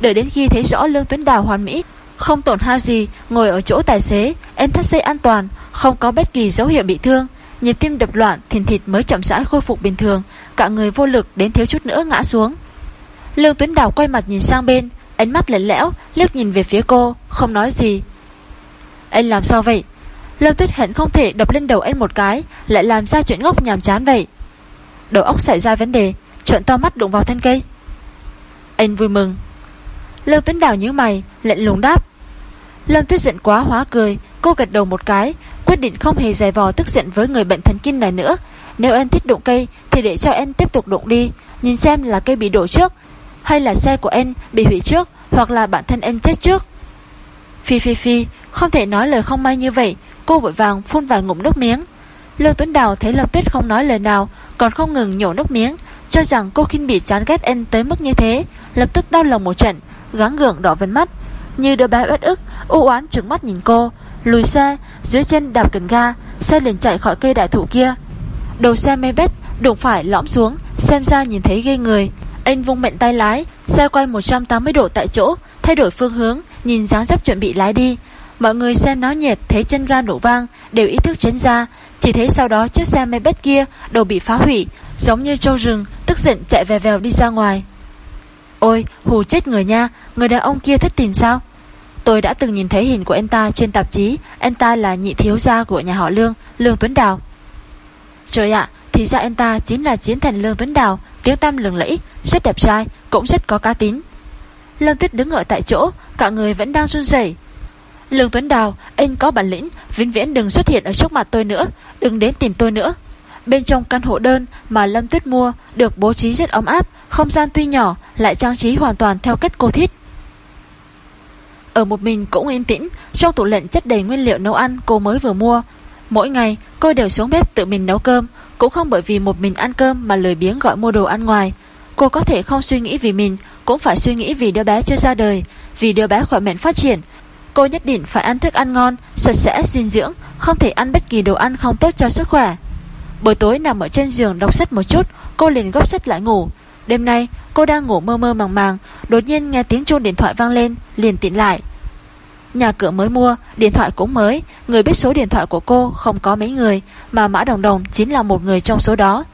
Đợi đến khi thấy rõ Lương Tuấn Đào hoàn mỹ Không tổn hao gì Ngồi ở chỗ tài xế Em thắt dây an toàn Không có bất kỳ dấu hiệu bị thương Nhịp tim đập loạn thình thịt mới chậm rãi khôi phục bình thường Cả người vô lực đến thiếu chút nữa ngã xuống Lương Tuấn Đào quay mặt nhìn sang bên Ánh mắt lạnh lẽo liếc nhìn về phía cô Không nói gì Anh làm sao vậy Lâm Tuyết hận không thể đập lên đầu anh một cái Lại làm ra chuyện ngốc nhàm chán vậy Đầu óc xảy ra vấn đề Trợn to mắt đụng vào thân cây Anh vui mừng Lâm Tuấn Đào nhíu mày, lạnh lùng đáp. Lâm Tuyết giận quá hóa cười, cô gật đầu một cái, quyết định không hề dè vò tức giận với người bệnh thần kinh này nữa. Nếu anh thích đụng cây thì để cho anh tiếp tục đụng đi, nhìn xem là cây bị đổ trước, hay là xe của anh bị hủy trước, hoặc là bản thân anh chết trước. Phi phi phi, không thể nói lời không may như vậy, cô vội vàng phun vài ngụm nước miếng. Lưu Tuấn Đào thấy Lâm Tuyết không nói lời nào, còn không ngừng nhổ nước miếng, cho rằng cô khinh bị chán ghét anh tới mức như thế, lập tức đau lòng một trận, gắng gượng đỏ vân mắt, như đứa bé ướt ức, u oán trừng mắt nhìn cô, lùi xe, dưới chân đạp cần ga, xe liền chạy khỏi cây đại thụ kia. Đầu xe mê bét, đụng phải lõm xuống, xem ra nhìn thấy ghê người. Anh vung mạnh tay lái, xe quay 180 độ tại chỗ, thay đổi phương hướng, nhìn dáng dấp chuẩn bị lái đi. Mọi người xem náo nhiệt thấy chân ga nổ vang, đều ý thức tránh ra, chỉ thấy sau đó chiếc xe máy bét kia đồ bị phá hủy, giống như trâu rừng, tức giận chạy vèo vèo đi ra ngoài. Ôi, hù chết người nha, người đàn ông kia thất tình sao? Tôi đã từng nhìn thấy hình của anh ta trên tạp chí, anh ta là nhị thiếu gia của nhà họ Lương, Lương Tuấn Đào. Trời ạ, thì ra anh ta chính là chiến thần Lương Tuấn Đào, tiếng tăm lừng lẫy, rất đẹp trai, cũng rất có cá tính. Lâm Tuyết đứng ở tại chỗ, cả người vẫn đang run rẩy. Lương Tuấn Đào, anh có bản lĩnh, vĩnh viễn đừng xuất hiện ở trước mặt tôi nữa, đừng đến tìm tôi nữa. Bên trong căn hộ đơn mà Lâm Tuyết mua được bố trí rất ấm áp, không gian tuy nhỏ lại trang trí hoàn toàn theo cách cô thích. Ở một mình cũng yên tĩnh, trong tủ lạnh chất đầy nguyên liệu nấu ăn cô mới vừa mua. Mỗi ngày cô đều xuống bếp tự mình nấu cơm, cũng không bởi vì một mình ăn cơm mà lười biếng gọi mua đồ ăn ngoài. Cô có thể không suy nghĩ vì mình, cũng phải suy nghĩ vì đứa bé chưa ra đời, vì đứa bé khỏe mạnh phát triển. Cô nhất định phải ăn thức ăn ngon, sạch sẽ, dinh dưỡng, không thể ăn bất kỳ đồ ăn không tốt cho sức khỏe. Buổi tối nằm ở trên giường đọc sách một chút, cô liền gấp sách lại ngủ. Đêm nay, cô đang ngủ mơ mơ màng màng, đột nhiên nghe tiếng chuông điện thoại vang lên, liền tỉnh lại. Nhà cửa mới mua, điện thoại cũng mới, người biết số điện thoại của cô không có mấy người, mà Mã Đồng Đồng chính là một người trong số đó.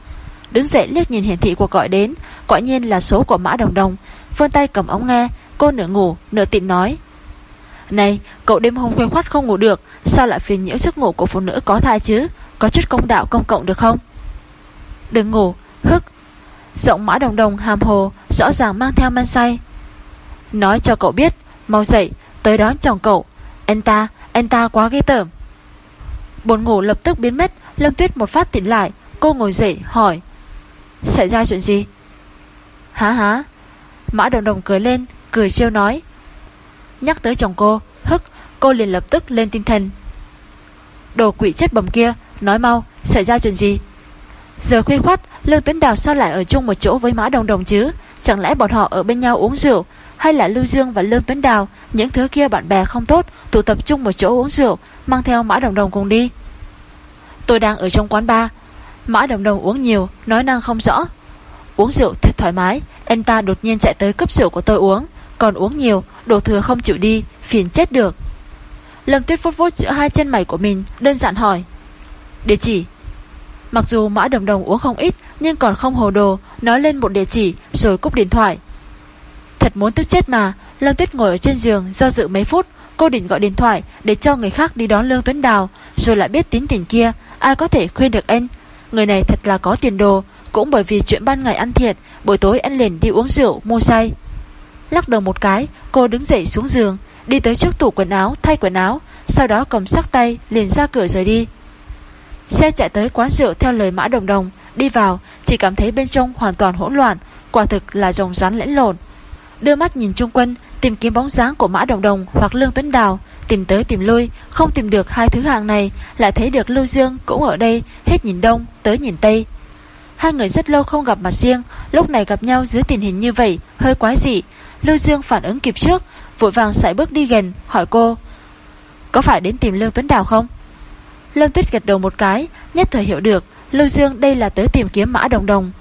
Đứng dậy liếc nhìn hiển thị cuộc gọi đến, quả nhiên là số của Mã Đồng Đồng. Vươn tay cầm ống nghe, cô nửa ngủ, nửa tịnh nói. Này, cậu đêm hôm khuya khoát không ngủ được, sao lại phiền nhiễu giấc ngủ của phụ nữ có thai chứ? Có chút công đạo công cộng được không? Đừng ngủ, hức. Giọng Mã Đồng Đồng hàm hồ, rõ ràng mang theo men say. Nói cho cậu biết, mau dậy, tới đón chồng cậu. Anh ta, anh ta quá ghê tởm. Buồn ngủ lập tức biến mất, Lâm Tuyết một phát tỉnh lại, cô ngồi dậy hỏi. Xảy ra chuyện gì? Hả hả? Mã Đồng Đồng cười lên, cười trêu nói. Nhắc tới chồng cô, hức, cô liền lập tức lên tinh thần. Đồ quỷ chết bầm kia, nói mau, xảy ra chuyện gì? Giờ khuya khoát, Lương Tuấn Đào sao lại ở chung một chỗ với Mã Đồng Đồng chứ? Chẳng lẽ bọn họ ở bên nhau uống rượu? Hay là Lưu Dương và Lương Tuấn Đào, những thứ kia bạn bè không tốt, tụ tập chung một chỗ uống rượu, mang theo Mã Đồng Đồng cùng đi? Tôi đang ở trong quán bar. Mã Đồng Đồng uống nhiều, nói năng không rõ. Uống rượu thật thoải mái, anh ta đột nhiên chạy tới cấp rượu của tôi uống. Còn uống nhiều, đồ thừa không chịu đi, phiền chết được. Lâm Tuyết phút phút giữa hai chân mày của mình, đơn giản hỏi. Địa chỉ. Mặc dù Mã Đồng Đồng uống không ít, nhưng còn không hồ đồ, nói lên một địa chỉ rồi cúp điện thoại. Thật muốn tức chết mà, Lâm Tuyết ngồi ở trên giường do dự mấy phút, cô định gọi điện thoại để cho người khác đi đón Lương Tuấn Đào, rồi lại biết tín tình kia, ai có thể khuyên được anh. Người này thật là có tiền đồ, cũng bởi vì chuyện ban ngày ăn thiệt, buổi tối anh liền đi uống rượu, mua say. Lắc đầu một cái, cô đứng dậy xuống giường, đi tới trước tủ quần áo, thay quần áo, sau đó cầm sắc tay, liền ra cửa rời đi. Xe chạy tới quán rượu theo lời mã đồng đồng, đi vào, chỉ cảm thấy bên trong hoàn toàn hỗn loạn, quả thực là rồng rắn lẫn lộn. Đưa mắt nhìn chung quanh, tìm kiếm bóng dáng của mã đồng đồng hoặc lương tuấn đào, tìm tới tìm lui, không tìm được hai thứ hàng này, lại thấy được Lưu Dương cũng ở đây, hết nhìn đông, tới nhìn tây. Hai người rất lâu không gặp mặt riêng, lúc này gặp nhau dưới tình hình như vậy, hơi quái dị. Lưu Dương phản ứng kịp trước, vội vàng sải bước đi gần, hỏi cô. Có phải đến tìm Lương Tuấn Đào không? Lâm Tuyết gật đầu một cái, nhất thời hiểu được, Lưu Dương đây là tới tìm kiếm mã đồng đồng.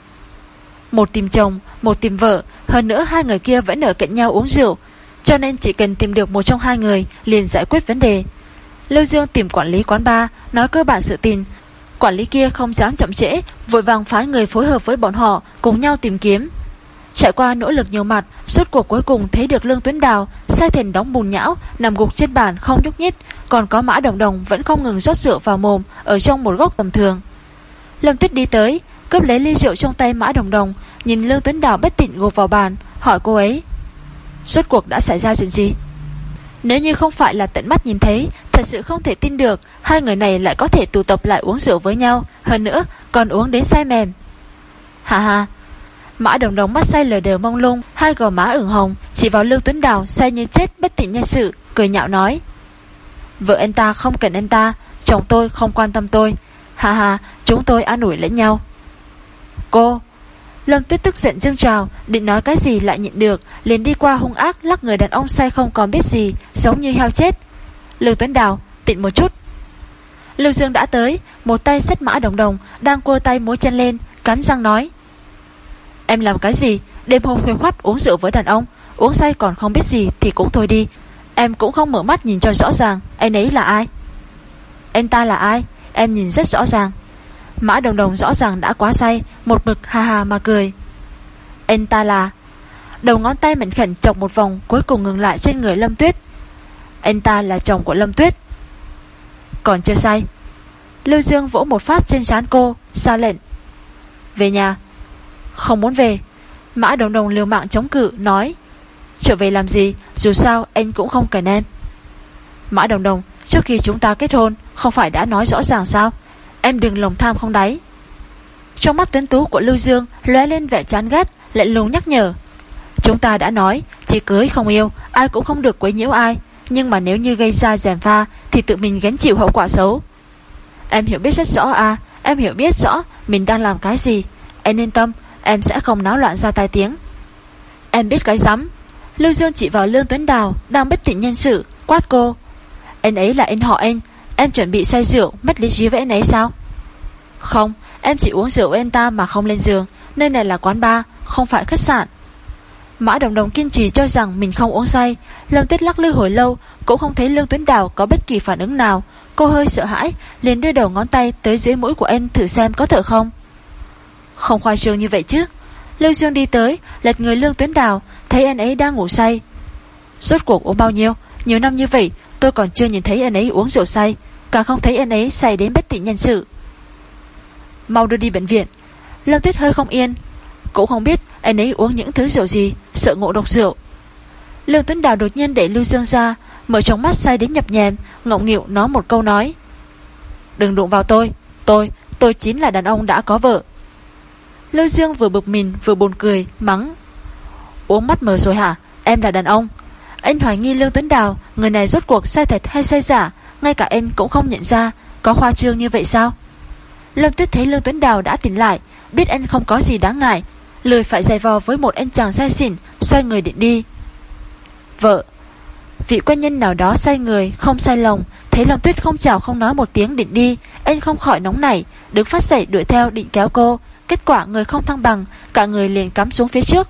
Một tìm chồng, một tìm vợ, hơn nữa hai người kia vẫn ở cạnh nhau uống rượu, cho nên chỉ cần tìm được một trong hai người liền giải quyết vấn đề. Lưu Dương tìm quản lý quán bar, nói cơ bản sự tình. Quản lý kia không dám chậm trễ, vội vàng phái người phối hợp với bọn họ cùng nhau tìm kiếm. Trải qua nỗ lực nhiều mặt, suốt cuộc cuối cùng thấy được Lương Tuấn Đào sai thền đóng bùn nhão, nằm gục trên bàn không nhúc nhích, còn có mã đồng đồng vẫn không ngừng rót rượu vào mồm ở trong một góc tầm thường. Lâm Tuyết đi tới, cướp lấy ly rượu trong tay mã đồng đồng, nhìn Lương Tuấn Đào bất tỉnh gục vào bàn, hỏi cô ấy. Suốt cuộc đã xảy ra chuyện gì? Nếu như không phải là tận mắt nhìn thấy Thật sự không thể tin được Hai người này lại có thể tụ tập lại uống rượu với nhau Hơn nữa còn uống đến say mềm Hà hà Mã đồng đồng mắt say lờ đều mong lung, Hai gò má ửng hồng, Chỉ vào Lương Tuấn Đào say như chết bất tỉnh nhân sự, Cười nhạo nói. Vợ anh ta không cần anh ta, Chồng tôi không quan tâm tôi. Hà hà chúng tôi an ủi lẫn nhau. Cô, Lâm Tuyết tức giận dâng trào, Định nói cái gì lại nhịn được, liền đi qua hung ác lắc người đàn ông say không còn biết gì, Giống như heo chết. Lương Tuấn Đào, tịnh một chút. Lưu Dương đã tới, Một tay xách mã đồng đồng, Đang cua tay múa chân lên, Cắn răng nói. Em làm cái gì? Đêm hôm khuya khoắt uống rượu với đàn ông. Uống say còn không biết gì thì cũng thôi đi. Em cũng không mở mắt nhìn cho rõ ràng, Anh ấy là ai? Anh ta là ai? Em nhìn rất rõ ràng. Mã đồng đồng rõ ràng đã quá say, Một mực ha ha mà cười. Anh ta là? Đầu ngón tay mảnh khẩn chọc một vòng, Cuối cùng ngừng lại trên người Lâm Tuyết. Anh ta là chồng của Lâm Tuyết. Còn chưa say. Lưu Dương vỗ một phát trên trán cô, Ra lệnh. Về nhà. Không muốn về. Mã đồng đồng liều mạng chống cự, nói, Trở về làm gì? Dù sao, anh cũng không cần em. Mã đồng đồng, Trước khi chúng ta kết hôn, Không phải đã nói rõ ràng sao? Em đừng lòng tham không đáy. Trong mắt tuyến tú của Lưu Dương, lóe lên vẻ chán ghét, Lạnh lùng nhắc nhở, Chúng ta đã nói, Chỉ cưới không yêu, Ai cũng không được quấy nhiễu ai, Nhưng mà nếu như gây ra dèm pha, Thì tự mình gánh chịu hậu quả xấu. Em hiểu biết rất rõ à Em hiểu biết rõ mình đang làm cái gì, Em yên tâm Em sẽ không náo loạn ra tai tiếng. Em biết cái rắm. Lưu Dương chỉ vào Lương Tuấn Đào Đang bất tỉnh nhân sự, Quát cô. Anh ấy là anh họ anh. Em chuẩn bị say rượu, Mất lý trí với anh ấy sao? Không, Em chỉ uống rượu với anh ta mà không lên giường. Nơi này là quán bar, Không phải khách sạn. Mã Đồng Đồng kiên trì cho rằng mình không uống say. Lâm Tuyết lắc lư hồi lâu, Cũng không thấy Lương Tuấn Đào có bất kỳ phản ứng nào. Cô hơi sợ hãi, liền đưa đầu ngón tay tới dưới mũi của em thử xem có thở không. Không khoa trương như vậy chứ. Lưu Dương đi tới Lật người Lương Tuấn Đào Thấy anh ấy đang ngủ say. Rốt cuộc uống bao nhiêu? Nhiều năm như vậy tôi còn chưa nhìn thấy anh ấy uống rượu say Càng không thấy anh ấy say đến bất tỉnh nhân sự. Mau đưa đi bệnh viện. Lâm Tuyết hơi không yên. Cũng không biết anh ấy uống những thứ rượu gì Sợ ngộ độc rượu. Lương Tuấn Đào đột nhiên để Lưu Dương ra Mở trong mắt say đến nhập nhèm Ngọng nghịu nói một câu nói. Đừng đụng vào tôi Tôi, tôi chính là đàn ông đã có vợ. Lưu Dương vừa bực mình, vừa buồn cười, Mắng. Uống mắt mờ rồi hả? Em là đàn ông. Anh hoài nghi Lương Tuấn Đào, Người này rốt cuộc sai thật hay sai giả, Ngay cả anh cũng không nhận ra. Có khoa trương như vậy sao? Lâm Tuyết thấy Lương Tuấn Đào đã tỉnh lại, Biết anh không có gì đáng ngại. Lười phải dày vò với một anh chàng sai xỉn, Xoay người định đi. Vợ, Vị quan nhân nào đó sai người, Không sai lòng. Thấy Lâm Tuyết không chào không nói một tiếng định đi, Anh không khỏi nóng nảy, Đứng phát dậy đuổi theo định kéo cô. Kết quả người không thăng bằng, Cả người liền cắm xuống phía trước.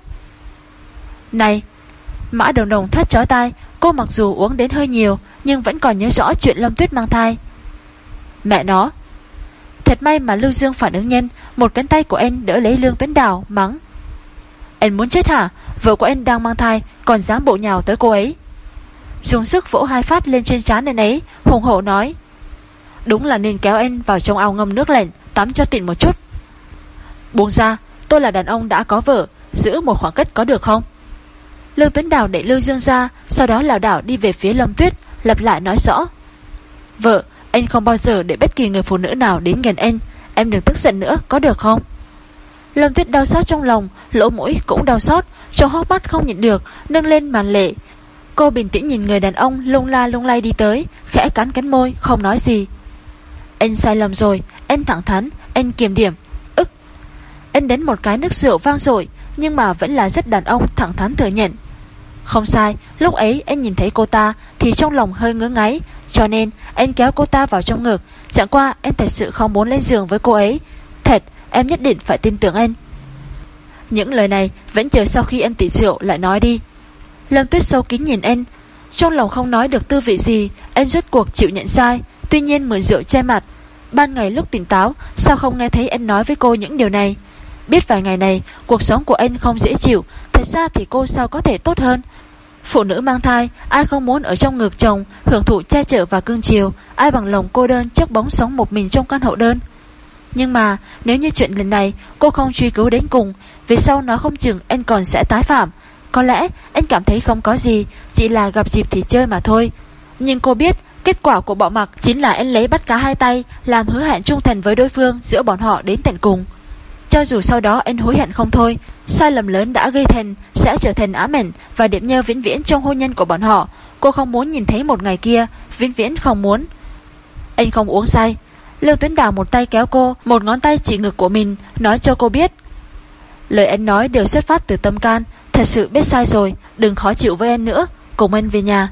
Này, Mã đồng đồng thét chói tai, Cô mặc dù uống đến hơi nhiều, Nhưng vẫn còn nhớ rõ chuyện Lâm Tuyết mang thai. Mẹ nó, Thật may mà Lưu Dương phản ứng nhanh, Một cánh tay của em đỡ lấy Lương Tuấn Đào, Mắng. Em muốn chết hả? Vợ của em đang mang thai, Còn dám bộ nhào tới cô ấy. Dùng sức vỗ hai phát lên trên trán anh ấy, Hùng hổ nói. Đúng là nên kéo em vào trong ao ngâm nước lạnh, Tắm cho tịnh một chút. Buông ra, tôi là đàn ông đã có vợ, Giữ một khoảng cách có được không? Lương Tuấn Đào đẩy Lưu Dương ra, Sau đó lào đảo đi về phía Lâm Tuyết, lặp lại nói rõ. Vợ, anh không bao giờ để bất kỳ người phụ nữ nào đến gần anh, Em đừng tức giận nữa, có được không? Lâm Tuyết đau xót trong lòng, Lỗ mũi cũng đau xót Trong hốc mắt không nhịn được, Nâng lên màn lệ. Cô bình tĩnh nhìn người đàn ông lung la lung lay đi tới, Khẽ cắn cánh môi, không nói gì. Anh sai lầm rồi, em thẳng thắn Anh kiềm điểm ức đến một cái nước rượu vang dội, Nhưng mà vẫn là rất đàn ông, thẳng thắn thừa nhận. Không sai, Lúc ấy anh nhìn thấy cô ta Thì trong lòng hơi ngứa ngáy, Cho nên anh kéo cô ta vào trong ngực. Chẳng qua em thật sự không muốn lên giường với cô ấy. Thật, em nhất định phải tin tưởng anh. Những lời này Vẫn chờ sau khi em tỉ rượu lại nói đi. Lâm tuyết sâu kín nhìn anh. Trong lòng không nói được tư vị gì, Anh rốt cuộc chịu nhận sai, Tuy nhiên mượn rượu che mặt. Ban ngày lúc tỉnh táo, Sao không nghe thấy anh nói với cô những điều này? Biết vài ngày này Cuộc sống của anh không dễ chịu Thật ra thì cô sao có thể tốt hơn? Phụ nữ mang thai Ai không muốn ở trong ngực chồng Hưởng thụ che chở và cưng chiều Ai bằng lòng cô đơn trước bóng sống một mình trong căn hộ đơn. Nhưng mà nếu như chuyện lần này Cô không truy cứu đến cùng Vì sau nó không chừng anh còn sẽ tái phạm. Có lẽ anh cảm thấy không có gì Chỉ là gặp dịp thì chơi mà thôi. Nhưng cô biết Kết quả của bỏ mặc chính là anh lấy bắt cá hai tay, làm hứa hẹn trung thành với đối phương giữa bọn họ đến tận cùng. Cho dù sau đó anh hối hận không thôi, sai lầm lớn đã gây thành sẽ trở thành ám ảnh và điểm nhơ vĩnh viễn trong hôn nhân của bọn họ. Cô không muốn nhìn thấy một ngày kia, vĩnh viễn không muốn. Anh không uống say. Lưu Tuấn Đào một tay kéo cô, một ngón tay chỉ ngực của mình, nói cho cô biết. Lời anh nói đều xuất phát từ tâm can, thật sự biết sai rồi, đừng khó chịu với anh nữa, cùng anh về nhà.